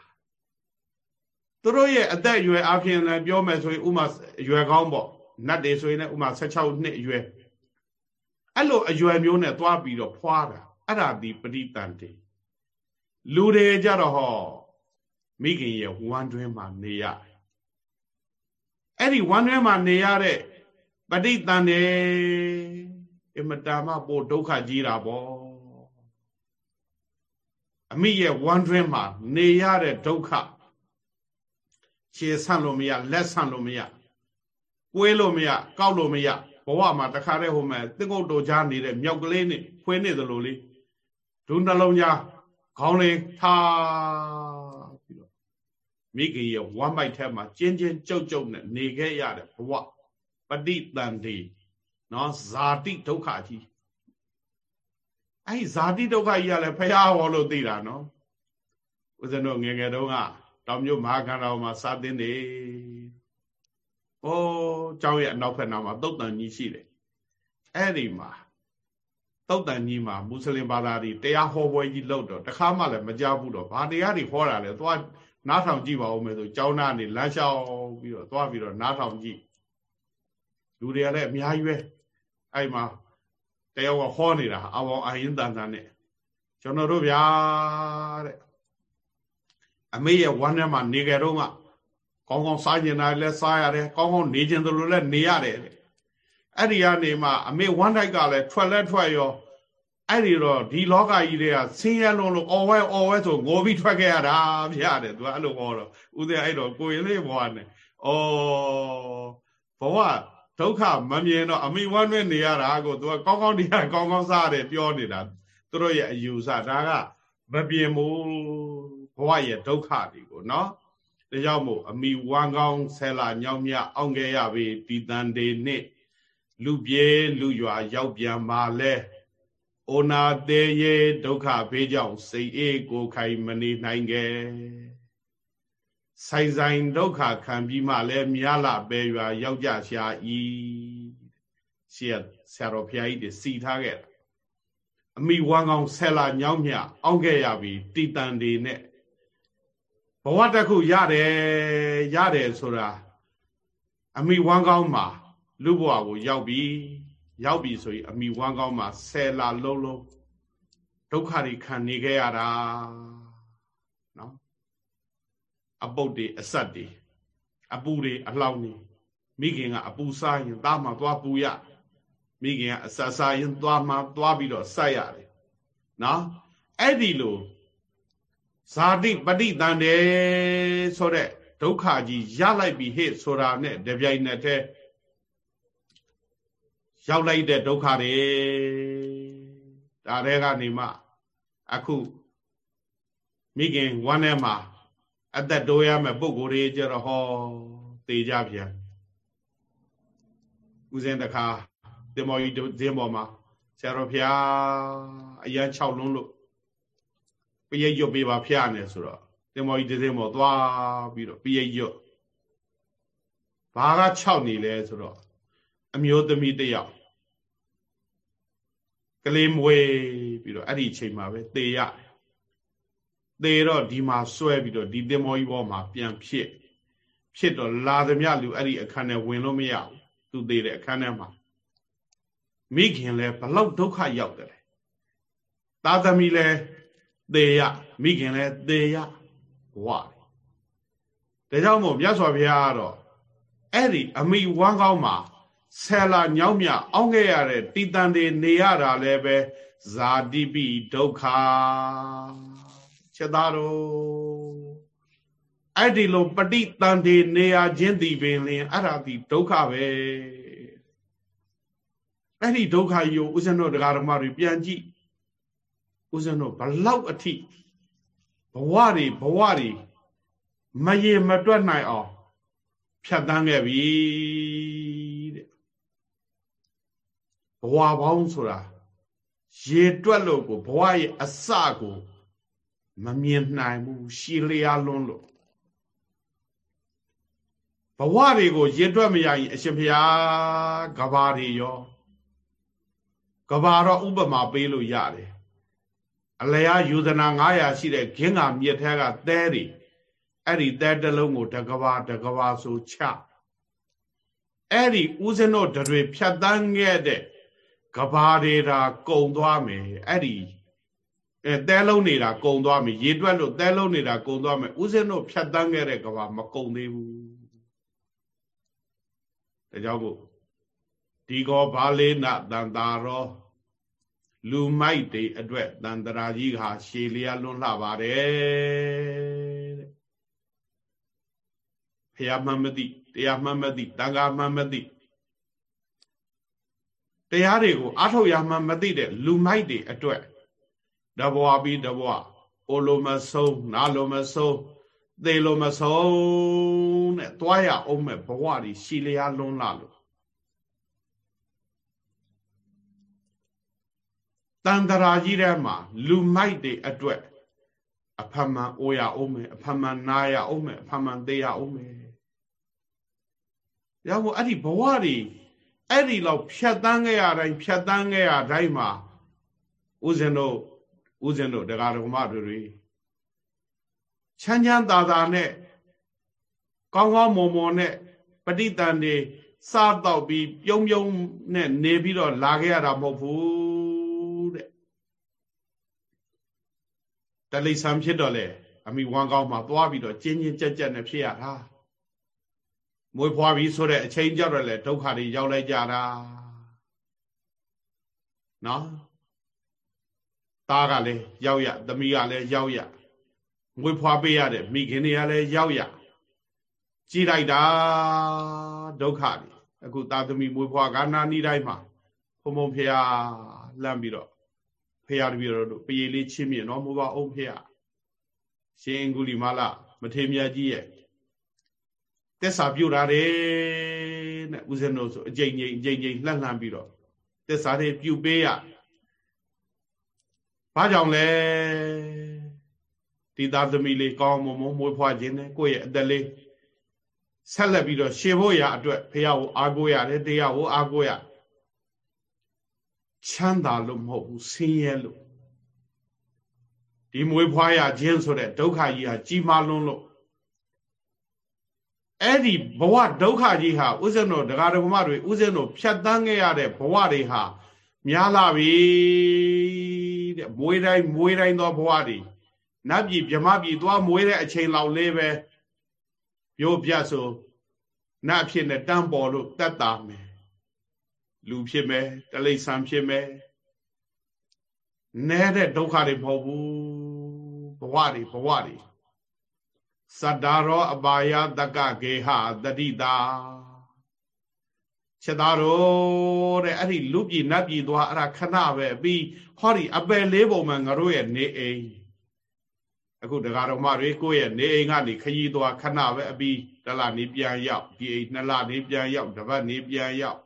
သူတို့ရဲ့အသက်အရွယ်အပြင်လည်းပြောမယ်ဆိုရင်ဥမာအရွယ်ကောင်းပေါ့နတ်တွေဆိုရင်လည်းဥမာ16နှစ်အရွယ်အဲ့လိုအရွယ်မျိုးနဲ့သွားပြီးတော့ဖွာတာအဲ့ဒါဒီပဋိတန်တေလူတွေကြတော့ဟောမိခင်ရဲ့ဝမ်းတွင်းမှာနေရတယ် အဲ့ဒီဝမ်းထဲမှာနေရတဲ့ပဋိသန္ဓေအမတာမပို့ဒုက္ခကြီးတာပေါ့အမိရဲ့ဝမ်းတွင်းမှာနေရတဲ့ဒုက္ခခြေဆန့်လို့မရလက်ဆန့်လို့မရကွေးလို့မရကောက်လို့မရဘဝမှာတခါတည်းဟိုမဲ့သစ်ကုတ်တော်ကြားနေတဲ့မြောက်ကလေးနဲ့ဖွေးနေသလိုလေးဒုနှလုံးကြားခေါင်းလေးထား မိခင်ရဲ့ဝမ်းပိုက်ထဲမှာကျင်းချင်းကြုတ်ကြုတ်နဲ့နေခဲ့ရတဲ့ဘဝပฏิတန်တိနော်ဇာတိဒုက္ခကြီးအဲ့ဇာတိဒုက္ခကြီးကလည်းဖရာဟောလို့သိတာနော်ဦးဇင်းတို့ငယ်ငယ်တုန်းကတောင်မြို့မဟာကန္တော်မှာစာသင်နေဩကျောင်းရဲ့အနောက်ဘက်နားမှာတုတ်တန်ကြီးရှိတယ်အဲ့ဒီမှာတုတ်တန်ကြီးမှာမွတ်စလင်ဘာသာတွေတရားဟောပွဲကြီးလုပ်တော့တခါမှလည်းမကြောက်ဘူးတော့ဘာတရားတွေဟောတာလဲသွား နားထောင်ကြည့်ပါဦးမယ်ဆိုကျောင်းသားနေလမ်းလျှောက်ပြီးတော့သွားပြီးတော့နားထောင်ကြည့်လူတွေကလည်းအများကြီးပဲအဲ့မှာတယောက်ကဟောနေတာအဘောင်အရင်တန်တန်နဲ့ကျွန်တော်တို့ဗျာတဲ့အမေရဲ့ဝမ်းထဲမှာနေကြတော့ကကောင်းကောင်းစားကျင်တာလည်းစားရတယ်ကောင်းကောင်းနေကျင်တယ်လို့လည်းနေရတယ်အဲ့ဒီကနေမှအမေဝမ်းတိုက်ကလည်းထွက်လဲထွက်ရော အဲ့ဒီတော့ဒီလောကကြီးတွေကဆင်းရဲလုံးလို့အော်ဝဲအော်ဝဲဆိုငိုပြီးထွက်ခဲ့ရတာဗျာတဲ့သူကအဲ့လိုဟောတော့ဦးသေးအဲ့တော့ကိုရင်လေးဘဝနဲ့ဩဘဝဒုက္ခမမြင်တော့အမိဝမ်းနဲ့နေရတာကိုသူကကောင်းကောင်းတရားကောင်းကောင်းစားတယ်ပြောနေတာသူတို့ရဲ့အယူဆဒါကမပြင်းဘူးဘဝရဲ့ဒုက္ခတွေကိုနော်ဒါကြောင့်မို့အမိဝမ်းကောင်းဆဲလာညောင်းမြအောင်ခဲ့ရပြီဒီတန်တေနှစ်လူပြေလူရွာရောက်ပြန်ပါလဲ အိုနာသေးရေဒုက္ခဘေးကြောင့်စိတ်အေးကိုခိုင်မနေနိုင်ခဲ့ဆိုင်ဆိုင်ဒုက္ခခံပြီးမှလည်းမြားလာပဲရွာရောက်ကြရှာဤရှေ့ဆရာတော်ဘုရားကြီးတွေစီထားခဲ့တာအမိဝမ်းကောင်းဆယ်လာညောင်းမြအောင်းခဲ့ရပြီတီတန်တွေနဲ့ဘဝတစ်ခုရတယ်ရတယ်ဆိုတာအမိဝမ်းကောင်းမှာလူဘဝကိုရောက်ပြီ ရောက်ပြီဆိုရင်အမိဝမ်းကောင်းမှာဆယ်လာလုံးလုံးဒုက္ခတွေခံနေခဲ့ရတာနော်အပုတ်တွေအဆက်တွေအပူတွေအလောင်းတွေမိခင်ကအပူစားရင်သားမှသွားပူရမိခင်ကအဆက်စားရင်သွားမှသွားပြီးတော့ဆက်ရတယ်နော်အဲ့ဒီလိုဇာတိပဋိတန်တယ်ဆိုတဲ့ဒုက္ခကြီးရလိုက်ပြီဟဲ့ဆိုတာနဲ့တပြိုင်နက်တည်း ရောက်လိုက်တဲ့ဒုက္ခတွေဒါတွေကနေမှအခုမိခင်ဝမ်းထဲမှာအသက်တိုးရမယ်ပုံကိုယ်တွေကြတော့ဟောတေကြပြန်ဦးစင်းတခါတင်မော်ကြီးဇင်းပေါ်မှာဆရာတော်ဖျားအရန်6လုံးလို့ပရိတ်ရွတ်ပေးပါဖျားနေဆိုတော့တင်မော်ကြီးဇင်းပေါ်သွားပြီးတော့ပရိတ်ရွတ်ဘာက6နေလဲဆိုတော့ အမျိုးသမီးတယောက်ကလေးမွေးပြီးတော့အဲ့ဒီအချိန်မှာပဲသေရသေတော့ဒီမှာဆွဲပြီးတော့ဒီတင်မောကြီးဘောမှာပြန်ဖြစ်ဖြစ်တော့လာသမျှလူအဲ့ဒီအခန်းထဲဝင်လို့မရဘူးသူသေတဲ့အခန်းထဲမှာမိခင်လဲဘလောက်ဒုက္ခရောက်တယ်သာသမီလဲသေရမိခင်လဲသေရဝါဒါကြောင့်မို့မြတ်စွာဘုရားကတော့အဲ့ဒီအမိဝမ်းကောင်းမှာ ဆယ်လာညောင်းမြအောင်းခဲ့ရတဲ့တည်တန်တွေနေရတာလည်းပဲဇာတိပိဒုက္ခချက်သားတော်အဲ့ဒီလိုပဋိတန်တွေနေရခြင်းဒီပင်လင်အဲ့ဒါဒီဒုက္ခပဲအဲ့ဒီဒုက္ခကြီးကိုဦးဇင်းတို့တရားဓမ္မတွေပြန်ကြည့်ဦးဇင်းတို့ဘလောက်အထိဘဝတွေဘဝတွေမရေမတွက်နိုင်အောင်ဖြတ်တန်းခဲ့ပြီတဲ့ ဘဝပေါင်းဆိုတာရေတွက်လို့ကိုဘဝရဲ့အစကိုမမြင်နိုင်ဘူးရှည်လျားလွန်းလို့ဘဝတွေကိုရေတွက်မရရင်အရှင်ဘုရားကဘာတွေရောကဘာတော့ဥပမာပေးလို့ရတယ်အလျာယူဇနာ900ရှိတဲ့ခင်းကမြစ်ထဲကသဲတွေအဲ့ဒီသဲတစ်လုံးကိုတကဘာတကဘာဆိုချအဲ့ဒီဥစဉ်တို့တွေဖြတ်တန်းခဲ့တဲ့ ကဘာတွေဒါကုံသွားမယ်အဲ့ဒီအဲသဲလုံးနေတာကုံသွားမယ်ရေတွက်လို့သဲလုံးနေတာကုံသွားမယ်ဥစဉ်တို့ဖြတ်တန်းခဲ့တဲ့ကဘာမကုံသေးဘူးဒါကြောင့်မို့ဒီကောဘာလေးနတန်တာရောလူမိုက်တွေအတွက်တန်တရာကြီးဟာရှည်လျားလွန်းလှပါတယ်တဲ့ဖះမှမသိတရားမှမသိတန်ခါမှမသိ တရားတွေကိုအထောက်ရမှမသိတဲ့လူမိုက်တွေအတွက်တဘွားပြီးတဘွားအိုလိုမဆုံးနာလိုမဆုံးသေလိုမဆုံးတဲ့တွားရအောင်မဲ့ဘဝတွေရှည်လျားလွန်းလှလို့တန်တရာကြီးထဲမှာလူမိုက်တွေအတွက်အဖမှန်အိုရအောင်မယ်အဖမှန်နာရအောင်မယ်အဖမှန်သေးရအောင်မယ်။ရောက်အဲ့ဒီဘဝတွေ အဲ့ဒီလောက်ဖြတ်တန်းခဲ့ရတိုင်းဖြတ်တန်းခဲ့ရတိုင်းမှာဦးဇင်းတို့ဦးဇင်းတို့တရားတော်မတွေချမ်းချမ်းသာသာနဲ့ကောင်းကောင်းမွန်မွန်နဲ့ပဋိတန်တွေစားတော့ပြီးပြုံးပြုံးနဲ့နေပြီးတော့လာခဲ့ရတာမဟုတ်ဘူးတဲ့တလိဆံဖြစ်တော့လေအမိဝမ်းကောင်းမှာသွားပြီးတော့ကျင်းချင်းကြက်ကြက်နဲ့ဖြစ်ရတာ မွေးဖွားပြီးဆိုတဲ့အချိန်ကြောက်တော့လေဒုက္ခတွေရောက်လိုက်ကြတာနော်သားကလည်းရောက်ရသမီးကလည်းရောက်ရမွေးဖွားပေးရတဲ့မိခင်တွေကလည်းရောက်ရကြည်လိုက်တာဒုက္ခတွေအခုသာသမီမွေးဖွားကနာနီးတိုင်းမှာဘုံဘုံဖះလမ်းပြီးတော့ဖះတပည့်တော်တို့ပရေလေးချင်းမြင်တော့မိုးပါအောင်ဖះရှင်အင်္ဂုလီမာလမထေမြတ်ကြီးရဲ့ တက်စာပြုတ်တာတယ်တဲ့ဦးဇင်းတို့ဆိုအကြိမ်ကြိမ်အကြိမ်ကြိမ်လှန့်လှန့်ပြီးတော့တက်စာတွေပြုတ်ပေးရဘာကြောင့်လဲဒီသားသမီးလေးကောင်းမွန်မွန်မွေးဖွားခြင်းနဲ့ကိုယ့်ရဲ့အသက်လေးဆက်လက်ပြီးတော့ရှေဖို့ရအတွက်ဖះကိုအားကိုးရတယ်တရားကိုအားကိုးရချမ်းသာလို့မဟုတ်ဘူးဆင်းရဲလို့ဒီမွေးဖွားရခြင်းဆိုတဲ့ဒုက္ခကြီးဟာကြီးမားလွန်းလို့ အဲ့ဒီဘဝဒုက္ခကြီးဟာဥစ္စံတော်တရားတော်မတွေဥစ္စံတော်ဖြတ်တန်းခဲ့ရတဲ့ဘဝတွေဟာများလာပြီတဲ့မွေးတိုင်းမွေးတိုင်းသောဘဝတွေနတ်ပြည်ဗြဟ္မပြည်သွားမွေးတဲ့အချိန်လောက်လေးပဲရိုးပြဆိုနတ်ဖြစ်နေတန်းပေါ်လို့တတ်တာမယ်လူဖြစ်မယ်တလိษံဖြစ်မယ်နဲတဲ့ဒုက္ခတွေမဟုတ်ဘူးဘဝတွေဘဝတွေ သတ္တရောအပါယတကကေဟတတိတာချက်သားတော့တဲ့အဲ့ဒီလူပြည်နတ်ပြည်သွားအဲ့ဒါခဏပဲပြီးဟောဒီအပယ်လေးပုံမှာငါတို့ရဲ့နေအိမ်အခုဒကာတော်မတွေကိုယ့်ရဲ့နေအိမ်ကနေခရီးသွားခဏပဲအပြီးတလနေပြန်ရောက်ဒီအိမ်နှစ်လနေပြန်ရောက်တစ်ပတ်နေပြန်ရောက်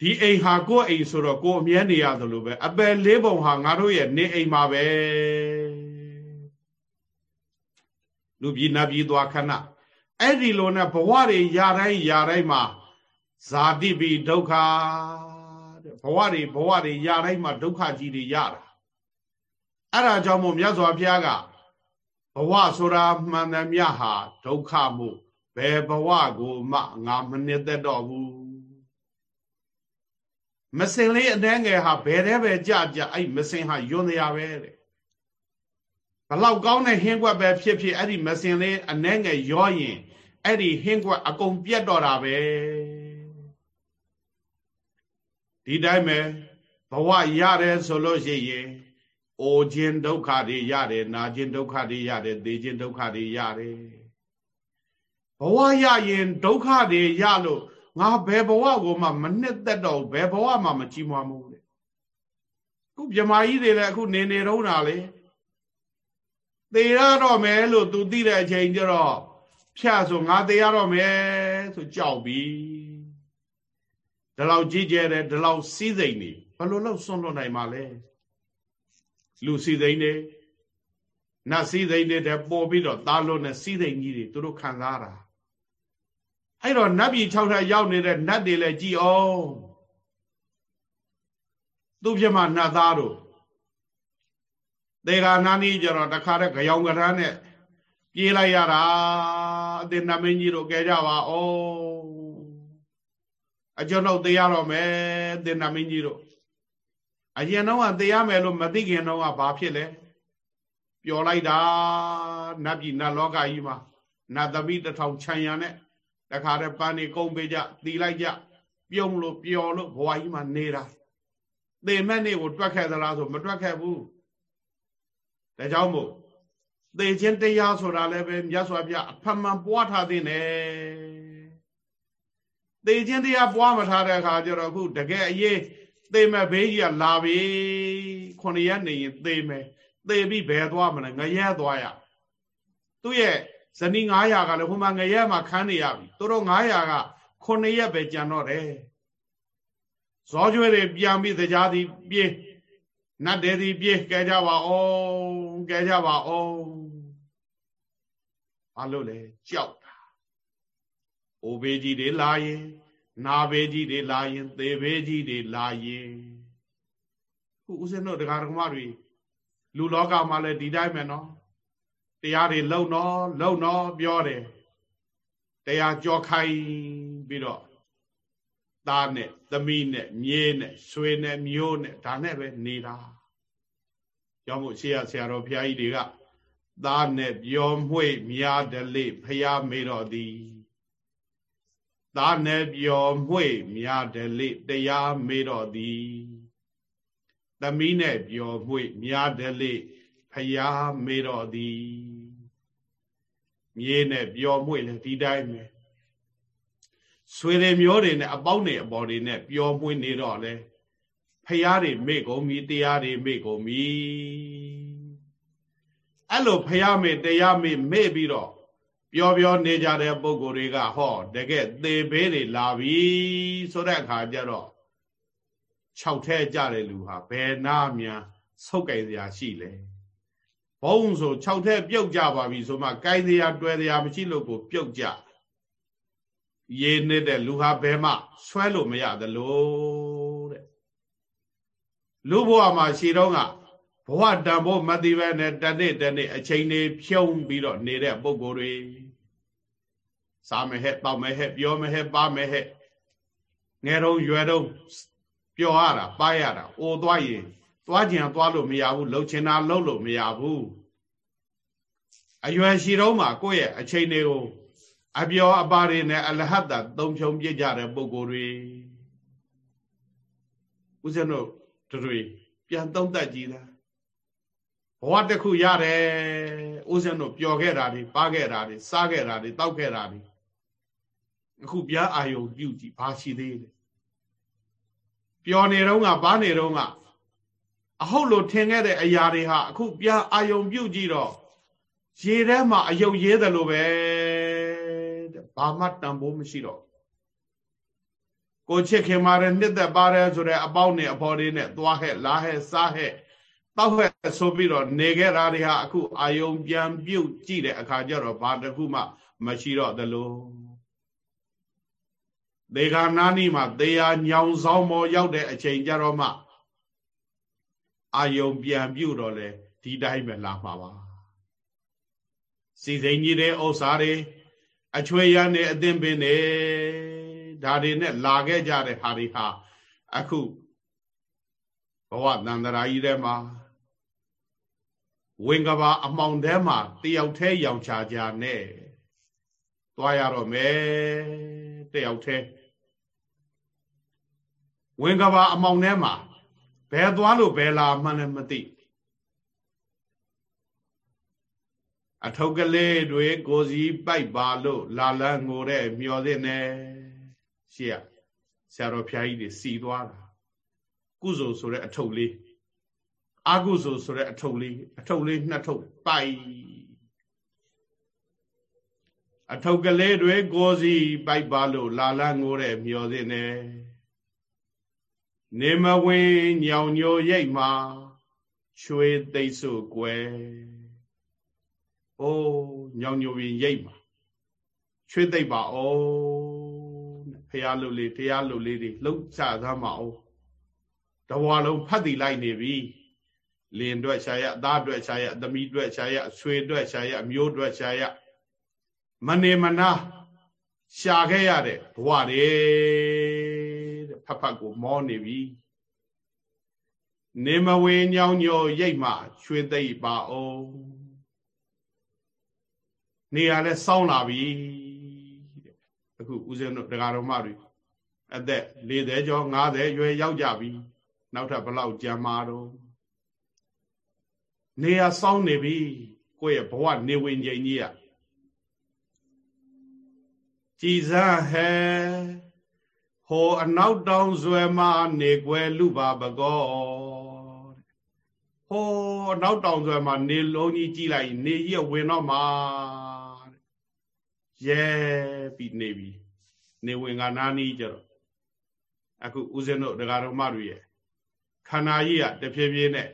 ဒီအိမ်ဟာကိုယ့်အိမ်ဆိုတော့ကိုယ်အမြဲနေရသလိုပဲအပယ်လေးပုံဟာငါတို့ရဲ့နေအိမ်မှာပဲ လူပြည်နတ်ပြည်သွားခဏအဲ့ဒီလိုနဲ့ဘဝတွေຢာတိုင်းຢာတိုင်းမှာဇာတိပိဒုက္ခတဲ့ဘဝတွေဘဝတွေຢာတိုင်းမှာဒုက္ခကြီးတွေရတာအဲ့ဒါကြောင့်မို့မြတ်စွာဘုရားကဘဝဆိုတာမှန်သမျှဟာဒုက္ခမှုဘယ်ဘဝကိုမှငါမနစ်သက်တော့ဘူးမစင်လေးအနှဲငယ်ဟာဘယ်တည်းပဲကြကြအဲ့မစင်ဟာယွန်းရပဲတဲ့ ဘလောက်ကောင်းတဲ့ဟင်းကွက်ပဲဖြစ်ဖြစ်အဲ့ဒီမစင်လေးအနှဲငယ်ရောရင်အဲ့ဒီဟင်းကွက်အကုန်ပြတ်တော့တာပဲဒီတိုင်းပဲဘဝရတယ်ဆိုလို့ရှိရင်အိုခြင်းဒုက္ခတွေရတယ်နာခြင်းဒုက္ခတွေရတယ်သေခြင်းဒုက္ခတွေရတယ်ဘဝရရင်ဒုက္ခတွေရလို့ငါဘယ်ဘဝကိုမှမနှစ်သက်တော့ဘယ်ဘဝမှမကြည်မွားဘူးလေခုမြမကြီးတွေလည်းအခုနေနေတော့တာလေ သေရတော့မယ်လို့သူသိတဲ့အချိန်ကျတော့ဖြတ်ဆိုငါသေရတော့မယ်ဆိုကြောက်ပြီဒီလောက်ကြီးကျယ်တယ်ဒီလောက်စီးစိမ်နေဘယ်လိုလုပ်စွန့်လွတ်နိုင်မှာလဲလူစီစိမ်နေနတ်စီစိမ်တွေတဲ့ပေါ်ပြီးတော့သားလုံးနဲ့စီစိမ်ကြီးတွေသူတို့ခံစားတာအဲ့တော့နတ်ပြည်၆ထပ်ရောက်နေတဲ့နတ်တွေလည်းကြည်အောင်သူပြမနတ်သားတို့ တေဂာနာနီကြတော့တခါတည်းကြောင်ကရမ်းနဲ့ပြေးလိုက်ရတာအသင်နမင်းကြီးတို့ကဲကြပါအောင်အကျွန်ုပ်သိရတော့မယ်အသင်နမင်းကြီးတို့အရင်တော့ကသိရမယ်လို့မသိခင်တော့ကဘာဖြစ်လဲပျော်လိုက်တာနတ်ပြည်နတ်လောကကြီးမှာနတ်သမီးတစ်ထောင်ခြံရံနဲ့တခါတည်းပန်းနေကုန်းပေးကြတီလိုက်ကြပြုံးလို့ပျော်လို့ဘဝကြီးမှာနေတာသေမဲ့နေကိုတွက်ခဲ့သလားဆိုမတွက်ခဲ့ဘူး ဒါကြောင့်မို့သေခြင်းတရားဆိုတာလည်းပဲမြတ်စွာဘုရားအဖမှန်ပွားထားတဲ့နဲ့သေခြင်းတရားပွားမထားတဲ့အခါကျတော့အခုတကယ်အရေးသေမဲ့ဘေးကြီးကလာပြီခုနှစ်ရက်နေရင်သေမယ်သေပြီးဘယ်သွားမလဲငရဲသွားရသူ့ရဲ့ဇနီး900ကလည်းဟိုမှာငရဲမှာခန်းနေရပြီသူတို့900က9ရက်ပဲကြံတော့တယ်ဇောကျွဲတွေပြန်ပြီးတရားသည်ပြေး နတ်တွေသည်ပြေးကဲကြပါအောင်ကဲကြပါအောင်ဘာလို့လဲကြောက်တာအိုဘေးကြီးတွေလာရင်နာဘေးကြီးတွေလာရင်သေဘေးကြီးတွေလာရင်ခုဦးဇင်းတို့တရားဓမ္မတွေလူလောကမှာလည်းဒီတိုင်းပဲနော်တရားတွေလုံတော့လုံတော့ပြောတယ်တရားကြောခိုင်းပြီးတော့ သားနဲ့သမီးနဲ့မြေးနဲ့ဆွေနဲ့မျိုးနဲ့ဒါနဲ့ပဲနေတာကြောင့်မို့ရှေးရဆရာတော်ဘုရားကြီးတွေကသားနဲ့ပြောမွေ့မြားတလေဖျားမေတော်သည်သားနဲ့ပြောမွေ့မြားတလေတရားမေတော်သည်သမီးနဲ့ပြောမွေ့မြားတလေဖယားမေတော်သည်မြေနဲ့ပျော်မွေ့လေဒီတိုင်းပဲ ဆွေတွေမျိုးတွေနဲ့အပေါင်းတွေအပေါ်တွေနဲ့ပျော်မွေ့နေတော့လေဖယားတွေမေ့ကုန်ပြီတရားတွေမေ့ကုန်ပြီအဲ့လိုဖယားမေ့တရားမေ့မေ့ပြီးတော့ပျော်ပျော်နေကြတဲ့ပုံကိုယ်တွေက ဟောတကယ်သေဘေးတွေလာပြီဆိုတဲ့အခါကျတော့၆ထဲကြတဲ့လူဟာဘယ်နာမြန်ဆုတ်ကြိုင်စရာရှိလဲဘုံဆို6ထက်ပြုတ်ကြပါပြီဆိုမှကိုင်းတရားတွဲတရားမရှိလို့ကိုပြုတ်ကြ ရေးနေတဲ့လူဟာဘယ်မှဆွဲလို့မရသလိုတဲ့လူဘဝမှာရှည်တော့ကဘဝတန်ဖို့မသိပဲနဲ့တနေ့တနေ့အချိန်လေးဖြုံးပြီးတော့နေတဲ့ပုံကိုယ်တွေစားမဟဲ့တောက်မဟဲ့ပြောမဟဲ့ပါမဟဲ့ငယ်တော့ရွယ်တော့ပျော်ရတာပါရတာအိုသွားရင်သွားကျင်သွားလို့မရဘူးလှုပ်ချင်တာလှုပ်လို့မရဘူးအရွယ်ရှိတော့မှကိုယ့်ရဲ့အချိန်တွေကို အပြောအပါတွေနဲ့အလဟတ်တာသုံးဖြုံပြကြတဲ့ပုံကိုယ်တွေဦးဇင်းတို့တွေပြန်သုံးသပ်ကြည့်လားဘဝတစ်ခုရတယ်ဦးဇင်းတို့ပျော်ခဲ့တာတွေပါခဲ့တာတွေစားခဲ့တာတွေတောက်ခဲ့တာတွေအခုပြားအာယုံပြုတ်ကြည့်ဘာရှိသေးလဲပျော်နေတော့ကပါနေတော့ကအဟုတ်လို့ထင်ခဲ့တဲ့အရာတွေဟာအခုပြားအာယုံပြုတ်ကြည့်တော့ရေထဲမှာအယုတ်ရေးတယ်လို့ပဲတဲ့ ဘာမှတန်ဖိုးမရှိတော့ကိုချစ်ခင်မာတဲ့နှစ်သက်ပါတယ်ဆိုတဲ့အပေါင်းနဲ့အဖော်လေးနဲ့သွားဟဲ့လာဟဲ့စားဟဲ့တောက်ဟဲ့ဆိုပြီးတော့နေခဲ့တာတွေဟာအခုအာယုံပြန်ပြုတ်ကြည့်တဲ့အခါကျတော့ဘာတစ်ခုမှ မရှိတော့သလိုဒေဂာနာနီမှာသေယာညောင်ဆောင်မော်ရောက်တဲ့အချိန်ကျတော့မှအာယုံပြန်ပြုတ်တော့လေဒီတိုင်းပဲလာမှာပါစီစိန်ကြီးတဲ့ဥစ္စာတွေ အချွေရနဲ့အသင်ပင်တွေဒါတွေနဲ့လာခဲ့ကြတဲ့ဟာတွေဟာအခုဘဝတန်တရာကြီးထဲမှာဝင်ကဘာအမောင်ထဲမှာတယောက်တည်းရောင်ချကြနဲ့သွားရတော့မယ်တယောက်တည်းဝင်ကဘာအမောင်ထဲမှာဘယ်သွားလို့ဘယ်လာမှန်းလည်းမသိ အထုပ်ကလေးတွေကိုစီပိုက်ပါလို့လာလန်းငိုတဲ့မျောတဲ့နဲ့ရှေ့ကဆရာတော်ဖျားကြီးတွေစီသွားတာကုစုဆိုတဲ့အထုပ်လေးအာကုစုဆိုတဲ့အထုပ်လေးအထုပ်လေးနှစ်ထုပ်ပိုက်အထုပ်ကလေးတွေကိုစီပိုက်ပါလို့လာလန်းငိုတဲ့မျောတဲ့နဲ့နေမဝင်ညောင်ညိုရိတ်မှာရွှေသိပ်စုကွယ် အိုးညောင်ညိုရင်ရိတ်မှာချွေးသိပ်ပါအောင်ဖះလုတ်လေးတရားလုတ်လေးတွေလှုပ်ချသမ်းပါအောင်တဘွားလုံးဖတ်တည်လိုက်နေပြီလင်အတွက်ရှာရအသားအတွက်ရှာရသမီးအတွက်ရှာရဆွေအတွက်ရှာရအမျိုးအတွက်ရှာရမနေမနာရှာခဲ့ရတဲ့ဘဝတွေတဲ့ဖတ်ဖတ်ကိုမောနေပြီနေမဝေညောင်ညိုရိတ်မှရွှေသိပ်ပါအောင် နေရလဲစောင်းလာပြီအခုဦးဇင်းတို့တရားတော်မတွေအသက်40ကျော်50ရွယ်ရောက်ကြပြီနောက်ထပ်ဘလောက်ကြံမာတော့နေရစောင်းနေပြီကိုယ့်ရဲ့ဘဝနေဝင်ချိန်ကြီးอ่ะကြည်စမ်းဟဲဟိုအနောက်တောင်ဇွယ်မှာနေကွယ်လူပါပကောဟိုအနောက်တောင်ဇွယ်မှာနေလုံးကြီးကြည်လိုက်နေရဝင်တော့မှာ ရဲပြီးနေပြီနေဝင်ကနာနီးကြတော့အခုဦးဇင်းတို့ဒကာတော်မတွေရဲ့ခန္ဓာကြီးကတဖြည်းဖြည်းနဲ့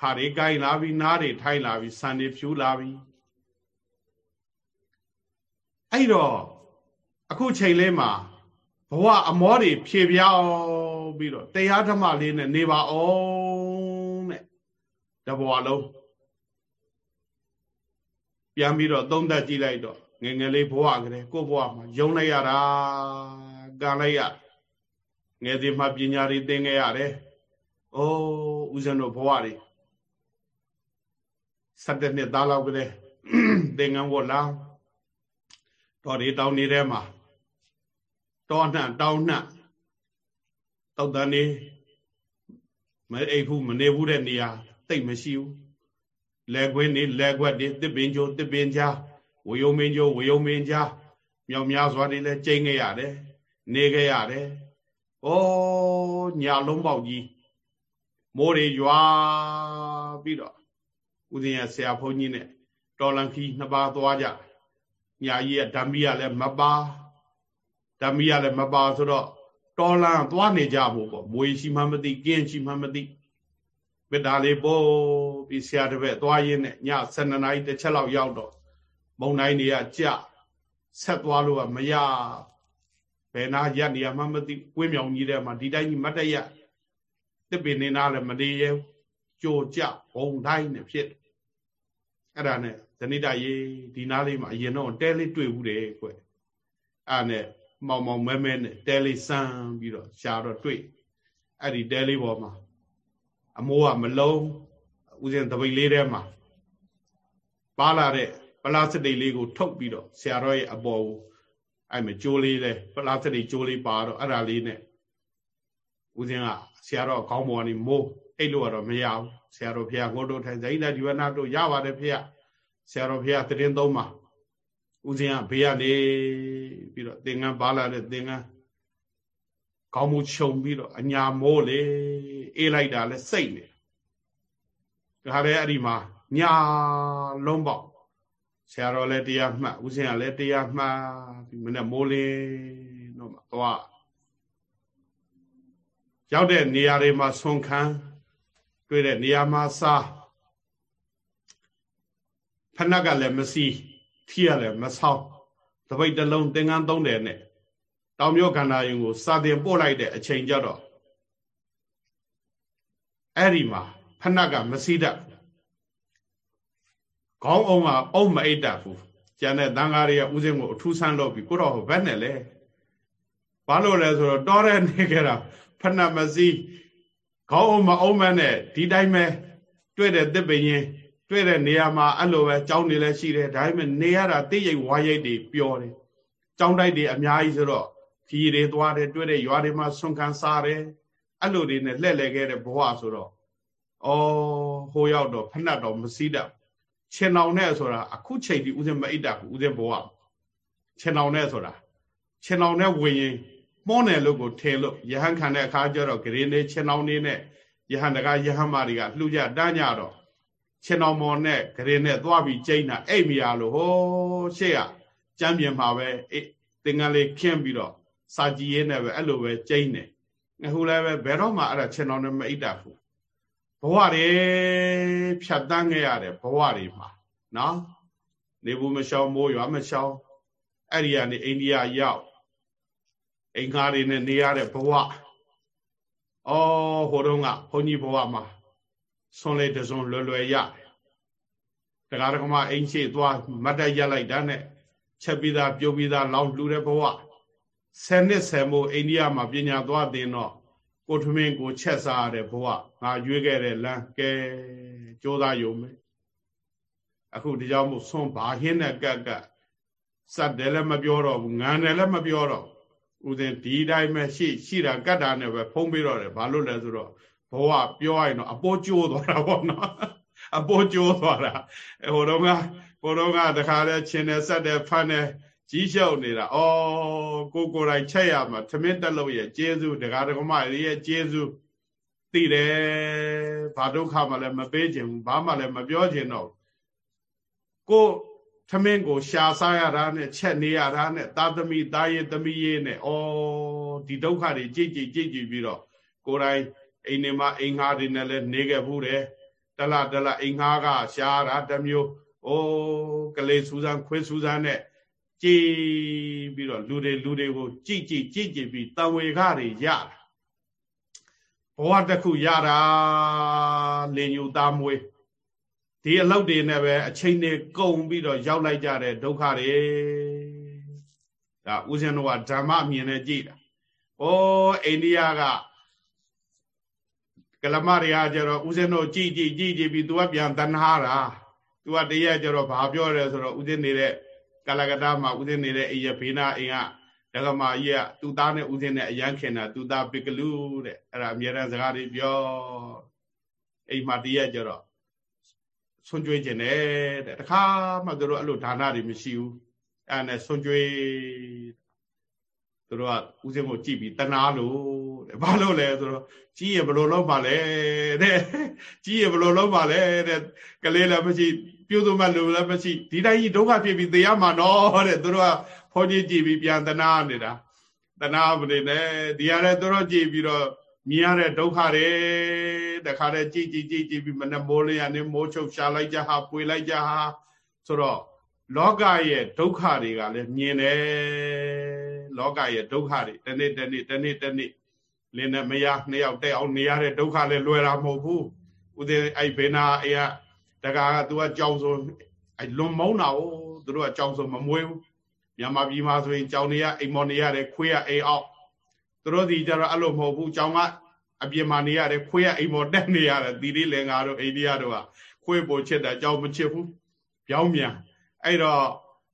ခါတွေကိုင်းလာပြီနားတွေထိုင်းလာပြီဆန်တွေဖြူလာပြီအဲ့တော့အခုချိန်လေးမှာဘဝအမောတွေဖြေပြောင်းပြီးတော့တရားဓမ္မလေးနဲ့နေပါအောင်တဲ့တဘဝလုံးပြန်ပြီးတော့သုံးသပ်ကြည့်လိုက်တော့ ငငယ်လေးဘဝကလေးကိုဘဝမှာယုံလိုက်ရတာကံလိုက်ရငယ်စဉ်မှာပညာတွေသင်ခဲ့ရတယ်။အိုးဦးဇင်းတို့ဘဝတွေ7နှစ်သားလောက်ကလေးသင်္ကန်းဝတ်လာတော်ဒီတောင်းနေတဲ့မှာတောနှံ့တောင်းနှံ့တောက်တန်နေမအိပ်ဘူးမနေဘူးတဲ့နေရာတိတ်မရှိဘူးလဲခွင်းနေလဲခွက်တွေတစ်ပင်ချိုတစ်ပင်ကြား ဝေယုံမင်းကျိုးဝေယုံမင်းကြားမြောက်များစွာတွေလည်းကျိန်းခဲ့ရတယ်နေခဲ့ရတယ်ဩညာလုံးပေါက်ကြီးမိုးတွေရွာပြီးတော့ဦးဇင်းရဆရာဘုန်းကြီးနဲ့တော်လန်ခီနှစ်ပါးသွားကြညာကြီးကဓမ္မီကလည်းမပါဓမ္မီကလည်းမပါဆိုတော့တော်လန်သွားနေကြဖို့ပေါ့မွေရှိမှမသိကင်းရှိမှမသိဝိဒါလေးပို့ပြီးဆရာတပည့်သွားရင်းနဲ့ည7နာရီတစ်ချက်လောက်ရောက်တော့ မုံတိုင်းတွေကကြဆက်သွားလို့ကမရဘယ်နာရက်နေရမှမသိကွင်းမြောင်ကြီးထဲမှာဒီတိုင်းကြီးမတ်တရတစ်ပင်နေနာလည်းမနေရဘူးကြိုကြဘုံတိုင်းနဲ့ဖြစ်အဲ့ဒါနဲ့ဇဏိတရေဒီနားလေးမှာအရင်တော့တဲလေးတွေ့ဘူးတယ်ကွအဲ့နဲ့မောင်မောင်မဲမဲနဲ့တဲလေးစမ်းပြီးတော့ရှားတော့တွေ့အဲ့ဒီတဲလေးပေါ်မှာအမိုးကမလုံးဦးဇင်းတပိတ်လေးထဲမှာပါလာတဲ့ ပလာစတိတ်လေးကိုထုတ်ပြီးတော့ဆရာတော်ရဲ့အပေါ်ကိုအဲ့မှာကြိုးလေးလဲပလာစတိတ်ကြိုးလေးပါတော့အဲ့ဒါလေးနဲ့ဦးဇင်းကဆရာတော်ခေါင်းပေါ်ကနေမိုးအဲ့လိုကတော့မရဘူးဆရာတော်ဖေငုတ်တို့ထိုင်ဇိဒဒီဝနာတို့ရပါတယ်ဖေဆရာတော်ဖေတရင်သုံးပါဦးဇင်းကဘေးကနေပြီးတော့သင်္ကန်းပါလာတဲ့သင်္ကန်းခေါင်းမူခြုံပြီးတော့အညာမိုးလေအေးလိုက်တာလဲစိတ်နေဒါလည်းအဲ့ဒီမှာညာလုံးပေါက် ဆရာတော်လည်းတရားမှတ်ဦးဇင်းကလည်းတရားမှတ်ဒီမနေ့မိုးလင်းတော့မှသွားရောက်တဲ့နေရာတွေမှာဆွန်ခံတွေ့တဲ့နေရာမှာစားဖဏကလည်းမစီးထီရလည်းမဆောင်းတပိတ်တလုံးသင်္ကန်းသုံးတယ်နဲ့တောင်မြို့ခန္ဓာယုံကိုစာတင်ပို့လိုက်တဲ့အချိန်ကြတော့အဲ့ဒီမှာဖဏကမစီးတတ် ခေါင်းအောင်ကအုံမအိတ်တတ်ဘူးကျန်တဲ့တန်ဃာတွေကဥစဉ်ကိုအထူးဆန်းလုပ်ပြီးကိုတော့ဘက်နဲ့လေဘာလို့လဲဆိုတော့တောတဲ့နေကြတာဖဏမစီးခေါင်းအောင်မအုံမနဲ့ဒီတိုင်းပဲတွေ့တဲ့တစ်ပင်ရင်တွေ့တဲ့နေရာမှာအဲ့လိုပဲကြောင်းနေလဲရှိတယ်ဒါပေမဲ့နေရတာတိရိတ်ဝါရိတ်တွေပျော်တယ်ကြောင်းတိုက်တွေအများကြီးဆိုတော့ခီးတွေသွားတယ်တွေ့တဲ့ရွာတွေမှာဆွန်ခံစားတယ်အဲ့လိုတွေနဲ့လှည့်လည်ခဲ့တဲ့ဘဝဆိုတော့ဩဟိုရောက်တော့ဖဏတ်တော့မစည်းတတ် ခြေနောင်နဲ့ဆိုတာအခုချိန်ဒီဥစဉ်မအိတ်တာဘူးဥစဉ်ဘဝခြေနောင်နဲ့ဆိုတာခြေနောင်နဲ့ဝင်ရင်မောနယ်လို့ကိုထဲလို့ယဟန်ခံတဲ့အခါကျတော့ဂရေနေခြေနောင်နေနဲ့ယဟန်တကာယဟန်မာတွေကလှူကြတန်းကြတော့ခြေနောင်မော်နဲ့ဂရေနဲ့သွားပြီးကျိန်းတာအိတ်မရလို့ဟိုးရှေ့ကကြမ်းပြင်မှာပဲအေးသင်္ကန်းလေးခင်းပြီးတော့စာကြည့်ရဲနဲ့ပဲအဲ့လိုပဲကျိန်းတယ်အခုလည်းပဲဘယ်တော့မှအဲ့ဒါခြေနောင်နဲ့မအိတ်တာဘူး ဘဝတွေဖြတ်တန်းခဲ့ရတယ်ဘဝတွေမှာနော်နေဘူးမရှောင်မိုးရွာမရှောင်အဲ့ဒီကနေအိန္ဒိယရောက်အိမ်ကားတွေနဲ့နေရတဲ့ဘဝအော်ဟိုတုန်းကဘုန်းကြီးဘဝမှာဆွန်လေတစုံလွယ်လွယ်ရတယ်တရားဓမ္မအိမ်ရှိသွားမတ်တရက်လိုက်တာနဲ့ချက်ပြီးသားပြုတ်ပြီးသားလောင်းလှူတဲ့ဘဝဆယ်နှစ်ဆယ်မို့အိန္ဒိယမှာပညာသွားတင်တော့ ကိုထမင်းကိုချက်စားရတဲ့ဘဝငါရွေးခဲ့တဲ့လမ်းကဲကြိုးစားယုံမယ်အခုဒီကြောင့်မို့ဆွန်ဘာဟင်းနဲ့ကက်ကက်စက်တယ်လည်းမပြောတော့ဘူးငန်တယ်လည်းမပြောတော့ဥစဉ်ဒီတိုင်းပဲရှိရှိတာကတ်တာနဲ့ပဲဖုံးပြီးတော့တယ်ဘာလို့လဲဆိုတော့ဘဝပြောရရင်တော့အပိုးကျိုးသွားတာပေါ့နော်အပိုးကျိုးသွားတာဟိုတော့ကဟိုတော့ကတခါလဲချင်းနဲ့ဆက်တယ်ဖမ်းတယ် ကြီးလျှောက်နေတာဩကိုကိုယ်တိုင်ချက်ရမှာသမင်းတက်လို့ရဲ့ကျေးဇူးဒကာဒကမရဲ့ကျေးဇူးသိတယ်ဘာဒုက္ခမှလည်းမပေးခြင်းဘူးဘာမှလည်းမပြောခြင်းတော့ကိုသမင်းကိုရှာစားရတာနဲ့ချက်နေရတာနဲ့သာသမီသားရဲ့သမီးရဲ့နဲ့ဩဒီဒုက္ခတွေကြိတ်ကြိတ်ကြိတ်ကြိတ်ပြီးတော့ကိုယ်တိုင်အိမ်နေမှာအိမ်ငှားတွေနဲ့လည်းနေခဲ့ဘူးတယ်တလတလအိမ်ငှားကရှားတာတမျိုးဩကလေးစူးစမ်းခွေးစူးစမ်းနဲ့ ကြည်ပြီးတော့လူတွေလူတွေကိုကြည်ကြည်ကြည်ကြည်ပြီးတံဝေခတွေရတာဘဝတစ်ခုရတာလင်ယူသားမွေးဒီအလောက်တွေနဲ့ပဲအချိန်တွေကုန်ပြီးတော့ရောက်လိုက်ကြတဲ့ဒုက္ခတွေဒါဦးဇင်းတို့ကဓမ္မအမြင်နဲ့ကြည်တာဩအိန္ဒိယကကလမတွေကကျတော့ဦးဇင်းတို့ကြည်ကြည်ကြည်ကြည်ပြီးသူကပြန်တဏှာတာသူကတရက်ကျတော့ဘာပြောရဲဆိုတော့ဦးဇင်းနေတဲ့ ကလကတမှာဦးဇင်းနေတဲ့အိယဘေးနာအိမ်ကဒကမာကြီးကသူ့သားနဲ့ဦးဇင်းနဲ့အရန်ခင်တာသူ့သားပစ်ကလူတဲ့အဲ့ဒါအမြဲတမ်းစကားတွေပြောအိမ်မှာတရက်ကျတော့ဆွန်ကြွေးခြင်းနဲ့တဲ့တခါမှသူတို့အဲ့လိုဒါနတွေမရှိဘူးအဲ့နဲ့ဆွန်ကြွေးသူတို့ကဦးစင်းကိုကြည့်ပြီးတနာလို့တဲ့ဘာလို့လဲဆိုတော့ကြီးရဘလို့လုံးပါလဲတဲ့ကြီးရဘလို့လုံးပါလဲတဲ့ကလေးလည်းမရှိ ပြုစုမှလို့လည်းမရှိဒီတိုင်းကြီးဒုက္ခဖြစ်ပြီးသေရမှာနော်တဲ့သူတို့ကဖောကြီးကြည့်ပြီးပြန်တနာနေတာတနာမနေနဲ့ဒီရတဲ့သူတို့ကြည့်ပြီးတော့မြင်ရတဲ့ဒုက္ခတွေတခါတည်းကြည်ကြည်ကြည်ကြည်ပြီးမနှမိုးလင်းရနေမိုးချုပ်ရှာလိုက်ကြဟာပွေလိုက်ကြဟာဆိုတော့လောကရဲ့ဒုက္ခတွေကလည်းမြင်တယ်လောကရဲ့ဒုက္ခတွေတနေ့တနေ့တနေ့တနေ့လင်းနဲ့မရနှစ်ယောက်တက်အောင်နေရတဲ့ဒုက္ခလည်းလွယ်တာမဟုတ်ဘူးဥဒေအဲ့ဘေနာအေးက တကာက तू ကကြောင်ဆိုအဲ့လွန်မုန်းတာ哦သူတို့ကကြောင်ဆိုမမွေးဘူးမြန်မာပြည်မှာဆိုရင်ကြောင်နေရအိမ်မော်နေရတယ်ခွေးရအိမ်အောက်သူတို့ဒီကြတော့အဲ့လိုမဟုတ်ဘူးကြောင်ကအပြင်မှာနေရတယ်ခွေးရအိမ်မော်တက်နေရတယ်တီလေးလည်းငါတို့အိန္ဒိယတို့ကခွေးပေါ်ချစ်တာကြောင်မချစ်ဘူးပြောင်းမြန်အဲ့တော့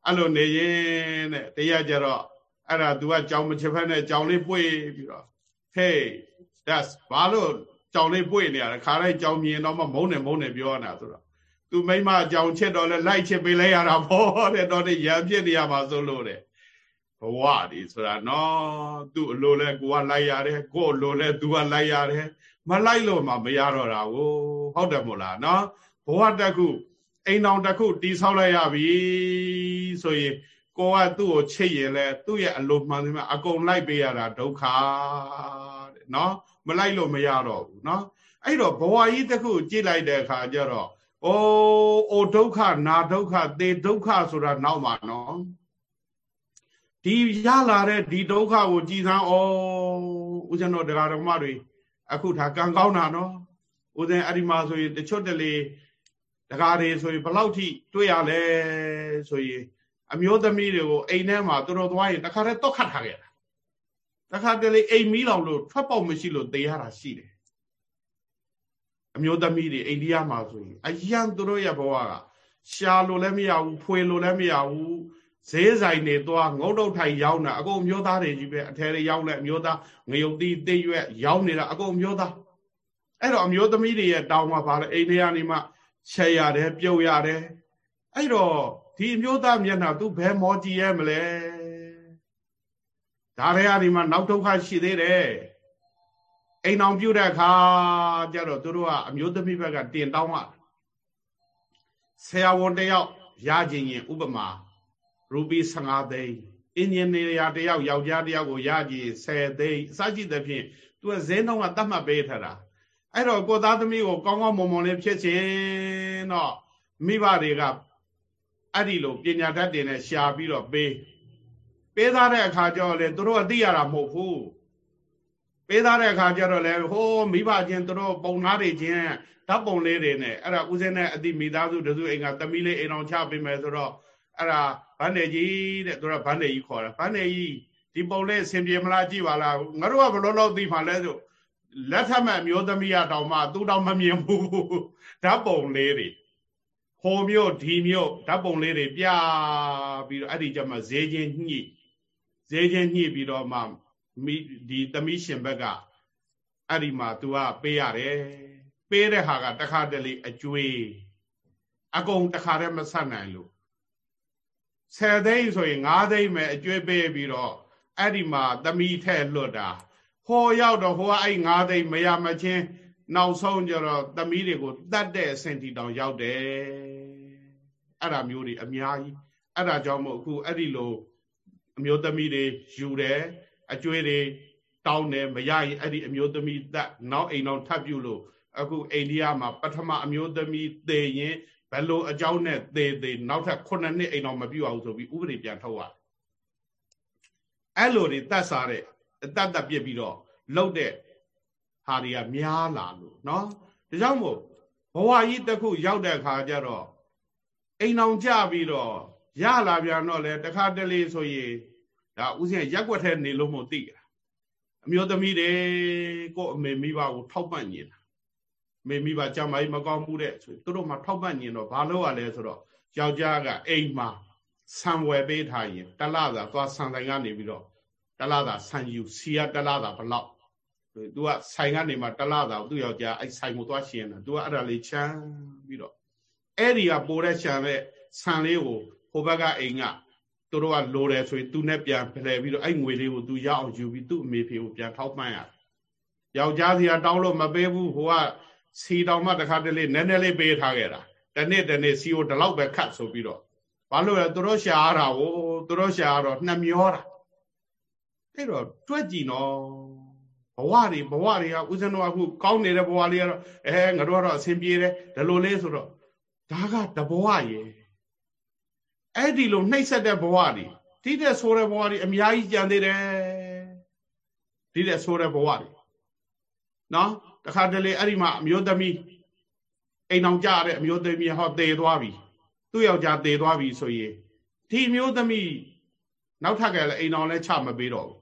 အဲ့လိုနေရင်တဲ့တရားကြတော့အဲ့ဒါ तू ကကြောင်မချစ်ဖက်နဲ့ကြောင်လေးပွေပြီးတော့ hey that's ဘာလို့ကြောင်လေးပွေနေရလဲခါလိုက်ကြောင်မြင်တော့မှမုန်းနေမုန်းနေပြောနေတာဆိုတော့ သူမိမအကြောင်ချစ်တော့လဲလိုက်ချစ်ပေးလိုက်ရတာပေါ့တဲ့တော့ရံပြစ်နေရမှာဆိုလို့တဲ့ဘဝဒီဆိုတာနော်သူ့အလိုလဲကိုကလိုက်ရတယ်ကို့အလိုလဲသူကလိုက်ရတယ်မလိုက်လို့မှမရတော့တာကိုဟုတ်တယ်မို့လားနော်ဘဝတစ်ခုအိမ်တော်တစ်ခုတီဆောက်လိုက်ရပြီဆိုရင်ကိုကသူ့ကိုချစ်ရင်လဲသူ့ရဲ့အလိုမှန်တယ်မှာအကုန်လိုက်ပေးရတာဒုက္ခတဲ့နော်မလိုက်လို့မရတော့ဘူးနော်အဲ့တော့ဘဝကြီးတစ်ခုကြည့်လိုက်တဲ့အခါကျတော့ အိုးအိုဒုက္ခနာဒုက္ခသေဒုက္ခဆိုတာနောက်မှာနော်ဒီရလာတဲ့ဒီဒုက္ခကိုကြည်စမ်းဩဦးဇင်းတို့တရားတော်မတွေအခုဒါကံကောင်းတာနော်ဦးဇင်းအဲ့ဒီမှာဆိုရင်တချွတ်တလေတရားတွေဆိုရင်ဘလောက်ထိတွေ့ရလဲဆိုရင်အမျိုးသမီးတွေကိုအိမ်ထဲမှာသူတို့သွားရင်တခါတည်းတော့ခတ်ထားခဲ့တာတခါတလေအိမ်မီးလောင်လို့ထွက်ပေါက်မရှိလို့တေးရတာရှိတယ် အမျိုးသမီးတွေအိန္ဒိယမှာဆိုရင်အယံသူတို့ရဲ့ဘဝကရှာလို့လည်းမရဘူးဖွေလို့လည်းမရဘူးဈေးဆိုင်တွေသွားငုတ်တုတ်ထိုင်ရောက်နေတာအကုန်မျိုးသားတွေကြီးပဲအထယ်တွေရောက်လဲအမျိုးသားငရုတ်တိတိရွက်ရောက်နေတာအကုန်မျိုးသားအဲ့တော့အမျိုးသမီးတွေရဲ့တောင်းမှာပါလေအိန္ဒိယနေမှာချက်ရတယ်ပြုတ်ရတယ်အဲ့တော့ဒီအမျိုးသားမျက်နှာသူဘယ်မောကြည့်ရဲမလဲဒါတွေအဒီမှာနောက်ဒုက္ခရှိသေးတယ် အိမ်အောင်ပြုတ်တဲ့အခါကျတော့သူတို့ကအမျိုးသမီးဘက်ကတင်တောင်းရဆရာဝန်တယောက်ရခြင်းရင်ဥပမာရူပီ15သိန်းအင်ဂျင်နီယာတယောက်ယောက်ျားတယောက်ကိုရကြည်10သိန်းအစရှိသဖြင့်သူကဈေးနှုန်းကတတ်မှတ်ပေးထားတာအဲ့တော့ကိုသားသမီးကိုကောင်းကောင်းမွန်မွန်လေးဖြစ်ခြင်းတော့မိဘတွေကအဲ့ဒီလိုပညာတတ်တင်နဲ့ရှာပြီးတော့ပေးပေးသားတဲ့အခါကျတော့လေသူတို့ကသိရတာမဟုတ်ဘူး ပေးသားတဲ့အခါကျတော့လေဟိုးမိဘချင်းသူတို့ပုံနာတွေချင်းဓာတ်ပုံလေးတွေနဲ့အဲ့ဒါဦးစင်းနဲ့အတိမိသားစုတစုအိမ်ကသမီးလေးအိမ်အောင်ချပေးမယ်ဆိုတော့အဲ့ဒါဗန်းနေကြီးတဲ့သူကဗန်းနေကြီးခေါ်တာဗန်းနေကြီးဒီပုံလေးအဆင်ပြေမလားကြည့်ပါလားငါတို့ကဘလို့လို့သိမှလဲဆိုလက်ထက်မဲ့မျိုးသမီးရတောင်မှသူတောင်မမြင်ဘူးဓာတ်ပုံလေးတွေဟိုမျိုးဒီမျိုးဓာတ်ပုံလေးတွေပြပြီးတော့အဲ့ဒီကျမှဈေးချင်းညှိဈေးချင်းညှိပြီးတော့မှ မိဒီသမီးရှင်ဘက်ကအဲ့ဒီမှာ तू ကပေးရတယ်ပေးတဲ့ဟာကတခါတလေအကျွေးအကုန်တခါတည်းမဆက်နိုင်လို့10သိန်းဆိုရင်9သိန်းပဲအကျွေးပေးပြီးတော့အဲ့ဒီမှာသမီးထဲလွတ်တာဟောရောက်တော့ဟိုကအဲ့9သိန်းမရမချင်းနောက်ဆုံးကျတော့သမီးတွေကိုတတ်တဲ့အဆင့်တီတောင်ရောက်တယ်အဲ့ဒါမျိုးတွေအများကြီးအဲ့ဒါကြောင့်မို့အခုအဲ့ဒီလိုအမျိုးသမီးတွေယူတယ် အကျွေးတွေတောင်းတယ်မရရင်အဲ့ဒီအမျိုးသမီးတက်နောက်အိမ်တော်ထပ်ပြုလို့အခုအိန္ဒိယမှာပထမအမျိုးသမီးသေရင်ဘယ်လိုအကြောင်းနဲ့သေသေးနောက်ထပ်9နှစ်အိမ်တော်မပြုအောင်ဆိုပြီးဥပဒေပြန်ထုတ်ရတယ်အဲ့လိုတွေတတ်စားတဲ့အတတ်တပြစ်ပြီးတော့လှုပ်တဲ့ဟာတွေကများလာလို့เนาะဒါကြောင့်မို့ဘဝကြီးတစ်ခုရောက်တဲ့အခါကျတော့အိမ်အောင်ကြပြီးတော့ရလာပြန်တော့လေတခါတလေဆိုရင် ဒါဥစဉ်ရက်ွက်ထဲနေလို့မသိတာအမျိုးသမီးတွေကိုအမေမိဘကိုထောက်ပံ့နေတာမေမိဘကြမ်းမကြီးမကောင်းမှုတဲ့ဆိုသူတို့မှထောက်ပံ့နေတော့ဘာလို့ ਆ လဲဆိုတော့ယောက်ျားကအိမ်မှာဆံဝယ်ပေးထားရင်တလသာသွားဆံဆိုင်ကနေပြီးတော့တလသာဆံယူစီရတလသာဘလောက်သူကဆိုင်ကနေမှတလသာသူ့ယောက်ျားအဲ့ဆိုင်ကိုသွားရှင်တာသူကအဲ့ဒါလေးချမ်းပြီးတော့အဲ့ဒီကပိုတဲ့ချမ်းတဲ့ဆံလေးကိုဟိုဘက်ကအိမ်က သူတို့ကလိုတယ်ဆိုရင်သူနဲ့ပြန်ဖလှယ်ပြီးတော့အဲ့ငွေလေးကိုသူရအောင်ယူပြီးသူ့အမေဖေကိုပြန်ထောက်ပံ့ရတယ်ယောက်ျားစီကတောင်းလို့မပေးဘူးဟိုကစီတောင်မှတခါတလေနည်းနည်းလေးပေးထားခဲ့တာတနေ့တနေ့စီကိုဒီလောက်ပဲခတ်ဆိုပြီးတော့ဘာလို့လဲသူတို့ရှာရတာကိုသူတို့ရှာရတော့နှမျောတာအဲ့တော့တွက်ကြည့်နော်ဘဝတွေဘဝတွေကဥစဉ်တော့အခုကောင်းနေတဲ့ဘဝလေးကတော့အဲငါတို့ကတော့အဆင်ပြေတယ်ဒီလိုလေးဆိုတော့ဒါကတဘဝရေ အဲ့ဒီလိုနှိပ်စက်တဲ့ဘဝတွေတိတဲ့ဆိုးတဲ့ဘဝတွေအများကြီးကြံသေးတယ်တိတဲ့ဆိုးတဲ့ဘဝတွေနော်တခါတလေအဲ့ဒီမှာအမျိုးသမီးအိမ်အောင်ကြတဲ့အမျိုးသမီးဟောတည်သွားပြီသူ့ယောက်ျားတည်သွားပြီဆိုရင်ဒီမျိုးသမီးနောက်ထပ်ကလည်းအိမ်အောင်လည်းချမပေးတော့ဘူး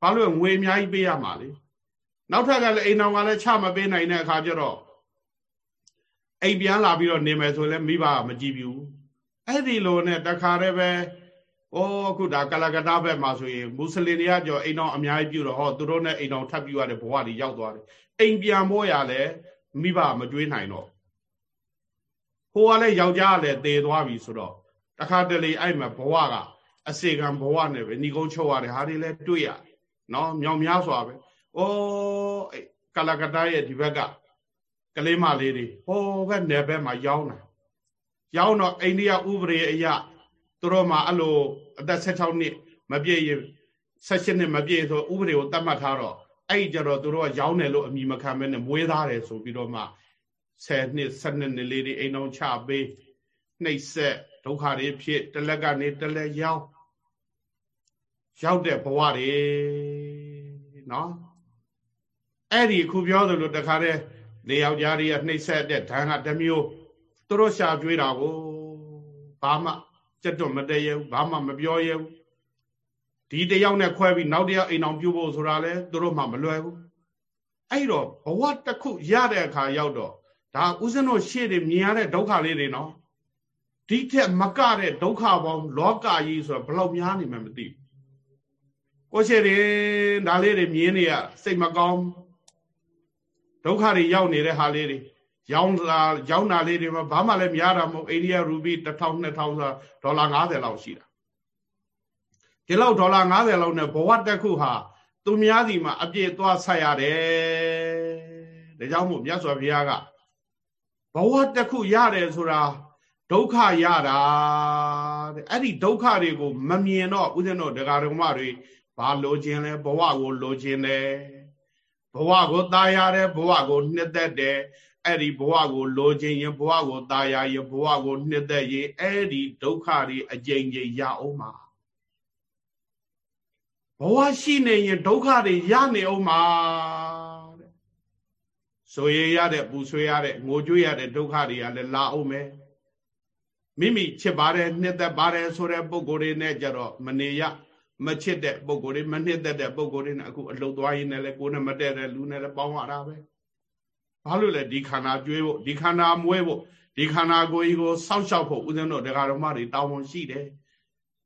ဘာလို့ငွေအများကြီးပေးရမှာလဲနောက်ထပ်ကလည်းအိမ်အောင်ကလည်းချမပေးနိုင်တဲ့အခါကျတော့အိမ်ပြန်လာပြီးတော့နေမယ်ဆိုလည်းမိဘမကြည့်ဘူး အဲ့ဒီလိုနဲ့တခါတည်းပဲဩအခုဒါကလကတာဘက်မှာဆိုရင်မွတ်စလင်တွေကကြောအိမ်တော်အများကြီးပြုတော့ဟောသူတို့နဲ့အိမ်တော်ထပ်ပြုရတဲ့ဘဝတွေရောက်သွားတယ်အိမ်ပြန်ဖို့ရလဲမိဘမတွေးနိုင်တော့ဟိုကလည်းယောက်ျားကလည်းတည်သွားပြီဆိုတော့တခါတလေအဲ့မှာဘဝကအစေကံဘဝနဲ့ပဲဏီကုန်းချုပ်ရတယ်ဟာတွေလည်းတွေ့ရနော်မြောင်များစွာပဲဩကလကတာရဲ့ဒီဘက်ကကလေးမလေးတွေဟိုဘက်နယ်ဘက်မှာရောင်းတာ ရောင်းတော့အိန္ဒိယဥပဒေအရသူတို့မှအဲ့လိုအသက်16နှစ်မပြည့်ရင်16နှစ်မပြည့်ဆိုဥပဒေကိုတတ်မှတ်ထားတော့အဲ့ကြတော့သူတို့ကရောင်းတယ်လို့အမိမခံမဲနဲ့မွေးသားတယ်ဆိုပြီးတော့မှ10နှစ်12နှစ်လေးတွေအိမ်အောင်ချပေးနှိပ်ဆက်ဒုက္ခတွေဖြစ်တလက်ကနေတလက်ရောက်ရောက်တဲ့ဘဝတွေနော်အဲ့ဒီခုပြောသလိုတခါတည်းလေယောက်ျားတွေကနှိပ်ဆက်တဲ့ဓာန်ကတစ်မျိုး သူတို့ရှာကျွေးတာကိုဘာမှကြက်တွမတည့်ရဘူးဘာမှမပြောရဘူးဒီတယောက်နဲ့ခွဲပြီးနောက်တယောက်အိမ်အောင်ပြုဖို့ဆိုတာလဲသူတို့မှမလွယ်ဘူးအဲ့တော့ဘဝတစ်ခုရတဲ့အခါရောက်တော့ဒါဥစဉ်တို့ရှေ့တွေမြင်ရတဲ့ဒုက္ခလေးတွေနော်ဒီထက်မကတဲ့ဒုက္ခပေါင်းလောကကြီးဆိုတော့ဘယ်လောက်များနေမှမသိဘူးကိုရှိတယ်ဒါလေးတွေမြင်နေရစိတ်မကောင်းဒုက္ခတွေရောက်နေတဲ့ဟာလေးတွေ ရောင်းလာရောင်းတာလေးတွေမှာဘာမှလည်းများတာမဟုတ်အိန္ဒိယရူပီ1000 2000ဆိုဒေါ်လာ90လောက်ရှိတာဒီလောက်ဒေါ်လာ90လောက်နဲ့ဘဝတစ်ခုဟာသူများစီမှာအပြည့်သွားဆက်ရတယ်ဒါကြောင့်မို့မြတ်စွာဘုရားကဘဝတစ်ခုရတယ်ဆိုတာဒုက္ခရတာတဲ့အဲ့ဒီဒုက္ခတွေကိုမမြင်တော့ဦးဇင်းတို့ဒကာဒကမတွေဘာလိုချင်လဲဘဝကိုလိုချင်တယ်ဘဝကိုตายရတယ်ဘဝကိုနှစ်သက်တယ် အဲ့ဒီဘဝကိုလိုချင်ရင်ဘဝကိုตายရရင်ဘဝကိုနှစ်သက်ရင်အဲ့ဒီဒုက္ခတွေအကြိမ်ကြိမ်ရအောင်မှာဘဝရှိနေရင်ဒုက္ခတွေရနေအောင်မှာတဲ့ဆိုရရတဲ့ပူဆွေးရတဲ့ငိုကြွေးရတဲ့ဒုက္ခတွေကလည်းလာအောင်မယ်မိမိချစ်ပါတယ်နှစ်သက်ပါတယ်ဆိုတဲ့ပုံကိုယ်တွေနဲ့ကြတော့မနေရမချစ်တဲ့ပုံကိုယ်တွေမနှစ်သက်တဲ့ပုံကိုယ်တွေနဲ့အခုအလုတ်သွားရင်းနဲ့လည်းကိုယ်နဲ့မတည့်တဲ့လူနဲ့လည်းပေါင်းရတာပဲ ဘာလို့လဲဒီခန္ဓာကျွေးဖို့ဒီခန္ဓာမွေးဖို့ဒီခန္ဓာကိုယ်ကြီးကိုစောင့်ရှောက်ဖို့ဦးဇင်းတို့ဒကာတော်မတွေတောင်းဝန်ရှိတယ်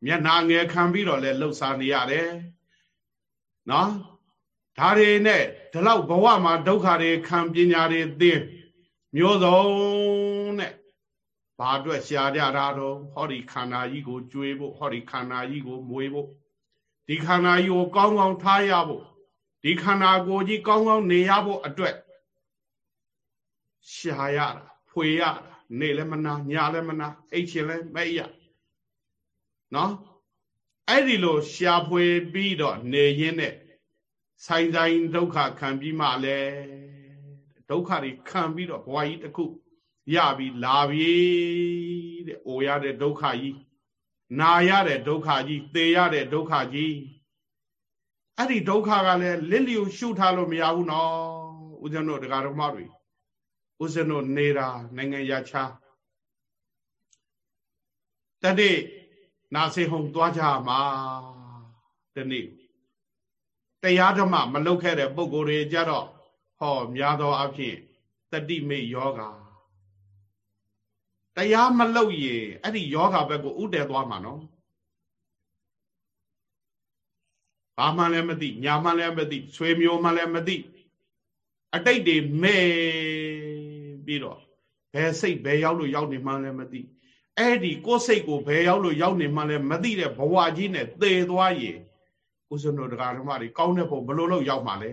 မျက်နာငယ်ခံပြီးတော့လည်းလှုပ်ရှားနေရတယ်နော်ဒါတွေနဲ့ဒီလောက်ဘဝမှာဒုက္ခတွေခံပညာတွေသိမျိုးစုံနဲ့ဘာအတွက်ရှားကြတာတော့ဟောဒီခန္ဓာကြီးကိုကျွေးဖို့ဟောဒီခန္ဓာကြီးကိုမွေးဖို့ဒီခန္ဓာကြီးကိုကောင်းကောင်းထားရဖို့ဒီခန္ဓာကိုယ်ကြီးကောင်းကောင်းနေရဖို့အတွက် ရှာရတာဖွေရတာနေလည်းမနာညာလည်းမနာအိတ်ချင်လည်းမအိပ်ရနော်အဲ့ဒီလိုရှာဖွေပြီးတော့နေရင်းနဲ့ဆိုင်ဆိုင်ဒုက္ခခံပြီးမှလည်းဒုက္ခတွေခံပြီးတော့ဘဝကြီးတစ်ခုရပြီးလာပြီတဲ့။အိုရတဲ့ဒုက္ခကြီးနာရတဲ့ဒုက္ခကြီးသေရတဲ့ဒုက္ခကြီးအဲ့ဒီဒုက္ခကလည်းလစ်လျူရှုထားလို့မရဘူးနော်ဦးဇင်းတို့တရားတော်မတွေ ဦးဇင်းတို့နေတာနိုင်ငံရချာတတိနာစေဟုံသွားကြမှာတနေ့တရားဓမ္မမလုပ်ခဲ့တဲ့ပုံကိုယ်တွေကြတော့ဟောများသောအားဖြင့်တတိမိတ်ယောဂါတရားမလုပ်ရင်အဲ့ဒီယောဂါဘက်ကိုဥတည်သွားမှာနော်ဘာမှလည်းမသိညာမှလည်းမသိဆွေမျိုးမှလည်းမသိအတိတ်တွေမဲ့ ပြီးတော့ဘယ်စိတ်ဘယ်ရောက်လို့ရောက်နေမှလည်းမသိအဲ့ဒီကိုယ်စိတ်ကိုဘယ်ရောက်လို့ရောက်နေမှလည်းမသိတဲ့ဘဝကြီးနဲ့သေသွားရင်ဥစ္စနောတရားဓမ္မတွေကောင်းတဲ့ပုံဘလို့လို့ရောက်မှလဲ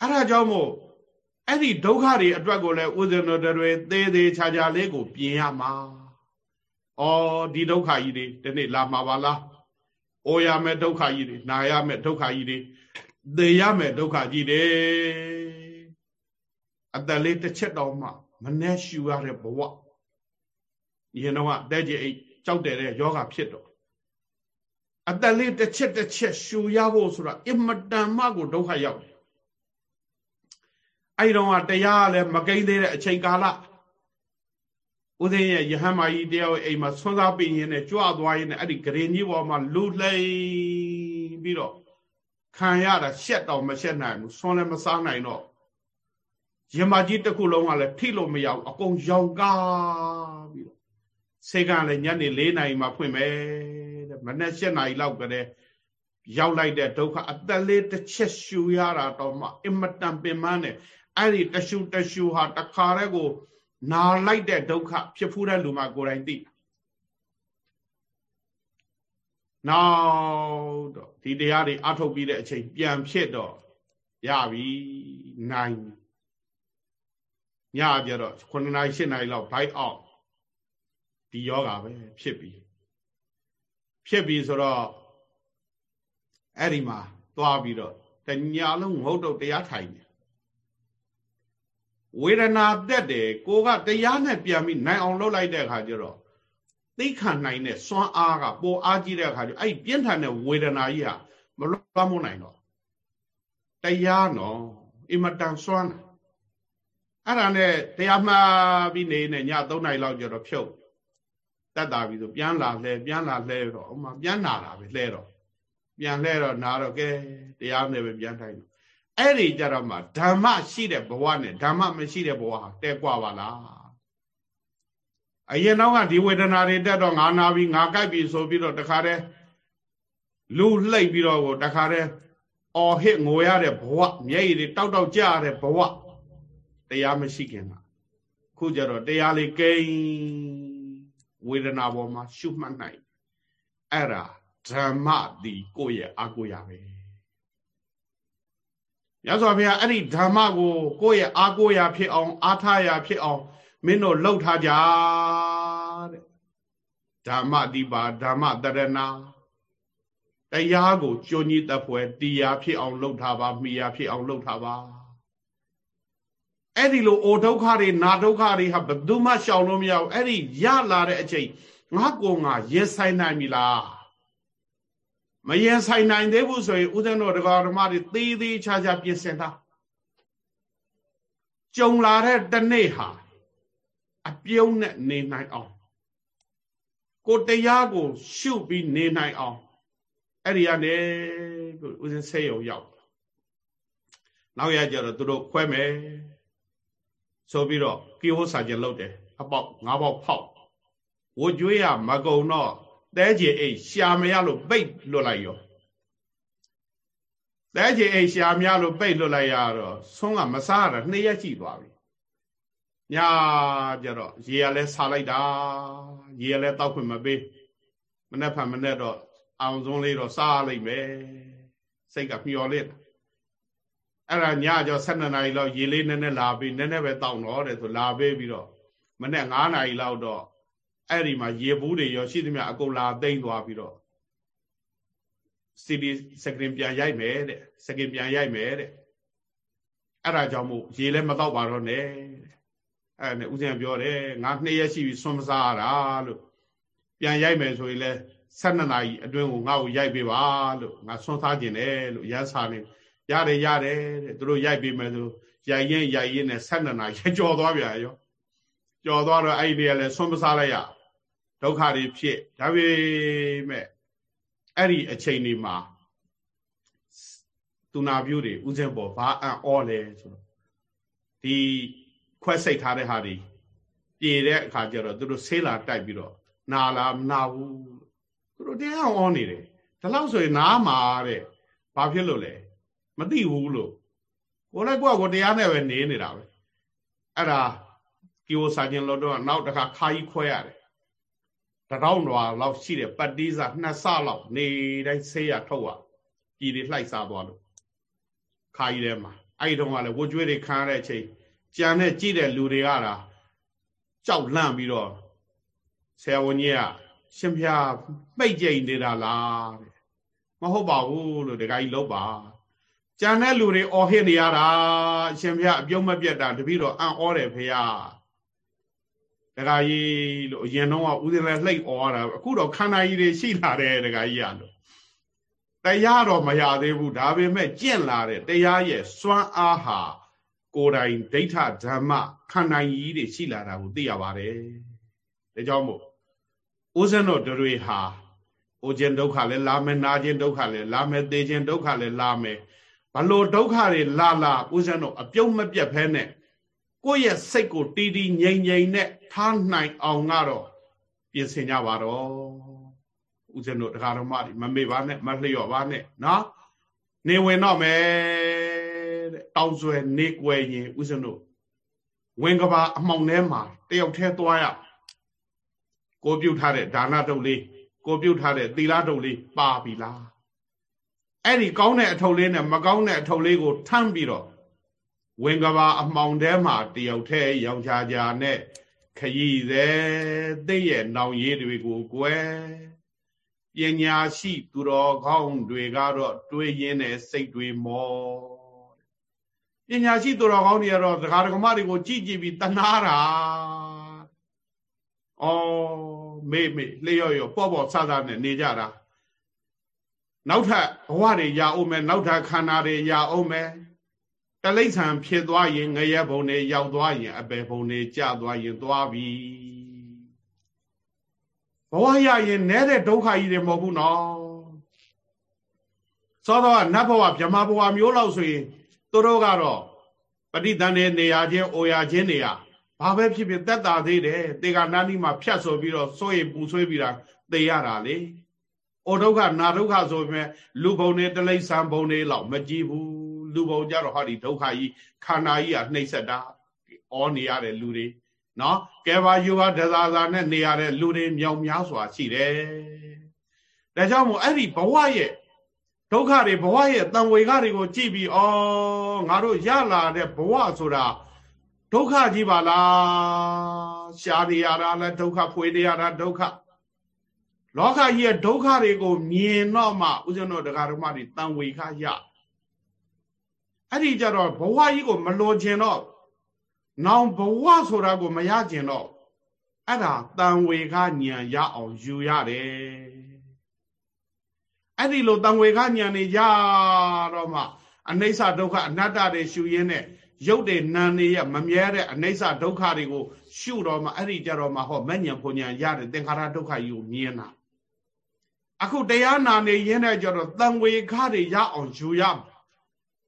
အဲ့ဒါကြောင့်မို့အဲ့ဒီဒုက္ခတွေအတွက်ကိုလည်းဥစ္စနောတွေသေးသေးချာချာလေးကိုပြင်ရမှာဩဒီဒုက္ခကြီးတွေဒီနေ့လာမှာပါလားအိုရမယ်ဒုက္ခကြီးတွေနာရမယ်ဒုက္ခကြီးတွေသေရမယ်ဒုက္ခကြီးတွေ အတလေးတစ်ချက်တော့မှမနှဲရှူရတဲ့ဘဝရင်တော့တက်ကြိတ်ကြောက်တယ်တဲ့ယောဂဖြစ်တော့အတလေးတစ်ချက်တစ်ချက်ရှူရဖို့ဆိုတာအင်မတန်မှကိုဒုက္ခရောက်တယ်အဲ့တော့တရားလည်းမကိန်းသေးတဲ့အချိန်ကာလဦးသိန်းရဲ့ယဟန်မာကြီးတယောက်အိမ်မှာဆွမ်းစားပင်ရင်းနဲ့ကြွသွားရင်းနဲ့အဲ့ဒီဂရင်ကြီးပေါ်မှာလူလှိမ့်ပြီးတော့ခံရတာရှက်တော့မရှက်နိုင်ဘူးဆွမ်းလည်းမစားနိုင်တော့ ရမကြီးတစ်ခုလုံးကလည်းထိလို့မရဘူးအကုန်ရောင်ကားပြီးတော့စေကလည်းညနေ၄နာရီမှဖွင့်မယ်တဲ့မနေ့၈နာရီလောက်ကတည်းရောက်လိုက်တဲ့ဒုက္ခအသက်လေးတစ်ချက်ရှူရတာတော့မှအင်မတန်ပင်ပန်းတယ်အဲ့ဒီတရှူတရှူဟာတခါတည်းကို နာလိုက်တဲ့ဒုက္ခဖြစ်ဖူးတဲ့လူမှကိုယ်တိုင်သိနောက်တော့ဒီတရားတွေအထုတ်ပြီးတဲ့အချိန်ပြန်ဖြစ်တော့ရပြီနိုင် ညကြတော့9နာရီ10နာရီလောက်ဘိုက်အောက်ဒီယောဂါပဲဖြစ်ပြီဖြစ်ပြီဆိုတော့အဲ့ဒီမှာသွားပြီးတော့တညာလုံးငုတ်တော့တရားထိုင်တယ်ဝေဒနာတက်တယ်ကိုကတရားနဲ့ပြန်ပြီးနိုင်အောင်လုပ်လိုက်တဲ့အခါကျတော့သိခံနိုင်တဲ့စွမ်းအားကပိုအားကြီးတဲ့အခါကျအဲ့ပြင်းထန်တဲ့ဝေဒနာကြီးဟာမလွှမ်းမိုးနိုင်တော့တရားနော်အင်မတန်စွမ်းတာ အဲ့ဒါနဲ့တရားမှားပြီးနေနေည3နာရီလောက်ကျတော့ဖြုတ်တတ်တာပြီဆိုပြန်လာလှဲပြန်လာလှဲတော့ဥမာပြန်နာတာပဲလှဲတော့ပြန်လှဲတော့နာတော့ကဲတရားနဲ့ပဲပြန်ထိုင်တော့အဲ့ဒီကြတော့မှဓမ္မရှိတဲ့ဘဝနဲ့ဓမ္မမရှိတဲ့ဘဝဟာတဲကွာပါလားအရင်တော့ကဒီဝေဒနာတွေတက်တော့ငါနာပြီးငါကြိုက်ပြီဆိုပြီးတော့တခါတည်းလူလှိပ်ပြီးတော့ကိုတခါတည်းအော်ဟစ်ငိုရတဲ့ဘဝမျက်ရည်တွေတောက်တောက်ကြရတဲ့ဘဝ တရားမရှိခင်ကခုကြတော့တရားလေးကိန်းဝေဒနာပေါ်မှာရှုမှတ်နိုင်အဲ့ဒါဓမ္မဒီကိုယ့်ရဲ့အကိုရပဲမြတ်စွာဘုရားအဲ့ဒီဓမ္မကိုကိုယ့်ရဲ့အာကိုရာဖြစ်အောင် အားထားရာဖြစ်အောင်မင်းတို့လှုပ်ထားကြတဲ့ဓမ္မတိပါဓမ္မတရဏတရားကိုကြုံကြီးတပွဲတရားဖြစ်အောင်လှုပ်ထားပါမိယာဖြစ်အောင်လှုပ်ထားပါ အဲ့ဒီလိုအိုဒုက္ခတွေနာဒုက္ခတွေဟာဘယ်သူမှရှောင်လို့မရဘူးအဲ့ဒီရလာတဲ့အချိန်ငါကိုငါရင်ဆိုင်နိုင်ပြီလားမရင်ဆိုင်နိုင်သေးဘူးဆိုရင်ဦးဇင်းတို့တရားဓမ္မတွေသေးသေးချာချာပြင်ဆင်ထားကြုံလာတဲ့တနေ့ဟာအပြုံးနဲ့နေနိုင်အောင်ကိုတရားကို ရှုပြီးနေနိုင်အောင်အဲ့ဒီကနေကိုဦးဇင်းဆေးရုံရောက်နောက်ရကြတော့သူတို့ခွဲမယ် ဆိုပြီးတော့ကီဟိုစာကျလုပ်တယ်အပေါက်ငါးပေါက်ဖောက်ဝကြွေးရမကုံတော့တဲကြီးအိတ်ရှာမရလို့ပိတ်လွတ်လိုက်ရောတဲကြီးအိတ်ရှာမရလို့ပိတ်လွတ်လိုက်ရတော့ဆုံးကမစားရတာနှစ်ရက်ရှိသွားပြီညာကြတော့ရေရလဲဆာလိုက်တာရေရလဲတောက်ခွင့်မပေးမနေ့ဖန်မနေ့တော့အောင်ဆုံးလေးတော့စားလိုက်မယ်စိတ်ကမျော်လင့် အဲ့ဒါညကျော်12နာရီလောက်ရေလေးနည်းနည်းလာပြီးနည်းနည်းပဲတောက်တော့တယ်ဆိုလာပေးပြီးတော့မနေ့9နာရီလောက်တော့အဲ့ဒီမှာရေဘူးတွေရောရှိသမျှအကုန်လာသိမ့်သွားပြီးတော့စီဒီစကရင်ပြန်ရိုက်မယ်တဲ့စကင်ပြန်ရိုက်မယ်တဲ့အဲ့ဒါကြောင့်မို့ရေလည်းမတော့ပါတော့နဲ့အဲ့နဲ့ဦးဇင်းပြောတယ်ငါနှစ်ရက်ရှိပြီဆွမ်းမစားရတာလို့ပြန်ရိုက်မယ်ဆိုရင်လဲ12နာရီအတွင်းကိုငါ့ကိုရိုက်ပေးပါလို့ငါဆွမ်းစားခြင်းတယ်လို့ရမ်းစာနေ ရတယ်ရတယ်တဲ့သူတို့ရိုက်ပေးမယ်ဆိုရိုက်ရင်ရိုက်ရင်နဲ့12နာရီကြော်သွားပြန်ရောကြော်သွားတော့အဲ့ဒီကလည်းဆွမ်းမစားလိုက်ရဒုက္ခတွေဖြစ်ဒါပေမဲ့အဲ့ဒီအချိန်တွေမှာသူနာပြုတွေဥစဉ်ပေါ်ဘာအံ့ဩလဲဆိုတော့ဒီခွက်စိတ်ထားတဲ့ဟာတွေပြေတဲ့အခါကျတော့သူတို့ဆေးလာတိုက်ပြီးတော့နာလာမနာဘူးသူတို့တရားအောင်နေတယ်ဒါလို့ဆိုရင်နားမှာတဲ့ဘာဖြစ်လို့လဲ မသိဘူးလို့ကိုလည်းကိုကကိုတရားနဲ့ပဲနေနေတာပဲအဲ့ဒါကီယိုစာချင်းလို့တော့နောက်တစ်ခါခါကြီးခွဲရတယ်တရောင်းတော်လောက်ရှိတဲ့ပတ်တိစာနှစ်ဆလောက်နေတိုင်းဆေးရထုတ်ရပြည်တွေလှိုက်စားသွားလို့ခါကြီးထဲမှာအဲ့ဒီတော့ကလည်းဝကြွေးတွေခံရတဲ့အချိန်ကြံနဲ့ကြည့်တဲ့လူတွေကတာကြောက်လန့်ပြီးတော့ဆရာဝန်ကြီးကရှင်ဖျားပိတ်ကြိမ်နေတာလားတဲ့မဟုတ်ပါဘူးလို့တခါကြီးလောက်ပါ ကြံတဲ့လူတွေအော်ဟစ်နေရတာရှင်ဖျားအပြုံးမပြတ်တာတပည့်တော်အံ့ဩတယ်ဖေရတခါကြီးလို့အရင်တော့ဦးစင်လဲလှိတ်ဩတာအခုတော့ခန္ဓာကြီးတွေရှိလာတယ်တခါကြီးရလို့တရားတော့မရသေးဘူးဒါပေမဲ့ကျင့်လာတဲ့တရားရဲ့စွမ်းအားဟာကိုယ်တိုင်ဒိဋ္ဌဓမ္မခန္ဓာကြီးတွေရှိလာတာကိုသိရပါတယ်ဒါကြောင့်မို့ဦးဇင်းတို့တွေဟာအိုခြင်းဒုက္ခလည်းလာမယ်နာခြင်းဒုက္ခလည်းလာမယ်သေခြင်းဒုက္ခလည်းလာမယ် ဘလို့ဒုက္ခတွေလာလာဦးဇင်းတို့အပြုံးမပြတ်ဖဲနဲ့ကိုယ့်ရဲ့စိတ်ကိုတီးတီးငြိမ်ငြိမ်နဲ့ထားနိုင်အောင်ကတော့ပြင်ဆင်ကြပါတော့ဦးဇင်းတို့တရားတော်မတွေမမေ့ပါနဲ့မလျော့ပါနဲ့နော်နေဝင်တော့မယ်တဲ့တောင်းဆွဲနေကွယ်ရင်ဦးဇင်းတို့ဝင်ကဘာအမှောင်ထဲမှာတယောက်တည်းသွားရကိုပြုတ်ထားတဲ့ဒါနတုတ်လေးကိုပြုတ်ထားတဲ့သီလတုတ်လေးပါပြီလား အဲ့ဒီကောင်းတဲ့အထုပ်လေးနဲ့မကောင်းတဲ့အထုပ်လေးကိုထမ်းပြီးတော့ဝင်ကဘာအမှောင်ထဲမှာတယောက်တည်းရောင်ချာချာနဲ့ခရီးသည်သိရဲ့နောင်ရည်တွေကိုကွယ်ပညာရှိသူတော်ကောင်းတွေကတော့တွေးရင်းနဲ့စိတ်တွေမောပညာရှိသူတော်ကောင်းတွေကတော့ဒကာဒကမတွေကိုကြည်ကြည်ပြီးတနာတာဩမေ့မေ့လျော့လျော့ပေါ့ပေါ့ဆဆနဲ့နေကြတာ နောက်ထပ်ဘဝတွေရအောင်မယ်နောက်ထပ်ခန္ဓာတွေရအောင်မယ်တလိ္ဆံဖြစ်သွားရင်ငရဲဘုံတွေရောက်သွားရင်အပေဘုံတွေကျသွားရင်သွားပြီဘဝရရင်နဲတဲ့ဒုက္ခကြီးတွေမဟုတ်ဘူးနော်သောတော့နတ်ဘဝဗြဟ္မာဘဝမျိုးလောက်ဆိုရင်သူတို့ကတော့ပဋိသန္ဓေနေရာချင်းအိုရာချင်းနေရာဘာပဲဖြစ်ဖြစ်တက်တာသေးတယ်တေကနာနီမှာဖြတ်ဆိုပြီးတော့စိုးရိမ်ပူဆွေးပြီးတာသေရတာလေ။ အိုဒုက္ခနာဒုက္ခဆိုပေမဲ့လူဘုံနဲ့တလိษံဘုံတွေလောက်မကြည့်ဘူးလူဘုံကြတော့ဟောဒီဒုက္ခကြီးခန္ဓာကြီးကနှိမ့်ဆက်တာဩနေရတဲ့လူတွေနော်ကဲပါယူပါဒဇာဇာနဲ့နေရတဲ့လူတွေမြောင်များစွာရှိတယ်။ဒါကြောင့်မို့အဲ့ဒီဘဝရဲ့ဒုက္ခတွေဘဝရဲ့တန်ဝေခတွေကိုကြည့်ပြီးဩငါတို့ရလာတဲ့ဘဝဆိုတာဒုက္ခကြီးပါလားရှားနေရတာလဲဒုက္ခဖွေနေရတာဒုက္ခ လောကကြီးရဲ့ဒုက္ခတွေကိုမြင်တော့မှဥစ္စနောတရားဓမ္မတွေတန်ဝေခရအဲ့ဒီကြတော့ဘဝကြီးကိုမလိုချင်တော့နောင်ဘဝဆိုတာကိုမရကျင်တော့အဲ့ဒါတန်ဝေခဉာဏ်ရအောင်ယူရတယ်အဲ့ဒီလိုတန်ဝေခဉာဏ်နေရတော့မှအနိစ္စဒုက္ခအနတ္တတွေရှုရင်းနဲ့ရုပ်တွေနာနေရမမြဲတဲ့အနိစ္စဒုက္ခတွေကိုရှုတော့မှအဲ့ဒီကြတော့မှဟောမညံဖွညာရတယ်သင်္ခါရဒုက္ခကြီးကိုမြင်တာ အခုတရားနာနေရင်းနဲ့ကြတော့တန်ဝေခတွေရအောင်ယူရ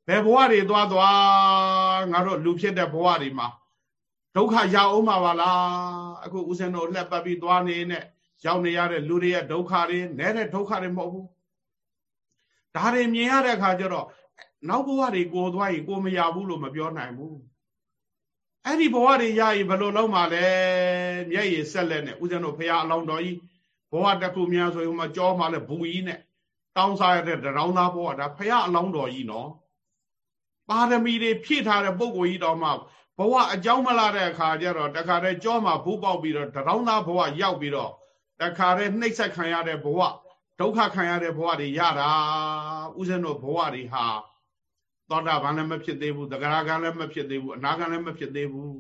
ဘယ်ဘဝတွေသွားသွားငါတို့လူဖြစ်တဲ့ဘဝတွေမှာဒုက္ခရအောင်မှာပါလားအခုဦးဇင်းတို့လက်ပတ်ပြီးသွားနေနဲ့ရောက်နေရတဲ့လူတွေရဲ့ဒုက္ခတွေနဲတဲ့ဒုက္ခတွေမဟုတ်ဘူးဒါတွေမြင်ရတဲ့အခါကျတော့နောက်ဘဝတွေကိုသွားရင်ကိုမရဘူးလို့မပြောနိုင်ဘူးအဲ့ဒီဘဝတွေရရင်ဘယ်လိုလုပ်မှလဲမျက်ရည်ဆက်လက်နဲ့ဦးဇင်းတို့ဖရာအလောင်းတော်ကြီး ဘဝတစ်ခုများဆိုရင်မကြောမှလဲဘူကြီးနဲ့တောင်းစားရတဲ့တရောင်းသားဘဝဒါဖရာအလောင်းတော်ကြီးနော်ပါရမီတွေဖြည့်ထားတဲ့ပုံကိုကြီးတော်မှဘဝအကြောင်းမလာတဲ့အခါကျတော့တခါတည်းကြောမှာဘူးပေါက်ပြီးတော့တရောင်းသားဘဝရောက်ပြီးတော့တခါတည်းနှိပ်ဆက်ခံရတဲ့ဘဝဒုက္ခခံရတဲ့ဘဝတွေရတာဥစဉ်တို့ဘဝတွေဟာသောတာပန်လည်းမဖြစ်သေးဘူးသဂရကံလည်းမဖြစ်သေးဘူးအနာကံလည်းမဖြစ်သေးဘူး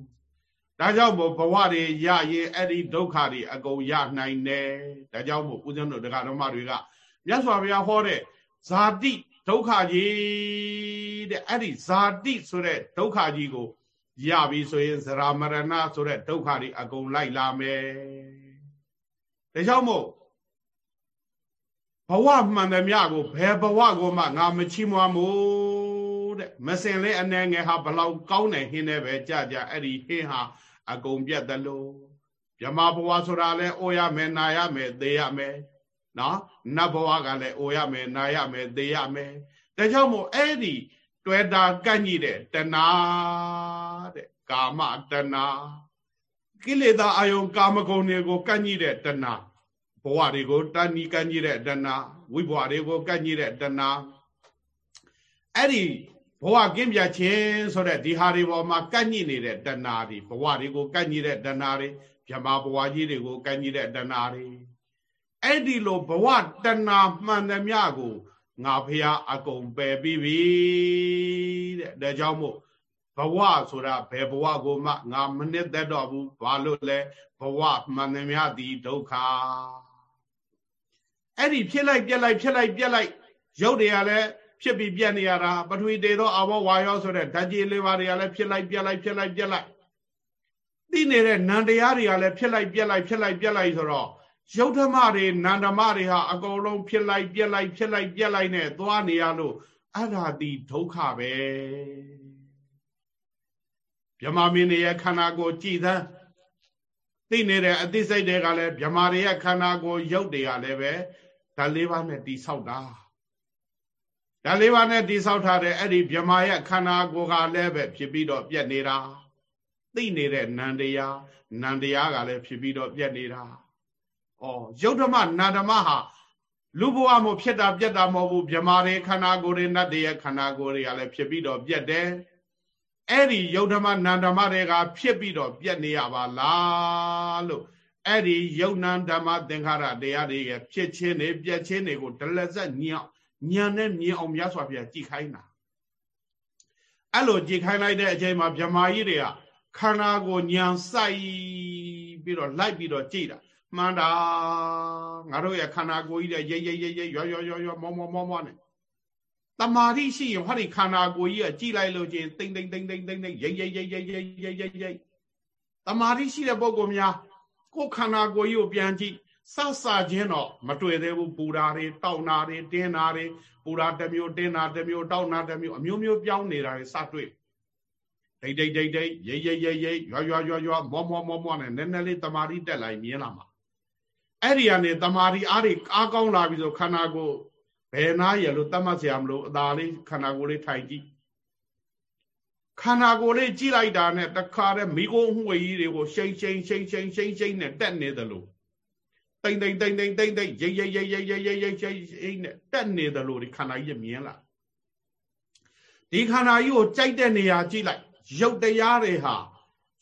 ဒါကြောင့်မို့ဘဝတွေရရင်အဲ့ဒီဒုက္ခတွေအကုန်ရနိုင်တယ်ဒါကြောင့်မို့ဦးဇင်းတို့တရားဓမ္မတွေကမြတ်စွာဘုရားဟောတဲ့ဇာတိဒုက္ခကြီးတဲ့အဲ့ဒီဇာတိဆိုတဲ့ဒုက္ခကြီးကိုရပြီဆိုရင်ဇရာမရဏဆိုတဲ့ဒုက္ခတွေအကုန်လိုက်လာမယ်ဒါကြောင့်မို့ဘဝမှန်သမျှကိုဘယ်ဘဝကိုမှငါမချီးမွမ်းဘူးတဲ့မစင်လေးအနေငယ်ဟာဘလောက်ကောင်းတယ်ဟင်းနဲ့ပဲကြကြအဲ့ဒီဟင်းဟာ အကုန်ပြတ်တယ်လို့မြမဘဝဆိုတာလဲအိုရမယ်နာရမယ်သေရမယ်နော်နတ်ဘဝကလည်းအိုရမယ်နာရမယ်သေရမယ်ဒါကြောင့်မို့အဲ့ဒီတွေ့တာကန့်ကြီးတဲ့တဏှာတဲ့ကာမတဏှာကိလေသာအယုံကာမဂုဏ်တွေကိုကန့်ကြီးတဲ့တဏှာဘဝတွေကိုတဏှီကန့်ကြီးတဲ့တဏှာဝိဘဝတွေကိုကန့်ကြီးတဲ့တဏှာအဲ့ဒီ ဘဝကင်းပြခြင်းဆိုတဲ့ဒီဟာတွေပေါ်မှာကန့်ညိနေတဲ့တဏှာတွေဘဝတွေကိုကန့်ညိတဲ့တဏှာတွေဗြဟ္မာဘဝကြီးတွေကိုကန့်ညိတဲ့တဏှာတွေအဲ့ဒီလိုဘဝတဏှာမှန်သမျှကိုငါဖះအကုန်ပယ်ပြီးပြီတဲ့ဒါကြောင့်မို့ဘဝဆိုတာဘယ်ဘဝကိုမှငါမနစ်သက်တော့ဘူးဘာလို့လဲဘဝမှန်သမျှဒီဒုက္ခအဲ့ဒီဖြစ်လိုက်ပြက်လိုက်ဖြစ်လိုက်ပြက်လိုက်ရုပ်တွေကလည်း ဖြစ်ပြီးပြက်နေရတာပထဝီတေသောအဘောဝါယောဆိုတဲ့ဓာတ်ကြီးလေးပါးတွေကလည်းဖြစ်လိုက်ပြက်လိုက်ဖြစ်လိုက်ပြက်လိုက်သိနေတဲ့နံတရားတွေကလည်းဖြစ်လိုက်ပြက်လိုက်ဖြစ်လိုက်ပြက်လိုက်ဆိုတော့ယုတ်ဓမ္မတွေနန္ဓမတွေဟာအကုန်လုံးဖြစ်လိုက်ပြက်လိုက်ဖြစ်လိုက်ပြက်လိုက်နဲ့သွားနေရလို့အဲ့ဒါဒီဒုက္ခပဲဗြဟ္မာမင်းရဲ့ခန္ဓာကိုကြည်သန်းသိနေတဲ့အသိစိတ်တွေကလည်းဗြဟ္မာတွေရဲ့ခန္ဓာကိုရုပ်တွေကလည်းပဲဓာတ်လေးပါးနဲ့တိဆောက်တာ ဓာတ်လေးပါးနဲ့တိဆောက်ထားတဲ့အဲ့ဒီဗြဟ္မာရဲ့ခန္ဓာကိုယ်ကလည်းပဲဖြစ်ပြီးတော့ပြက်နေတာသိနေတဲ့နန္တရားနန္တရားကလည်းဖြစ်ပြီးတော့ပြက်နေတာဩယုတ်ဓမ္မနန္ဓမ္မဟာလူဘဝမှာဖြစ်တာပြက်တာမဟုတ်ဘူးဗြဟ္မာတွေခန္ဓာကိုယ်တွေနတ်တွေရဲ့ခန္ဓာကိုယ်တွေကလည်းဖြစ်ပြီးတော့ပြက်တယ်အဲ့ဒီယုတ်ဓမ္မနန္ဓမ္မတွေကဖြစ်ပြီးတော့ပြက်နေရပါလားလို့အဲ့ဒီယုတ်နံဓမ္မသင်္ခါရတရားတွေရဲ့ဖြစ်ခြင်းတွေပြက်ခြင်းတွေကိုဒလဇက်ညံ့ ညံနဲ့မြင်အောင်မြတ်စွာဘုရားကြည်ခိုင်းတာအဲ့လိုကြည်ခိုင်းလိုက်တဲ့အချိန်မှာဗြဟ္မာကြီးတွေကခန္ဓာကိုညံစိုက်ပြီးတော့လိုက်ပြီးတော့ကြည်တာမှန်တာငါတို့ရဲ့ခန္ဓာကိုယ်ကြီးတဲ့ရိပ်ရိပ်ရိပ်ရိပ်ရွရွရွမောမောမောမောနဲ့တမာတိရှိရင်ဟောဒီခန္ဓာကိုယ်ကြီးကကြည်လိုက်လို့ချင်းတိမ့်တိမ့်တိမ့်တိမ့်တိမ့်တိမ့်ရိပ်ရိပ်ရိပ်ရိပ်ရိပ်ရိပ်ရိပ်ရိပ်တမာတိရှိတဲ့ပုဂ္ဂိုလ်များကိုယ်ခန္ဓာကိုယ်ကြီးကိုပြန်ကြည့် စစချင်းတော့မတွေ့သေးဘူးပူဓာတွေတောက်နာတွေတင်းနာတွေပူဓာတစ်မျိုးတင်းနာတစ်မျိုးတောက်နာတစ်မျိုးအမျိုးမျိုးပြောင်းနေတာတွေစတွေ့ဒိတ်ဒိတ်ဒိတ်ဒိတ်ရိတ်ရိတ်ရိတ်ရိတ်ရွာရွာရွာရွာမောမောမောမောနဲ့နည်းနည်းလေးတမာရီတက်လိုက်မြင်လာမှာအဲ့ဒီကနေတမာရီအားတွေအားကောင်းလာပြီဆိုခန္ဓာကိုယ်ဘယ်နာရလို့တတ်မှတ်စရာမလိုအသာလေးခန္ဓာကိုယ်လေးထိုင်ကြည့်ခန္ဓာကိုယ်လေးကြည့်လိုက်တာနဲ့တခါတည်းမိကုံးဟွေကြီးတွေကိုရှိန်ရှိန်ရှိန်ရှိန်ရှိန်ရှိန်နဲ့တက်နေသလို့ တိမ့်တိမ့်တိမ့်တိမ့်တိမ့်တိမ့်ရိပ်ရိပ်ရိပ်ရိပ်ရိပ်ရိပ်ရိပ်ရှိန်ရှိန်နဲ့တက်နေတယ်လို့ဒီခန္ဓာကြီးမြင်လာဒီခန္ဓာကြီးကိုကြိုက်တဲ့နေရာကြည့်လိုက်ရုပ်တရားတွေဟာ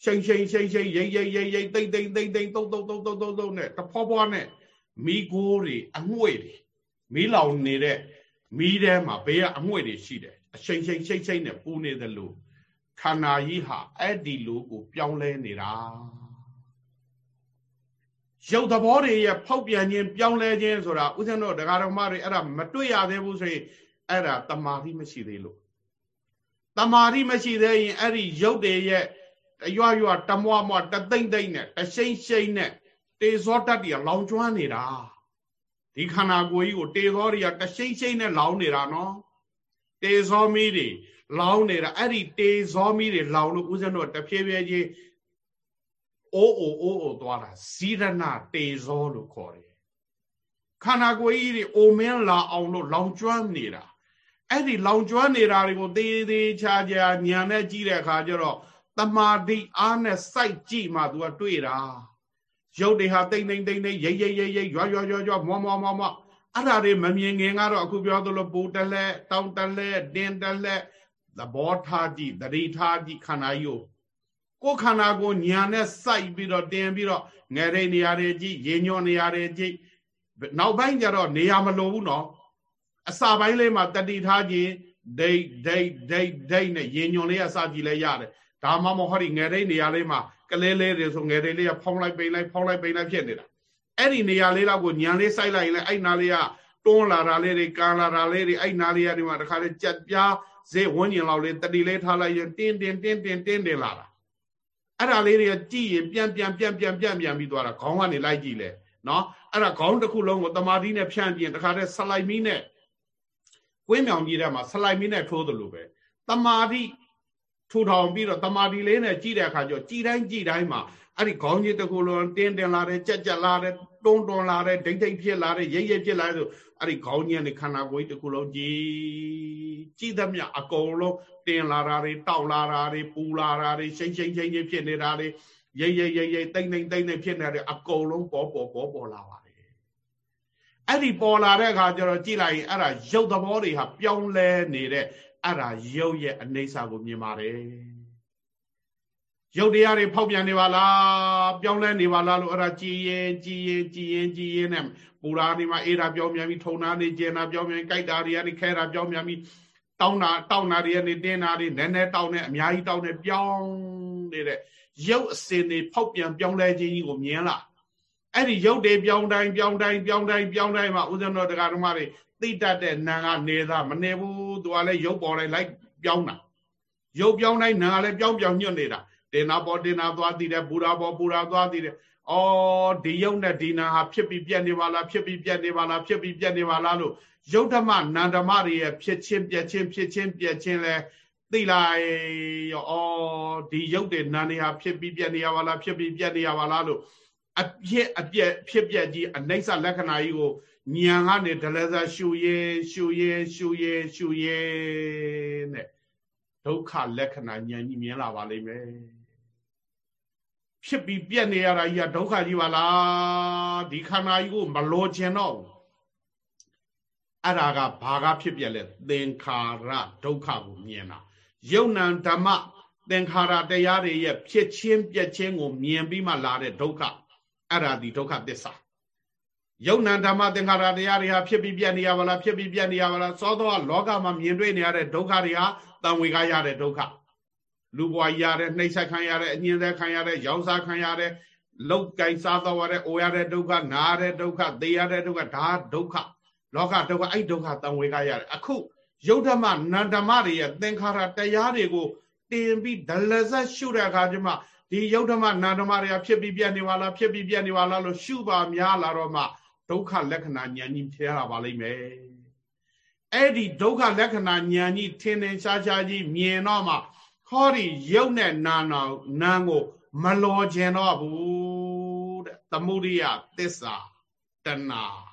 ရှိန်ရှိန်ရှိန်ရှိန်ရိပ်ရိပ်ရိပ်ရိပ်တိမ့်တိမ့်တိမ့်တိမ့်တုံတုံတုံတုံတုံတုံနဲ့တဖွာဖွာနဲ့မိကိုတွေအငွေ့တွေမီးလောင်နေတဲ့မီးထဲမှာဘေးကအငွေ့တွေရှိတယ်အချိန်ချိန်ချိန်ချိန်နဲ့ပူနေတယ်လို့ခန္ဓာကြီးဟာအဲ့ဒီလိုကိုပြောင်းလဲနေတာ ရုပ်သဘောတွေရဲ့ဖောက်ပြန်ခြင်းပြောင်းလဲခြင်းဆိုတာဥစဉ်တို့ဒကာတော်မတွေအဲ့ဒါမတွေ့ရသေးဘူးဆိုရင်အဲ့ဒါတမာတိမရှိသေးလို့တမာတိမရှိသေးရင်အဲ့ဒီရုပ်တွေရဲ့ရွရွတမွားမွားတသိမ့်သိမ့်နဲ့တရှိန်ရှိန်နဲ့တေဇောတတ်တွေကလောင်ကျွမ်းနေတာဒီခန္ဓာကိုယ်ကြီးကိုတေဇောတွေကတရှိမ့်ရှိမ့်နဲ့လောင်နေတာနော်တေဇောမီးတွေလောင်နေတာအဲ့ဒီတေဇောမီးတွေလောင်လို့ဦးဇင်းတို့တဖြည်းဖြည်းချင်း အိုးအိုးအိုးအိုးသွားတာဇီရဏတေဇောလို့ခေါ်တယ်ခန္ဓာကိုယ်ကြီးတွေအိုမင်းလာအောင်လို့လောင်ကျွမ်းနေတာအဲ့ဒီလောင်ကျွမ်းနေတာတွေကိုသေးသေးချာချာညာနဲ့ကြည့်တဲ့အခါကျတော့တမာတိအားနဲ့စိုက်ကြည့်မှ तू ကတွေ့တာရုပ်တွေဟာတိမ့်တိမ့်တိမ့်တိမ့်ရိပ်ရိပ်ရိပ်ရိပ်ရွရွရွရွမောမောမောမောအဲ့ဒါတွေမမြင်ခင်ကတော့အခုပြောသလိုပူတလဲတောင်းတလဲတင်းတလဲသဘောထားကြည့်တတိထားကြည့်ခန္ဓာကြီးကို ကိုယ်ခန္ဓာကိုညာနဲ့စိုက်ပြီးတော့တင်ပြီးတော့ငယ်တဲ့နေရာတွေကြည့်ရေညွန်နေရာတွေကြည့်နောက်ပိုင်းကျတော့နေရာမလိုဘူးနော်အစာပိုင်းလေးမှာတတိထားခြင်းဒိတ်ဒိတ်ဒိတ်ဒိတ်နဲ့ရေညွန်လေးအစာကြည့်လဲရတယ်ဒါမှမဟုတ်ဟောဒီငယ်တဲ့နေရာလေးမှာကလေးလေးတွေဆိုငယ်လေးလေးကဖောင်းလိုက်ပိန်လိုက်ဖောင်းလိုက်ပိန်လိုက်ဖြစ်နေတာအဲ့ဒီနေရာလေးတော့ကိုညံလေးစိုက်လိုက်ရင်လည်းအဲ့နာလေးကတွန်းလာတာလေးတွေကန်လာတာလေးတွေအဲ့နာလေးကဒီမှာတခါလေးကြက်ပြားဈေးဝန်းကျင်လောက်လေးတတိလေးထားလိုက်ရင်တင်းတင်းတင်းတင်းတင်းတင်းလာတာ အဲ့ဒါလေးတွေကကြည့်ရင်ပြန်ပြန်ပြန်ပြန်ပြန်ပြန်ပြီးသွားတာခေါင်းကနေလိုက်ကြည့်လေနော်အဲ့ဒါခေါင်းတစ်ခုလုံးကိုတမာတိနဲ့ဖြန့်ပြင်တခါတည်းဆလိုက်မီးနဲ့ကွင်းမြောင်ကြီးထဲမှာဆလိုက်မီးနဲ့ထိုးသလိုပဲတမာတိထူထောင်ပြီးတော့တမာတီလေးနဲ့ကြည့်တဲ့အခါကျတော့ကြည်တိုင်းကြည်တိုင်းမှာအဲ့ဒီခေါင်းကြီးတစ်ခုလုံးတင်းတင်းလာတယ်ကြက်ကြက်လာတယ်တွန်းတွန်းလာတယ်ဒိတ်ဒိတ်ဖြစ်လာတယ်ရိပ်ရိပ်ဖြစ်လာတယ်ဆိုအဲ့ဒီခေါင်းကြီးနဲ့ခန္ဓာကိုယ်တစ်ခုလုံးကြည်ကြည်သမျှအကုန်လုံး တင်းလာတာတွေတောက်လာတာတွေပူလာတာတွေရှိန်ရှိန်ရှိန်ရှိန်ဖြစ်နေတာတွေရိပ်ရိပ်ရိပ်ရိပ်တိမ့်တိမ့်တိမ့်တိမ့်ဖြစ်နေတယ်အကုန်လုံးပေါ်ပေါ်ပေါ်ပေါ်လာပါတယ်အဲ့ဒီပေါ်လာတဲ့အခါကျတော့ကြည်လိုက်ရင်အဲ့ဒါရုပ်သဘောတွေဟာပြောင်းလဲနေတဲ့အဲ့ဒါရုပ်ရဲ့အနေစာကိုမြင်ပါတယ်ရုပ်တရားတွေဖောက်ပြန်နေပါလားပြောင်းလဲနေပါလားလို့အဲ့ဒါကြည်ရင်ကြည်ရင်ကြည်ရင်ကြည်ရင်နဲ့ပူရာနေမှာအေးတာပြောင်းပြန်ပြီးထုံနာနေကျင်တာပြောင်းပြန်ကြိုက်တာတွေကနေခဲတာပြောင်းပြန်ပြီး တောင်းတာတောင်းတာတွေကနေတင်းတာတွေနည်းနည်းတောင်းနေအများကြီးတောင်းနေပြောင်းနေတဲ့ရုပ်အစင်တွေဖောက်ပြန်ပြောင်းလဲခြင်းကြီးကိုမြင်လာအဲ့ဒီရုပ်တွေပြောင်းတိုင်းပြောင်းတိုင်းပြောင်းတိုင်းပြောင်းတိုင်းမှာဥစဉ်တော်တရားဓမ္မတွေသိတတ်တဲ့နာကနေသားမနေဘူးသူကလည်းရုပ်ပေါ်လိုက်လိုက်ပြောင်းတာရုပ်ပြောင်းတိုင်းနာကလည်းပြောင်းပြောင်းညွတ်နေတာတင်နာပေါ်တင်နာသွားတည်တယ်ပူရာပေါ်ပူရာသွားတည်တယ်အော်ဒီယုတ်နဲ့ဒီနာဟာဖြစ်ပြီးပြက်နေပါလားဖြစ်ပြီးပြက်နေပါလားဖြစ်ပြီးပြက်နေပါလားလို့ ယုတ်ဓမ္မနန္ဓမ္မတွေရဲ့ဖြစ်ချင်းပြက်ချင်းဖြစ်ချင်းပြက်ချင်းလဲသိလိုက်ရောအော်ဒီယုတ်တွေနာနေဟာဖြစ်ပြီးပြက်နေရပါလားဖြစ်ပြီးပြက်နေရပါလားလို့အပြက်အပြက်ဖြစ်ပြက်ကြီးအနိစ္စလက္ခဏာကြီးကိုဉာဏ်ကနေဒလဇာရှုရဲရှုရဲရှုရဲရှုရဲနဲ့ဒုက္ခလက္ခဏာဉာဏ်ကြီးမြင်လာပါလိမ့်မယ်ဖြစ်ပြီးပြက်နေရတာကြီးကဒုက္ခကြီးပါလားဒီခန္ဓာကြီးကိုမလိုချင်တော့ဘူး အဲ့ဒါကဘာကဖြစ်ပြက်လဲသင်္ခါရဒုက္ခကိုမြင်တာယုံ nant ဓမ္မသင်္ခါရတရားတွေရဲ့ဖြစ်ချင်းပြက်ချင်းကိုမြင်ပြီးမှလာတဲ့ဒုက္ခအဲ့ဒါဒီဒုက္ခသစ္စာယုံ nant ဓမ္မသင်္ခါရတရားတွေဟာဖြစ်ပြီးပြက်နေရပါလားဖြစ်ပြီးပြက်နေရပါလားသောသောလောကမှာမြင်တွေ့နေရတဲ့ဒုက္ခတွေဟာတံဝေကရတဲ့ဒုက္ခလူဘဝရတဲ့နှိမ့်ဆက်ခံရတဲ့အညင်သက်ခံရတဲ့ရောင်စားခံရတဲ့လောက်ကင်စားတော်ရတဲ့အိုရတဲ့ဒုက္ခနာရတဲ့ဒုက္ခသေရတဲ့ဒုက္ခဒါဒုက္ခ လောကဒုက္ခအဲ့ဒုက္ခတံဝေကရတယ်အခုယုတ်ဓမ္မနန္ဓမ္မတွေရဲ့သင်္ခါရတရားတွေကိုတင်ပြီးဒလဇတ်ရှုတဲ့အခါကျမှဒီယုတ်ဓမ္မနန္ဓမ္မတွေကဖြစ်ပြီးပြတ်နေပါလားဖြစ်ပြီးပြတ်နေပါလားလို့ရှုပါများလာတော့မှဒုက္ခလက္ခဏာဉာဏ်ကြီးထည့်ရပါလိမ့်မယ်အဲ့ဒီဒုက္ခလက္ခဏာဉာဏ်ကြီးထင်ထင်ရှားရှားကြီးမြင်တော့မှဟောဒီယုတ်နဲ့နာနာနာကို မလောခြင်းတော့ဘူးတဲ့သမုဒိယသစ္စာတဏှာ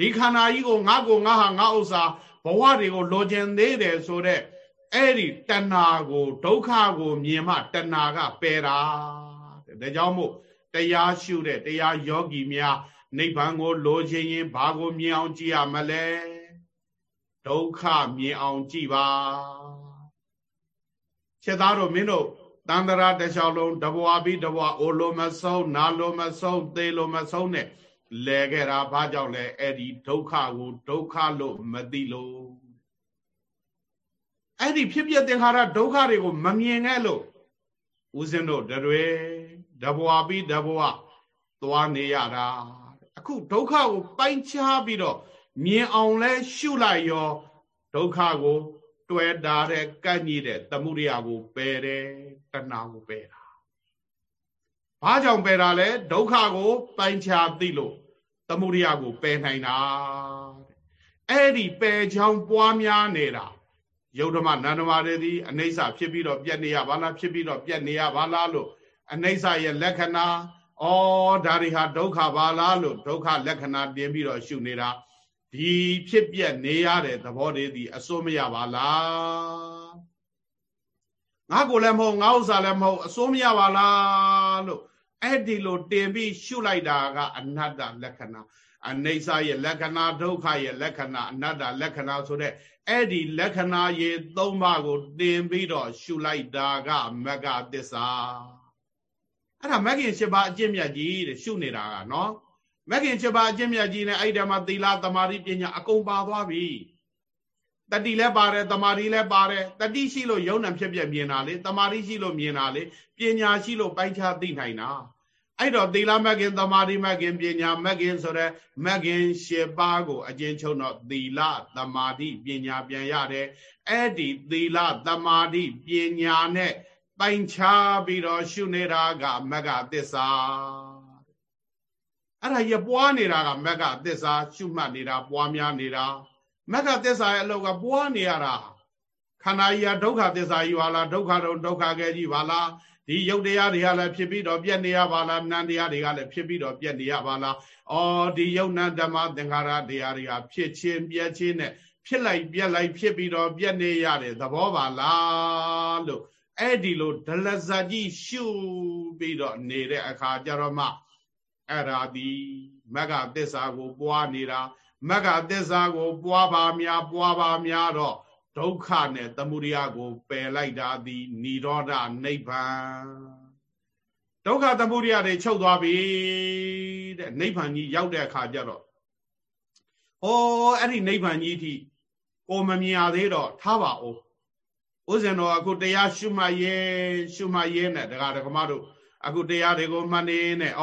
ဒီခန္ဓာကြီးကိုငါကိုငါဟာငါဥစ္စာဘဝတွေကိုလိုချင်သေးတယ်ဆိုတော့အဲ့ဒီတဏှာကိုဒုက္ခကိုမြင်မှတဏှာကပယ်တာတဲ့ဒါကြောင့်မို့တရားရှုတဲ့တရားယောဂီများနိဗ္ဗာန်ကိုလိုချင်ရင်ဘာကိုမြင်အောင်ကြည့်ရမလဲဒုက္ခမြင်အောင်ကြည့်ပါချက်သားတို့မင်းတို့တန္တရာတလျှောက်လုံးတဘွားပြီးတဘွားအိုလိုမဆုံးနာလိုမဆုံးသေလိုမဆုံးနဲ့ လဲခဲ့တာဘာကြောင့်လဲအဲ့ဒီဒုက္ခကိုဒုက္ခလို့မသိလို့အဲ့ဒီဖြစ်ပြသင်္ခါရဒုက္ခတွေကိုမမြင်ခဲ့လို့ဦးဇင်းတို့တွေတဘွားပြီးတဘွားသွားနေရတာအခုဒုက္ခကိုပိုင်းခြားပြီးတော့မြင်အောင်လဲရှုလိုက်ရောဒုက္ခကို တွဲတာတဲ့ကန့်ညိတဲ့သမှုရိယကိုပယ်တယ်တဏှာကိုပယ်တာ ဘာကြောင့်ပယ်တာလဲဒုက္ခကိုပိုင်းခြားသိလို့သမှုရိယကိုပယ်နိုင်တာအဲ့ဒီပယ်ချောင်းပွားများနေတာယုတ်ဓမ္မနန္ဒမာတွေသည်အနိစ္စဖြစ်ပြီးတော့ပြက်နေရပါလားဖြစ်ပြီးတော့ပြက်နေရပါလားလို့အနိစ္စရဲ့လက္ခဏာဩဒါတွေဟာဒုက္ခပါလားလို့ဒုက္ခလက္ခဏာတင်ပြီးတော့ရှုနေတာဒီဖြစ်ပြက်နေရတဲ့သဘောတွေဒီအစိုးမရပါလားငါကိုလည်းမဟုတ်ငါဥစ္စာလည်းမဟုတ်အစိုးမရပါလားလို့ အဲ့ဒီလိုတင်ပြီးရှုလိုက်တာကအနတ္တလက္ခဏာအနိစ္စရဲ့လက္ခဏာဒုက္ခရဲ့လက္ခဏာအနတ္တလက္ခဏာဆိုတဲ့အဲ့ဒီလက္ခဏာရေ၃ပါးကိုတင်ပြီးတော့ရှုလိုက်တာကမဂ္ဂသစ္စာအဲ့ဒါမဂ္ဂင်၈ပါးအကျင့်မြတ်ကြီးတဲ့ရှုနေတာကနော်မဂ္ဂင်၈ပါးအကျင့်မြတ်ကြီးနဲ့အဲ့ဒီမှာသီလသမာဓိပညာအကုန်ပါသွားပြီ တတိလည်းပါတယ်တမာတိလည်းပါတယ်တတိရှိလို့ယုံ nant ဖြစ်ပြမြင်တာလေတမာတိရှိလို့မြင်တာလေပညာရှိလို့ပိုင်းခြားသိနိုင်တာအဲ့တော့သီလမဂ္ဂင်သမာဓိမဂ္ဂင်ပညာမဂ္ဂင်ဆိုတဲ့မဂ္ဂင်၈ပါးကိုအကျဉ်းချုပ်တော့သီလသမာဓိပညာပြန်ရတယ်အဲ့ဒီသီလသမာဓိပညာနဲ့ပိုင်ခြားပြီးတော့ရှုနေတာကမဂ္ဂသစ္စာအဲ့ဒါရပွားနေတာကမဂ္ဂသစ္စာရှုမှတ်နေတာပွားများနေတာ မဂ္ဂသစ္စာရဲ့အလောက်ကပွားနေရတာခန္ဓာကြီးကဒုက္ခသစ္စာကြီးပါလားဒုက္ခတော့ဒုက္ခကဲကြီးပါလားဒီယုတ်တရားတွေကလည်းဖြစ်ပြီးတော့ပြက်နေရပါလားနန္တရားတွေကလည်းဖြစ်ပြီးတော့ပြက်နေရပါလားအော်ဒီယုတ်နံဓမ္မသင်္ခါရတရားတွေကဖြစ်ချင်းပြက်ချင်းနဲ့ဖြစ်လိုက်ပြက်လိုက်ဖြစ်ပြီးတော့ပြက်နေရတဲ့သဘောပါလားလို့အဲ့ဒီလိုဒလဇာကြီးရှုပြီးတော့နေတဲ့အခါကျတော့မှအဲ့ဒါဒီမဂ္ဂသစ္စာကိုပွားနေတာ မဂ္ဂသစ္စာကို ပွားပါများပွားပါများတော့ဒုက္ခနဲ့သမုဒယကိုပယ်လိုက်တာသည်និရောဓနိဗ္ဗာန်ဒုက္ခသမုဒယတွေချုပ်သွားပြီတဲ့နိဗ္ဗာန်ကြီးရောက်တဲ့အခါကျတော့ဩအဲ့ဒီနိဗ္ဗာန်ကြီးထိကိုမမြင်ရသေးတော့ထားပါဦးဥစဉ်တော်အခုတရားရှုမှတ်ရဲရှုမှတ်ရဲနဲ့ဒကာဒကမတို့ အခုတရားတွေကိုမှတ်နေနဲ့ဩ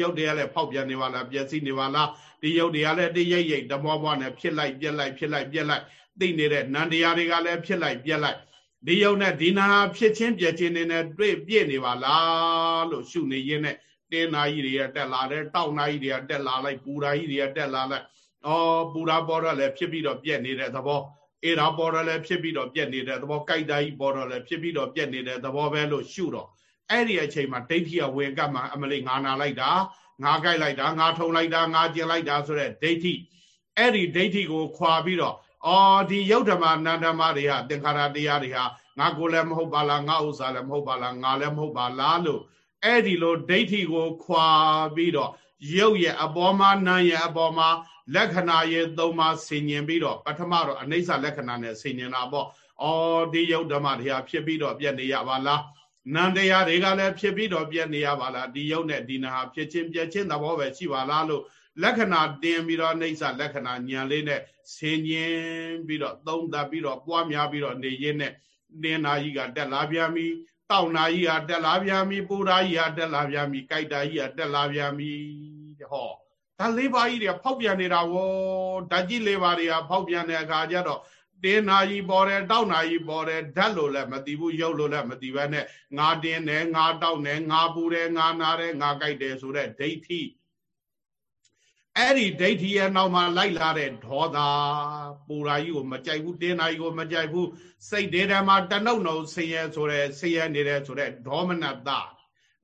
ရုပ်တွေကလည်းဖောက်ပြန်နေပါလားပျက်စီးနေပါလားဒီရုပ်တွေကလည်းတရိပ်ရိပ်တမောပွားနဲ့ဖြစ်လိုက်ပြက်လိုက်ဖြစ်လိုက်ပြက်လိုက်သိနေတဲ့နန္တရားတွေကလည်းဖြစ်လိုက်ပြက်လိုက်ဒီယုံနဲ့ဒီနာဖြစ်ချင်းပြည့်ချင်းနေနဲ့တွေ့ပြည့်နေပါလားလို့ရှုနေရင်းနဲ့တင်းနာကြီးတွေကတက်လာတယ်တောက်နာကြီးတွေကတက်လာလိုက်ပူဓာကြီးတွေကတက်လာလိုက်အော်ပူဓာပေါ်တော့လည်းဖြစ်ပြီးတော့ပြည့်နေတဲ့သဘောအေရာပေါ်တော့လည်းဖြစ်ပြီးတော့ပြည့်နေတဲ့သဘောကြိုက်တာကြီးပေါ်တော့လည်းဖြစ်ပြီးတော့ပြည့်နေတဲ့သဘောပဲလို့ရှုတော့ အဲ့ဒီအချိန်မှာဒိဋ္ဌိကဝင်ကပ်မှာအမလေးငါနာလိုက်တာငါကြိုက်လိုက်တာငါထုံလိုက်တာငါကျင်လိုက်တာဆိုတဲ့ဒိဋ္ဌိအဲ့ဒီဒိဋ္ဌိကိုခွာပြီးတော့အော်ဒီယုတ်ဓမ္မနန္ဓမ္မတွေဟာသင်္ခါရတရားတွေဟာငါကိုလည်းမဟုတ်ပါလားငါဥစ္စာလည်းမဟုတ်ပါလားငါလည်းမဟုတ်ပါလားလို့အဲ့ဒီလိုဒိဋ္ဌိကိုခွာပြီးတော့ရုပ်ရဲ့အပေါ်မှာနာမ်ရဲ့အပေါ်မှာလက္ခဏာရဲ့သုံးပါဆင်ញင်ပြီးတော့ပထမတော့အနိစ္စလက္ခဏာနဲ့ဆင်ញင်တာပေါ့။အော်ဒီယုတ်ဓမ္မတရားဖြစ်ပြီးတော့ပြည့်နေရပါလား။ နန္တရားတွေကလည်းဖြစ်ပြီးတော့ပြည့်နေရပါလား။ဒီယုတ်နဲ့ဒီနာဟာဖြစ်ချင်းပြည့်ချင်းသဘောပဲရှိပါလားလို့လက္ခဏာတင်ပြီးတော့အိဋ္ဌလက္ခဏာညံလေးနဲ့ဆင်ញင်ပြီးတော့သုံးသပ်ပြီးတော့ပွားများပြီးတော့နေရင်းနဲ့တင်းနာကြီးကတက်လာပြန်ပြီတောက်နာကြီးကတက်လာပြန်ပြီပူဓာကြီးကတက်လာပြန်ပြီကြိုက်တာကြီးကတက်လာပြန်ပြီဟောဒါလေးပါးကြီးတွေဖောက်ပြန်နေတာဝေါဓာတ်ကြီးလေးပါးတွေကဖောက်ပြန်တဲ့အခါကျတော့ တင်းနာကြီးပေါ်တယ်တောက်နာကြီးပေါ်တယ်ဓာတ်လို့လည်းမသိဘူးရုပ်လို့လည်းမသိဘဲနဲ့ငါတင်းတယ်ငါတောက်တယ်ငါပူတယ်ငါနာတယ်ငါကြိုက်တယ်ဆိုတဲ့ဒိဋ္ဌိအဲ့ဒီဒိဋ္ဌိရဲ့နောက်မှာလိုက်လာတဲ့ဒေါသပူရာကြီးကိုမကြိုက်ဘူးတင်းနာကြီးကိုမကြိုက်ဘူးစိတ်ဒေဓမ္မတနှုတ်နှုတ်ဆင်းရဲဆိုတဲ့ဆင်းရဲနေတဲ့ဆိုတဲ့ဒေါမနတ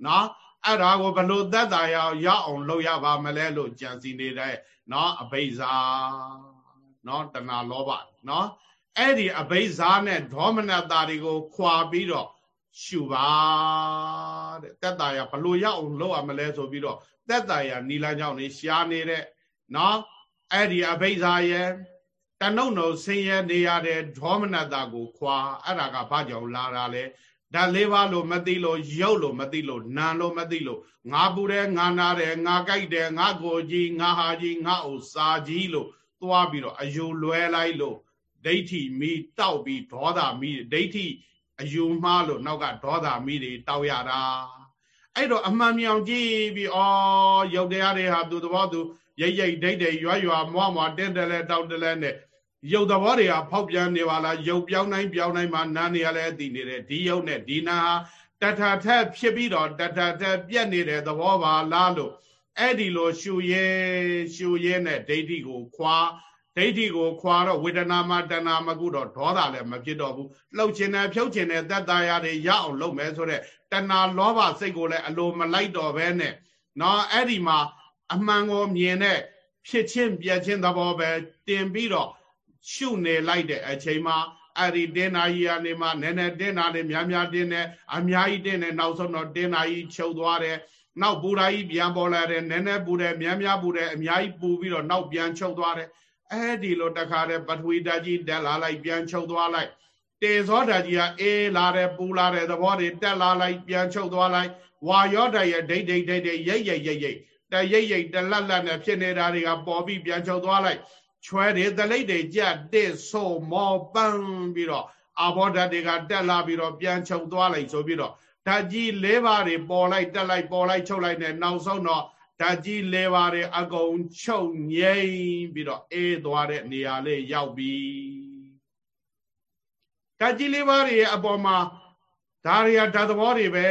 နော်အဲ့ဒါကိုဘလို့သက်သာရအောင်အောင်လုပ်ရပါမလဲလို့ကြံစီနေတဲ့နော်အဘိဇာနော်တဏလောဘနော် အဲ့ဒီအဘိဇာနဲ့ဒေါမနတတွေကိုခွာပြီးတော့ရှုပါတဲ့သက်သာရဘလို့ရအောင်လုပ်ရမလဲဆိုပြီးတော့သက်သာရနီလာကြောင့်နေရှားနေတဲ့နော်အဲ့ဒီအဘိဇာရဲ့တဏုံနှုံဆင်းရဲနေရတဲ့ဒေါမနတာကိုခွာအဲ့ဒါကဘာကြောင့်လာတာလဲဓာတ်လေးပါလို့မသိလို့ရုပ်လို့မသိလို့နာလို့မသိလို့ငါပူတယ်ငါနာတယ်ငါကြိုက်တယ်ငါကိုကြီးငါဟာကြီးငါဥစာကြီးလို့သွားပြီးတော့အယူလွဲလိုက်လို့ ဒိဋ္ဌိမိတောက်ပြီးဒေါသမိဒိဋ္ဌိအယူမှားလို့နောက်ကဒေါသမိတွေတောက်ရတာအဲ့တော့အမှန်မြောင်ကြည့်ပြီးဩရုပ်တရားတွေဟာသူသဘောသူရိတ်ရိတ်ဒိတ်ဒိတ်ရွရွမွားမွားတင်းတယ်လဲတောက်တယ်လဲနဲ့ရုပ်သဘောတွေကဖောက်ပြန်နေပါလားရုပ်ပြောင်းတိုင်းပြောင်းတိုင်းမှာနာနေရလဲသိနေတယ်ဒီရုပ်နဲ့ဒီနာဟာတထထက်ဖြစ်ပြီးတော့တထထက်ပြက်နေတဲ့သဘောပါလားလို့အဲ့ဒီလိုရှူရဲရှူရဲနဲ့ဒိဋ္ဌိကိုခွာ ဒိဋ္ဌိကိုခွာတော့ဝေဒနာမှာတဏမကုတော့ဒေါသလည်းမဖြစ်တော့ဘူးလှုပ်ခြင်းနဲ့ဖြုတ်ခြင်းနဲ့တတ်တာရတွေရအောင်လုပ်မယ်ဆိုတော့တဏလောဘစိတ်ကိုလည်းအလိုမလိုက်တော့ဘဲနဲ့နော်အဲ့ဒီမှာအမှန်ကိုမြင်တဲ့ဖြစ်ချင်းပြက်ချင်းသဘောပဲတင်ပြီးတော့ရှုနေလိုက်တဲ့အချိန်မှာအဲ့ဒီတင်းနာကြီးကနေမှနည်းနည်းတင်းနာလေးများများတင်းနေအများကြီးတင်းနေနောက်ဆုံးတော့တင်းနာကြီးချုပ်သွားတယ်နောက်ပူဓာကြီးပြန်ပေါ်လာတယ်နည်းနည်းပူတယ်များများပူတယ်အများကြီးပူပြီးတော့နောက်ပြန်ချုပ်သွားတယ် အဲ့ဒီလိုတခါတည်းပထဝီဓာတ်ကြီးတက်လာလိုက်ပြန်ချုပ်သွားလိုက်တေဇောဓာတ်ကြီးကအေးလာတယ်ပူလာတယ်သဘောတွေတက်လာလိုက်ပြန်ချုပ်သွားလိုက်ဝါယောဓာတ်ရဲ့ဒိတ်ဒိတ်ဒိတ်ဒိတ်ရိတ်ရိတ်ရိတ်ရိတ်တရိတ်ရိတ်တလတ်လတ်နဲ့ဖြစ်နေတာတွေကပေါ်ပြီးပြန်ချုပ်သွားလိုက်ချွဲတွေတလိတ်တွေကြက်တစ်ဆိုမောပန်းပြီးတော့အာဘောဓာတ်တွေကတက်လာပြီးတော့ပြန်ချုပ်သွားလိုက်ဆိုပြီးတော့ဓာတ်ကြီး၄ပါးတွေပေါ်လိုက်တက်လိုက်ပေါ်လိုက်ချုပ်လိုက်နဲ့နောက်ဆုံးတော့ ဓာတ်ကြီး၄ပါးတွေအကုန်ချုပ်ငြိမ့်ပြီးတော့အေးသွားတဲ့နေရာလေးရောက်ပြီဓာတ်ကြီး၄ပါးတွေရဲ့အပေါ်မှာဒါတွေကဓာတ်သဘောတွေပဲ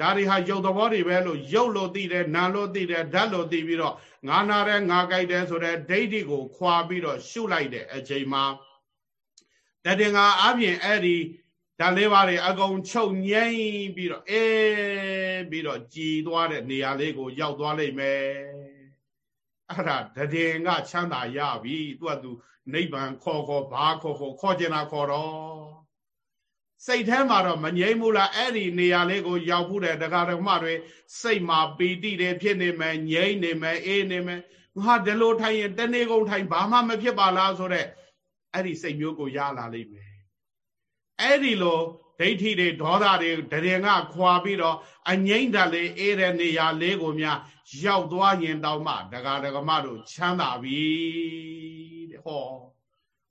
ဒါတွေဟာရုပ်သဘောတွေပဲလို့ရုပ်လို့သိတယ်နာလို့သိတယ်ဓာတ်လို့သိပြီးတော့ငါနာတယ်ငါကြိုက်တယ်ဆိုတဲ့ဒိဋ္ဌိကိုခွာပြီးတော့ရှုလိုက်တဲ့အချိန်မှာတတင်္ဂါအပြင်အဲ့ဒီ ဓာတ်လေးပါးတွေအကုန်ချုပ်ငိမ့်ပြီးတော့အေးပြီးတော့ကြည်သွားတဲ့နေရာလေးကို ရောက်သွားလိမ့်မယ်အဲ့ဒါတတင်္ဂါချမ်းသာရပြီသူကသူနိဗ္ဗာန်ခေါ်ခေါ်ဘာခေါ်ခေါ်ခေါ်ကျင်တာခေါ်တော့စိတ်ထဲမှာတော့မငြိမ့်ဘူးလားအဲ့ဒီနေရာလေးကိုရောက်ဘူးတဲ့တရားဓမ္မတွေစိတ်မှာပီတိတွေဖြစ်နေမယ်ငြိမ့်နေမယ်အေးနေမယ်ငါဒီလိုထိုင်ရင်တနေ့ကုန်ထိုင်ဘာမှမဖြစ်ပါလားဆိုတော့အဲ့ဒီစိတ်မျိုးကိုရလာလိမ့်မယ် အဲ့ဒီလိုဒိဋ္ဌိတွေဒေါသတွေတရင်ကခွာပြီးတော့အငိမ့်တက်လေးအေးတဲ့နေရာလေးကိုများရောက်သွားရင်တောင်မှဒကာဒကမတို့ချမ်းသာပြီတဲ့ဟော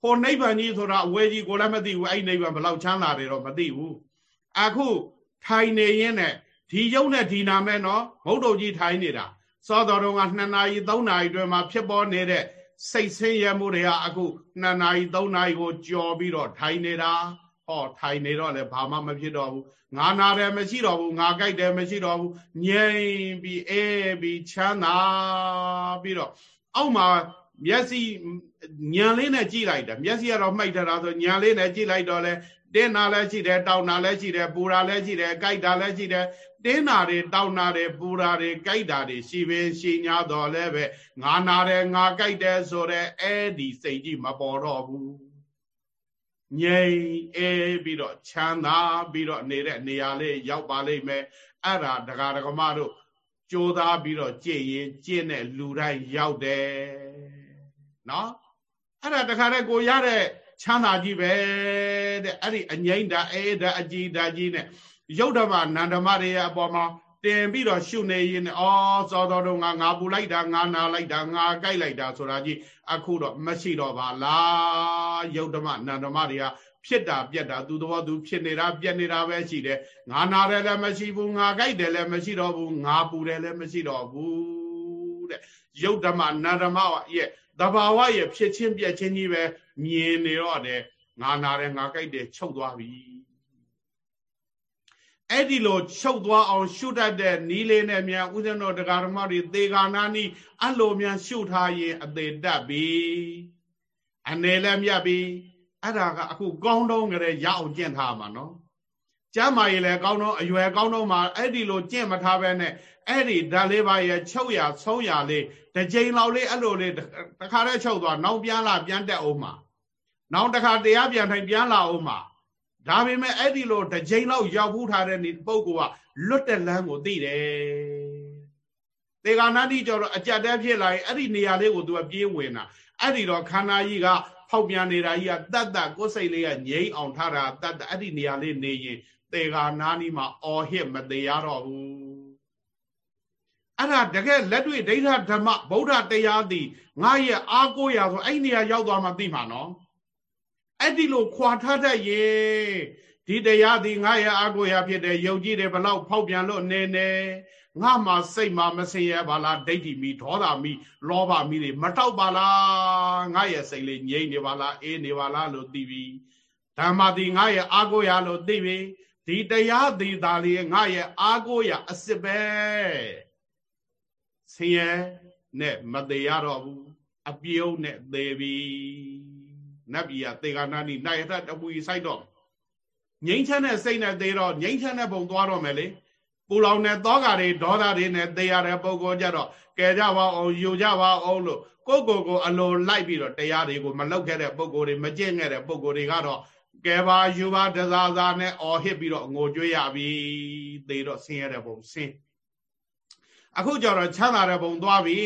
ဟိုနိဗ္ဗာန်ကြီးဆိုတာအဝဲကြီးကိုလည်းမသိဘူးအဲ့နိဗ္ဗာန်ဘယ်လောက်ချမ်းသာတယ်တော့မသိဘူးအခုထိုင်နေရင်းနဲ့ဒီယုတ်နဲ့ဒီနာမဲနော်မုတ်တုတ်ကြီးထိုင်နေတာစောတော်တော်က2နာရီ3နာရီတွင်မှာဖြစ်ပေါ်နေတဲ့စိတ်ဆင်းရဲမှုတွေကအခု2နာရီ3နာရီကိုကြော်ပြီးတော့ထိုင်နေတာ ဟောထိုင်နေတော့လည်းဘာမှမဖြစ်တော့ဘူးငါနာတယ်မရှိတော့ဘူးငါကြိုက်တယ်မရှိတော့ဘူးငြိမ်ပြီးအေးပြီးချမ်းသာပြီးတော့အောက်မှာမျက်စိညံလေးနဲ့ကြည့်လိုက်တာမျက်စိကတော့မှိတ်ထားတာဆိုညံလေးနဲ့ကြည့်လိုက်တော့လဲတင်းနာလည်းရှိတယ်တောင်းနာလည်းရှိတယ်ပူတာလည်းရှိတယ်ကြိုက်တာလည်းရှိတယ်တင်းနာတွေတောင်းနာတွေပူတာတွေကြိုက်တာတွေရှိပင်ရှိ냐တော့လဲပဲငါနာတယ်ငါကြိုက်တယ်ဆိုတဲ့အဲ့ဒီစိတ်ကြီးမပေါ်တော့ဘူး ငြိမ်အေးပြီးတော့ချမ်းသာပြီးတော့နေတဲ့နေရာလေးရောက်ပါလိမ့်မယ်အဲ့ဒါဒကာဒကမတို့ကြိုးစားပြီးတော့ကြည်ရင်ကြင့်တဲ့လူတိုင်းရောက်တယ်နော်အဲ့ဒါတခါတည်းကိုရတဲ့ချမ်းသာကြီးပဲတဲ့အဲ့ဒီအငိမ့်တာအေးဒါအကြည်ဒါကြီးနဲ့ယုတ်ဓမ္မနန္ဒမတွေရဲ့အပေါ်မှာ တင်ပြီးတော့ရှုနေရင်အော်စောတော်တို့ငါငါပူလိုက်တာငါနာလိုက်တာငါကြိုက်လိုက်တာဆိုတာကြီးအခုတော့မရှိတော့ပါလားယုတ်ဓမ္မနန္ဒမတွေကဖြစ်တာပြက်တာသူတော်သူဖြစ်နေတာပြက်နေတာပဲရှိတယ်ငါနာတယ်လည်းမရှိဘူးငါကြိုက်တယ်လည်းမရှိတော့ဘူးငါပူတယ်လည်းမရှိတော့ဘူးတဲ့ယုတ်ဓမ္မနန္ဒမရဲ့တဘာဝရဲ့ဖြစ်ချင်းပြက်ချင်းကြီးပဲမြင်နေတော့တယ်ငါနာတယ်ငါကြိုက်တယ်ချုပ်သွားပြီ အဲ့ဒီလိုချုပ်သွားအောင်ရှုတတ်တဲ့နီးလေးနဲ့မြန်ဥစဉ်တော်တရားဓမ္မတွေသေကာနာနီးအဲ့လိုမြန်ရှုထားရင်အသေးတတ်ပြီအနေလည်းမြတ်ပြီအဲ့ဒါကအခုကောင်းတော့ကြတဲ့ရအောင်ကျင့်ထားမှာနော်ကျမ်းမာရေးလည်းကောင်းတော့အရွယ်ကောင်းတော့မှအဲ့ဒီလိုကျင့်မထားပဲနဲ့အဲ့ဒီဓာတ်လေးပါရဲ့ချုပ်ရဆုံးရလေးတစ်ချိန်လောက်လေးအဲ့လိုလေးတခါတည်းချုပ်သွားနောက်ပြန်လာပြန်တက်အောင်မှာနောက်တစ်ခါတရားပြန်ထိုင်ပြန်လာအောင်မှာ ဒါပေမဲ့အဲ့ဒီလိုတစ်ချိန်လောက်ရောက်ဘူးထားတဲ့ပုဂ္ဂိုလ်ကလွတ်တဲ့လမ်းကိုသိတယ်သေဂာနာတိကျော်တော့အကြက်တဲဖြစ်လာရင်အဲ့ဒီနေရာလေးကိုသူကပြေးဝင်တာအဲ့ဒီတော့ခန္ဓာကြီးကဖောက်ပြန်နေတာကြီးကတတ်တတ်ကိုယ်စိတ်လေးကငြိမ့်အောင်ထားတာတတ်တတ်အဲ့ဒီနေရာလေးနေရင်သေဂာနာနီမှာအော်ဟစ်မသေးရတော့ဘူးအဲ့ဒါတကယ်လက်တွေ့ဒိဋ္ဌဓမ္မဗုဒ္ဓတရားသည်ငါရဲ့အားကိုးရဆိုအဲ့နေရာရောက်သွားမှသိမှာနော် အဲ့ဒီလိုခွာထားတတ်ရဲ့ဒီတရားသည်ငါရဲ့အားကိုးရဖြစ်တဲ့ယုံကြည်တယ်ဘလောက်ဖောက်ပြန်လို့နေနေငါမှစိတ်မှမစင်ရပါလားဒိဋ္ဌိမိဒေါသမမိလောဘမိတွေမတောက်ပါလားငါရဲ့စိတ်လေးငြိမ့်နေပါလားအေးနေပါလားလို့သိပြီဓမ္မသည်ငါရဲ့အားကိုးရလို့သိပြီဒီတရားသည်သာလေငါရဲ့အားကိုးရအစစ်ပဲဆင်းရဲနဲ့မသေးရတော့ဘူးအပြုံးနဲ့သေပြီ နတ်ပြည်ကသေကနာနီနိုင်ရတပူကြီးစိုက်တော့ငိမ့်ချမ်းတဲ့စိတ်နဲ့သေတော့ငိမ့်ချမ်းတဲ့ပုံသွားတော့မယ်လေပူလောင်တဲ့သောကတွေဒေါသတွေနဲ့သေရတဲ့ပုံကိုကြတော့ကဲကြပါအောင်ယူကြပါအောင်လို့ကိုယ့်ကိုယ်ကိုအလိုလိုက်ပြီးတော့တရားတွေကိုမလောက်ခဲ့တဲ့ပုံကိုယ်တွေမကျင့်ခဲ့တဲ့ပုံကိုယ်တွေကတော့ကဲပါယူပါတစားစားနဲ့အော်ဟစ်ပြီးတော့ငိုကြွေးရပြီသေတော့ဆင်းရတဲ့ပုံဆင်းအခုကျတော့ချမ်းသာတဲ့ဘုံသွားပြီ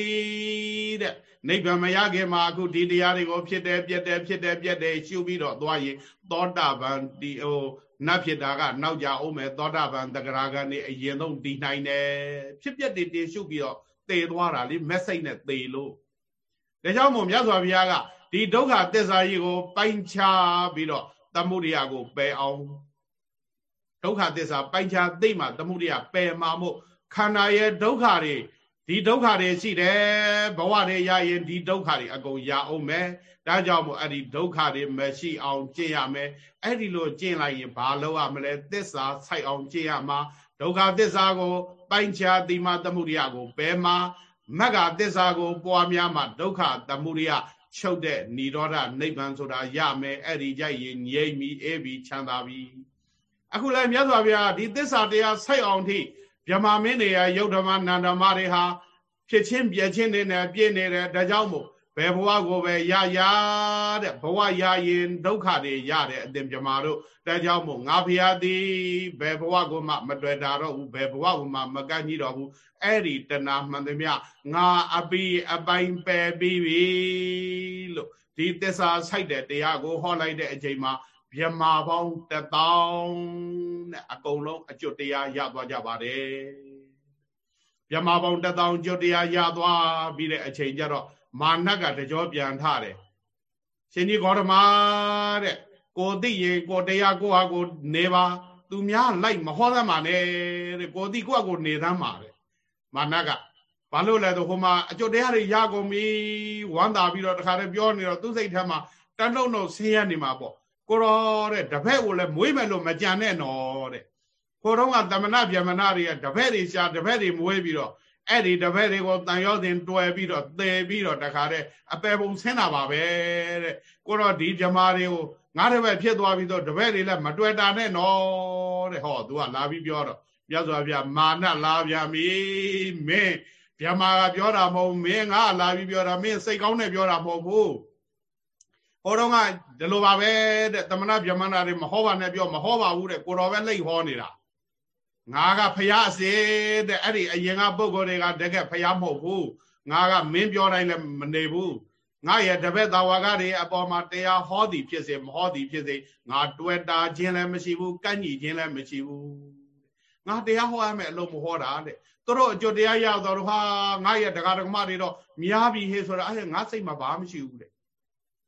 တဲ့ နိဗ္ဗာန်မရခင်မှာအခုဒီတရားတွေကိုဖြစ်တယ်ပြက်တယ်ဖြစ်တယ်ပြက်တယ်ရှုပြီးတော့သွားရင်သောတာပန်ဒီဟိုနတ်ဖြစ်တာကနောက်ကြအောင်မယ်သောတာပန်တဂရာကနေအရင်ဆုံးတည်နိုင်တယ်ဖြစ်ပြက်တွေတင်ရှုပြီးတော့သေသွားတာလေမက်စိတ်နဲ့သေလို့ဒါကြောင့်မို့မြတ်စွာဘုရားကဒီဒုက္ခသစ္စာကြီးကို ပိုင်းခြားပြီးတော့သမုဒိယကိုပယ်အောင်ဒုက္ခသစ္စာပိုင်းခြားသိမှသမုဒိယပယ်မှာမို့ခန္ဓာရဲ့ဒုက္ခတွေ ဒီဒုက္ခတွေရှိတယ်ဘဝတွေရရင်ဒီဒုက္ခတွေအကုန်ရအောင်မယ်ဒါကြောင့်မို့အဲ့ဒီဒုက္ခတွေမရှိအောင်ကျင့်ရမယ်အဲ့ဒီလိုကျင့်လိုက်ရင်ဘာလုပ်ရမလဲသစ္စာစိုက်အောင်ကျင့်ရမှာဒုက္ခသစ္စာကိုပိုင်းခြားတိမသမုဒိယကိုဘယ်မှာမဂ္ဂသစ္စာကို ပွားများမှာဒုက္ခသမုဒိယချုပ်တဲ့និရောဓနိဗ္ဗာန်ဆိုတာရမယ်အဲ့ဒီကြိုက်ရင်ငြိမ့်ပြီးအေးပြီးချမ်းသာပြီအခုလည်းမြတ်စွာဘုရားဒီသစ္စာတရားစိုက်အောင်ထိ မြမမင်းတွေရယုတ်ဓမ္မနန္ဒမတွေဟာဖြစ်ချင်းပြည့်ချင်းတွေနဲ့ပြည့်နေတယ်ဒါကြောင့်မို့ဘယ်ဘဝကိုပဲရရတဲ့ဘဝရရင်ဒုက္ခတွေရတဲ့အတင်မြမာတို့ဒါကြောင့်မို့ငါဖျားသည်ဘယ်ဘဝကိုမှမတွေ့တာတော့ဘူးဘယ်ဘဝကိုမှမကန့်ကြီးတော့ဘူးအဲ့ဒီတဏမှန်သမျှငါအပီအပိုင်ပယ်ပြီးပြီလို့ဒီသစ္စာဆိုင်တဲ့တရားကိုဟောလိုက်တဲ့အချိန်မှာ မြမာပေါင်းတထောင်နဲ့အကုန်လုံးအကျွတ်တရားရသွားကြပါတယ်မြမာပေါင်းတထောင်ကျွတ်တရားရသွားပြီးတဲ့အချိန်ကျတော့မာနကတကြောပြန်ထတယ်ရှင်ကြီးဂေါတမတဲ့ကိုသိရင်ကိုတရားကိုဟာကိုနေပါသူသူများလိုက်မဟောသမ်းပါနဲ့တဲ့ကိုတိကိုကကိုနေသမ်းပါတဲ့မာနကဘာလို့လဲဆိုဟိုမှာအကျွတ်တရားတွေရကုန်ပြီဝမ်းသာပြီးတော့တခါတည်းပြောနေတော့သူ့စိတ်ထဲမှာတန်းလုံးတော့ဆင်းရဲနေမှာပေါ့ ကိုရောတဲ့တပည့်ကိုလည်းမွေးမယ်လို့မကြံနဲ့နော်တဲ့ကိုတော့ကတမနာဗျမနာတွေကတပည့်တွေရှာတပည့်တွေမွေးပြီးတော့အဲ့ဒီတပည့်တွေကိုတန်ရောတင်တွယ်ပြီးတော့သေပြီးတော့တခါတည်းအပယ်ပုံဆင်းတာပါပဲတဲ့ကိုတော့ဒီဂျမာတွေကိုငါတပည့်ဖြစ်သွားပြီးတော့တပည့်တွေလည်းမတွေ့တာနဲ့နော်တဲ့ဟော तू ကလာပြီးပြောတော့မြတ်စွာဘုရားမာနလာဗျာမီမင်းဗျမာကပြောတာမဟုတ်မင်းငါလာပြီးပြောတာမင်းစိတ်ကောင်းနဲ့ပြောတာမဟုတ်ဘူး ဟောတော့ကဒီလိုပါပဲတဲ့တမနာဗျမနာတွေမဟောပါနဲ့ပြောမဟောပါဘူးတဲ့ကိုတော်ပဲလိတ်ဟောနေတာငါကဖျားစေတဲ့အဲ့ဒီအရင်ကပုဂ္ဂိုလ်တွေကတကယ်ဖျားမဟုတ်ဘူးငါကမင်းပြောတိုင်းလည်းမနေဘူးငါရဲ့တပည့်သားဝါကတွေအပေါ်မှာတရားဟောသည်ဖြစ်စေမဟောသည်ဖြစ်စေငါတွေ့တာခြင်းလည်းမရှိဘူးကန့်ညီခြင်းလည်းမရှိဘူးငါတရားဟောရမယ်အလုံးမဟောတာတဲ့သူတို့အကျိုးတရားရတော့ဟာငါရဲ့တရားဓမ္မတွေတော့များပြီဟေးဆိုတာအဲ့ငါစိတ်မှာဘာမှမရှိဘူးတဲ့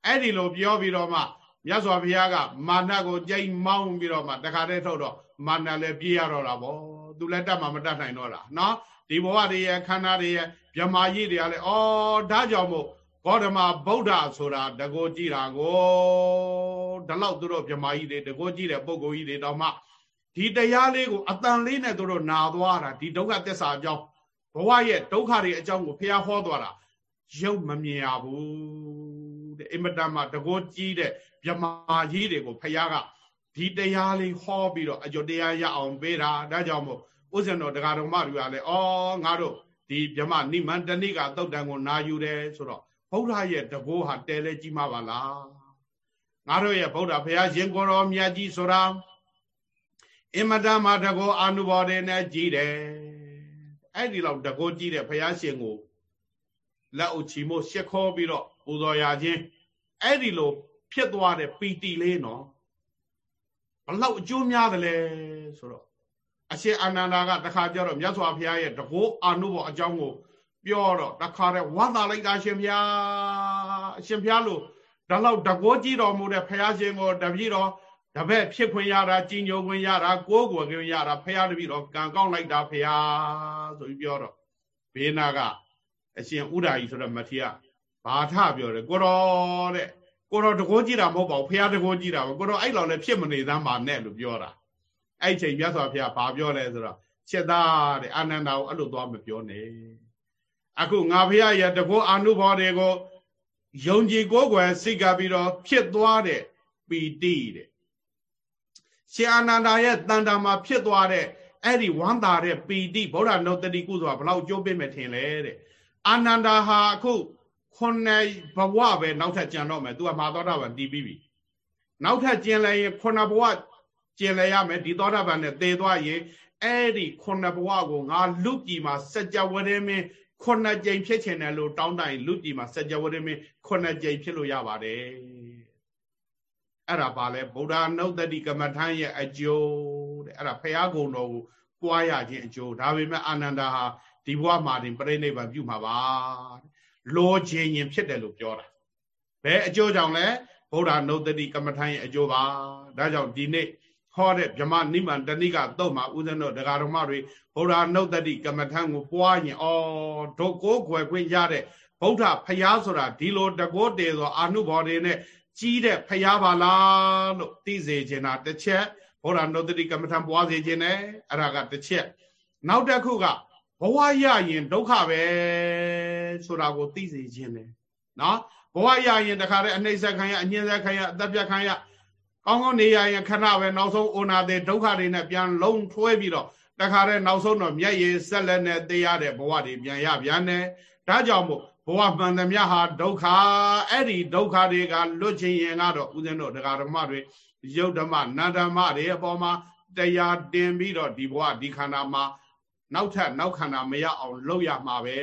အဲ့ဒီလိုပြောပြီးတော့မှမြတ်စွာဘုရားကမာနကိုကြိမ်မောင်းပြီးတော့မှတခါတည်းထုတ်တော့မာနလည်းပြေးရတော့တာဗောသူလည်းတတ်မှမတတ်နိုင်တော့လားနော်ဒီဘဝတွေရဲ့ခန္ဓာတွေရဲ့ဗြဟ္မာကြီးတွေကလည်းအော်ဒါကြောင့်မို့ဂေါတမဗုဒ္ဓဆိုတာတကောကြည့်တာကိုဒီလောက်သူတို့ဗြဟ္မာကြီးတွေတကောကြည့်တဲ့ပုဂ္ဂိုလ်ကြီးတွေတော့မှဒီတရားလေးကိုအတန်လေးနဲ့သူတို့နာသွားတာဒီဒုက္ခသစ္စာအကြောင်းဘဝရဲ့ဒုက္ခတွေအကြောင်းကိုဖះဟောသွားတာရုပ်မမြင်ရဘူး တဲ့အင်မတန်မှတကောကြည့်တဲ့ဗြဟ္မာကြီးတွေကိုဖះကဒီတရားလေးဟောပြီးတော့အကျိုးတရားရအောင်ပေးတာဒါကြောင့်မို့ဥစ္စံတော်တရားတော်မတွေကလည်းအော်ငါတို့ဒီဗြဟ္မနိမန္တနိကသုတ်တံကိုနာယူတယ်ဆိုတော့ဗုဒ္ဓရဲ့တကောဟာတဲလဲကြီးမှာပါလားငါတို့ရဲ့ဗုဒ္ဓဘုရားရှင်ကိုရောမြတ်ကြီးဆိုတာအင်မတန်မှတကောအာနုဘော်တွေနဲ့ကြီးတယ်အဲ့ဒီလောက်တကောကြီးတဲ့ဘုရားရှင်ကိုလက်အုပ်ချီမို့ရှ िख ောပြီးတော့ ပူဇော်ရခြင်းအဲ့ဒီလို ဖြစ်သွားတဲ့ပီတိလေးနော်ဘလောက်အကျိုးများတယ်လဲဆိုတော့အရှင်အာနန္ဒာကတခါပြောတော့မြတ်စွာဘုရားရဲ့တကောအာနုဘော်အကြောင်းကို ပြောတော့တခါတည်းဝါသာလိုက်တာရှင်ဘုရားအရှင်ဘုရားလို့ဒါလောက်တကောကြည့်တော်မူတဲ့ဘုရားရှင်ကိုတပည့်တော်တပည့်ဖြစ်ခွင့်ရတာကြီးညိုခွင့်ရတာကိုးကွယ်ခွင့်ရတာဘုရားတပည့်တော်ကံကောင်းလိုက်တာဘုရားဆိုပြီးပြောတော့ဘေးနာကအရှင်ဥဒ္ဒါကြီးဆိုတော့မထေရ ဘာထပြောတယ်ကိုတော်တဲ့ကိုတော်တကောကြည့်တာမဟုတ်ပါဘူးဘုရားတကောကြည့်တာပဲကိုတော်အဲ့လောက်လည်းဖြစ်မနေသမ်းပါနဲ့လို့ပြောတာအဲ့ချိန်မြတ်စွာဘုရားဘာပြောလဲဆိုတော့ချက်သားတဲ့အာနန္ဒာကိုအဲ့လိုသွားမပြောနဲ့အခုငါဖရာရဲ့တကောအာနုဘောတွေကိုယုံကြည်ကိုးကွယ်စိတ်ကပြီးတော့ဖြစ်သွားတဲ့ပီတိတဲ့ရှင်အာနန္ဒာရဲ့တန်တာမှာဖြစ်သွားတဲ့အဲ့ဒီဝမ်းသာတဲ့ပီတိဗုဒ္ဓနုတ္တိကုဆိုတာဘလောက်ကျိုးပေးမယ်ထင်လဲတဲ့အာနန္ဒာဟာအခု ခုနှစ်ဘဝပဲနောက်ထပ်ကြံတော့မယ်သူကမာသောတာပန်တည်ပြီးပြီနောက်ထပ်ကျင်လဲရင်ခုနှစ်ဘဝကျင်လဲရမယ်ဒီသောတာပန်နဲ့သေသွားရင်အဲ့ဒီခုနှစ်ဘဝကိုငါလူပြည်မှာစัจ java ရဲမင်းခုနှစ်ကြိမ်ဖြစ်ချင်တယ်လို့တောင်းတိုင်လူပြည်မှာစัจ java ရဲမင်းခုနှစ်ကြိမ်ဖြစ်လို့ရပါတယ်အဲ့ဒါပါလဲဗုဒ္ဓနုတ္တိကမ္မထမ်းရဲ့အကျိုးတဲ့အဲ့ဒါဖရာကုံတော်ကိုပွားရခြင်းအကျိုးဒါပေမဲ့အာနန္ဒာဟာဒီဘဝမှာတင်ပြိဋိဘံပြုမှာပါ လောခြင်းရင်ဖြစ်တယ်လို့ပြောတာဘယ်အကျိုးကြောင့်လဲဗုဒ္ဓနုတ္တိကမ္မထမ်းရဲ့အကျိုးပါဒါကြောင့်ဒီနေ့ဟောတဲ့ဗြဟ္မနိမန္တနိကတော့မှာဥဇဏတို့ဒကာတော်မတွေဗုဒ္ဓနုတ္တိကမ္မထမ်းကိုပွားရင်ဩဒုကိုးခွယ်ခွင့်ရတဲ့ဗုဒ္ဓဖျားဆိုတာဒီလိုတကောတေဆိုအာနုဘော်တွေနဲ့ကြီးတဲ့ဖျားပါလားလို့သိစေချင်တာတစ်ချက်ဗုဒ္ဓနုတ္တိကမ္မထမ်းပွားစေခြင်းနဲ့အဲ့ဒါကတစ်ချက်နောက်တစ်ခုကဘဝရရင်ဒုက္ခပဲ ဆိုတာကိုသိစေခြင်းနဲ့နော်ဘဝရရင်တခါတည်းအနှိမ့်ဆက်ခံရအညှင်းဆက်ခံရအသက်ပြတ်ခံရကောင်းကောင်းနေရရင်ခဏပဲနောက်ဆုံးအိုနာတဲ့ဒုက္ခတွေနဲ့ပြန်လုံးထွဲပြီးတော့တခါတည်းနောက်ဆုံးတော့မျက်ရည်ဆက်လက်နဲ့သိရတဲ့ဘဝတွေပြန်ရပြန်တယ်ဒါကြောင့်မို့ဘဝမှန်သမျှဟာဒုက္ခအဲ့ဒီဒုက္ခတွေကလွတ်ခြင်းရင်ကတော့ဦးဇင်းတို့တရားဓမ္မတွေယုတ်ဓမ္မနန္ဓမ္မတွေအပေါ်မှာတရားတင်ပြီးတော့ဒီဘဝဒီခန္ဓာမှာနောက်ထပ်နောက်ခန္ဓာမရအောင်လုပ်ရမှာပဲ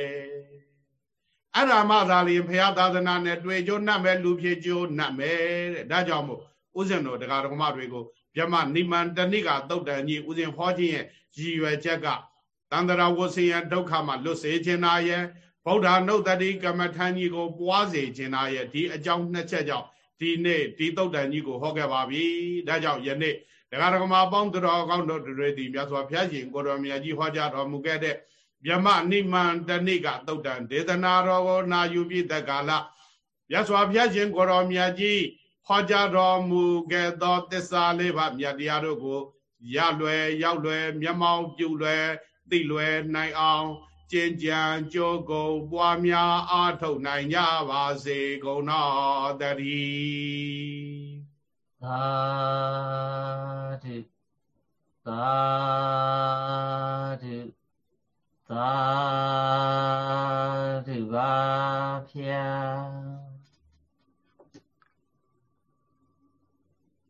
အဲ့ဒါမှသာလျှင်ဘုရားသာသနာနဲ့တွေ့ကြုံနှံ့မဲ့လူဖြစ်ကြုံနှံ့မဲ့တဲ့ဒါကြောင့်မို့ဥစဉ်တော်တရားတော်မတွေကိုမြမနိမန္တနိကသုတ်တန်ကြီးဥစဉ်ဟောခြင်းရဲ့ရည်ရွယ်ချက်ကတန္တရာဝဆင်းရဒုက္ခမှာလွတ်စေခြင်းနာရဲ့ဗုဒ္ဓနုတ်တတိကမ္မထံကြီးကိုပွားစေခြင်းနာရဲ့ဒီအကြောင်းနှစ်ချက်ကြောင့်ဒီနေ့ဒီသုတ်တန်ကြီးကိုဟောခဲ့ပါပြီဒါကြောင့်ယနေ့တရားဓမ္မပေါင်းတော်ကောင်းတို့တွေသည်မြတ်စွာဘုရားရှင်ကိုတော်မြတ်ကြီးဟောကြားတော်မူခဲ့တဲ့ မြမနိမန္တနိကသုတ်တံဒေသနာတော်ကိုနာယူပြီးတက္ကလာမြတ်စွာဘုရားရှင်ကိုတော်မြတ်ကြီးဟောကြားတော်မူခဲ့သောသစ္စာလေးပါးမြတ်တရားတို့ကိုရလွယ်ရောက်လွယ်မျက်မှောက်ပြုလွယ်သိလွယ်နိုင်အောင်ကျင့်ကြံကြိုးကုန်ပွားများအားထုတ်နိုင်ကြပါစေကုန်တော်တည်းသာဓုသာဓု သာဓုပါဖျား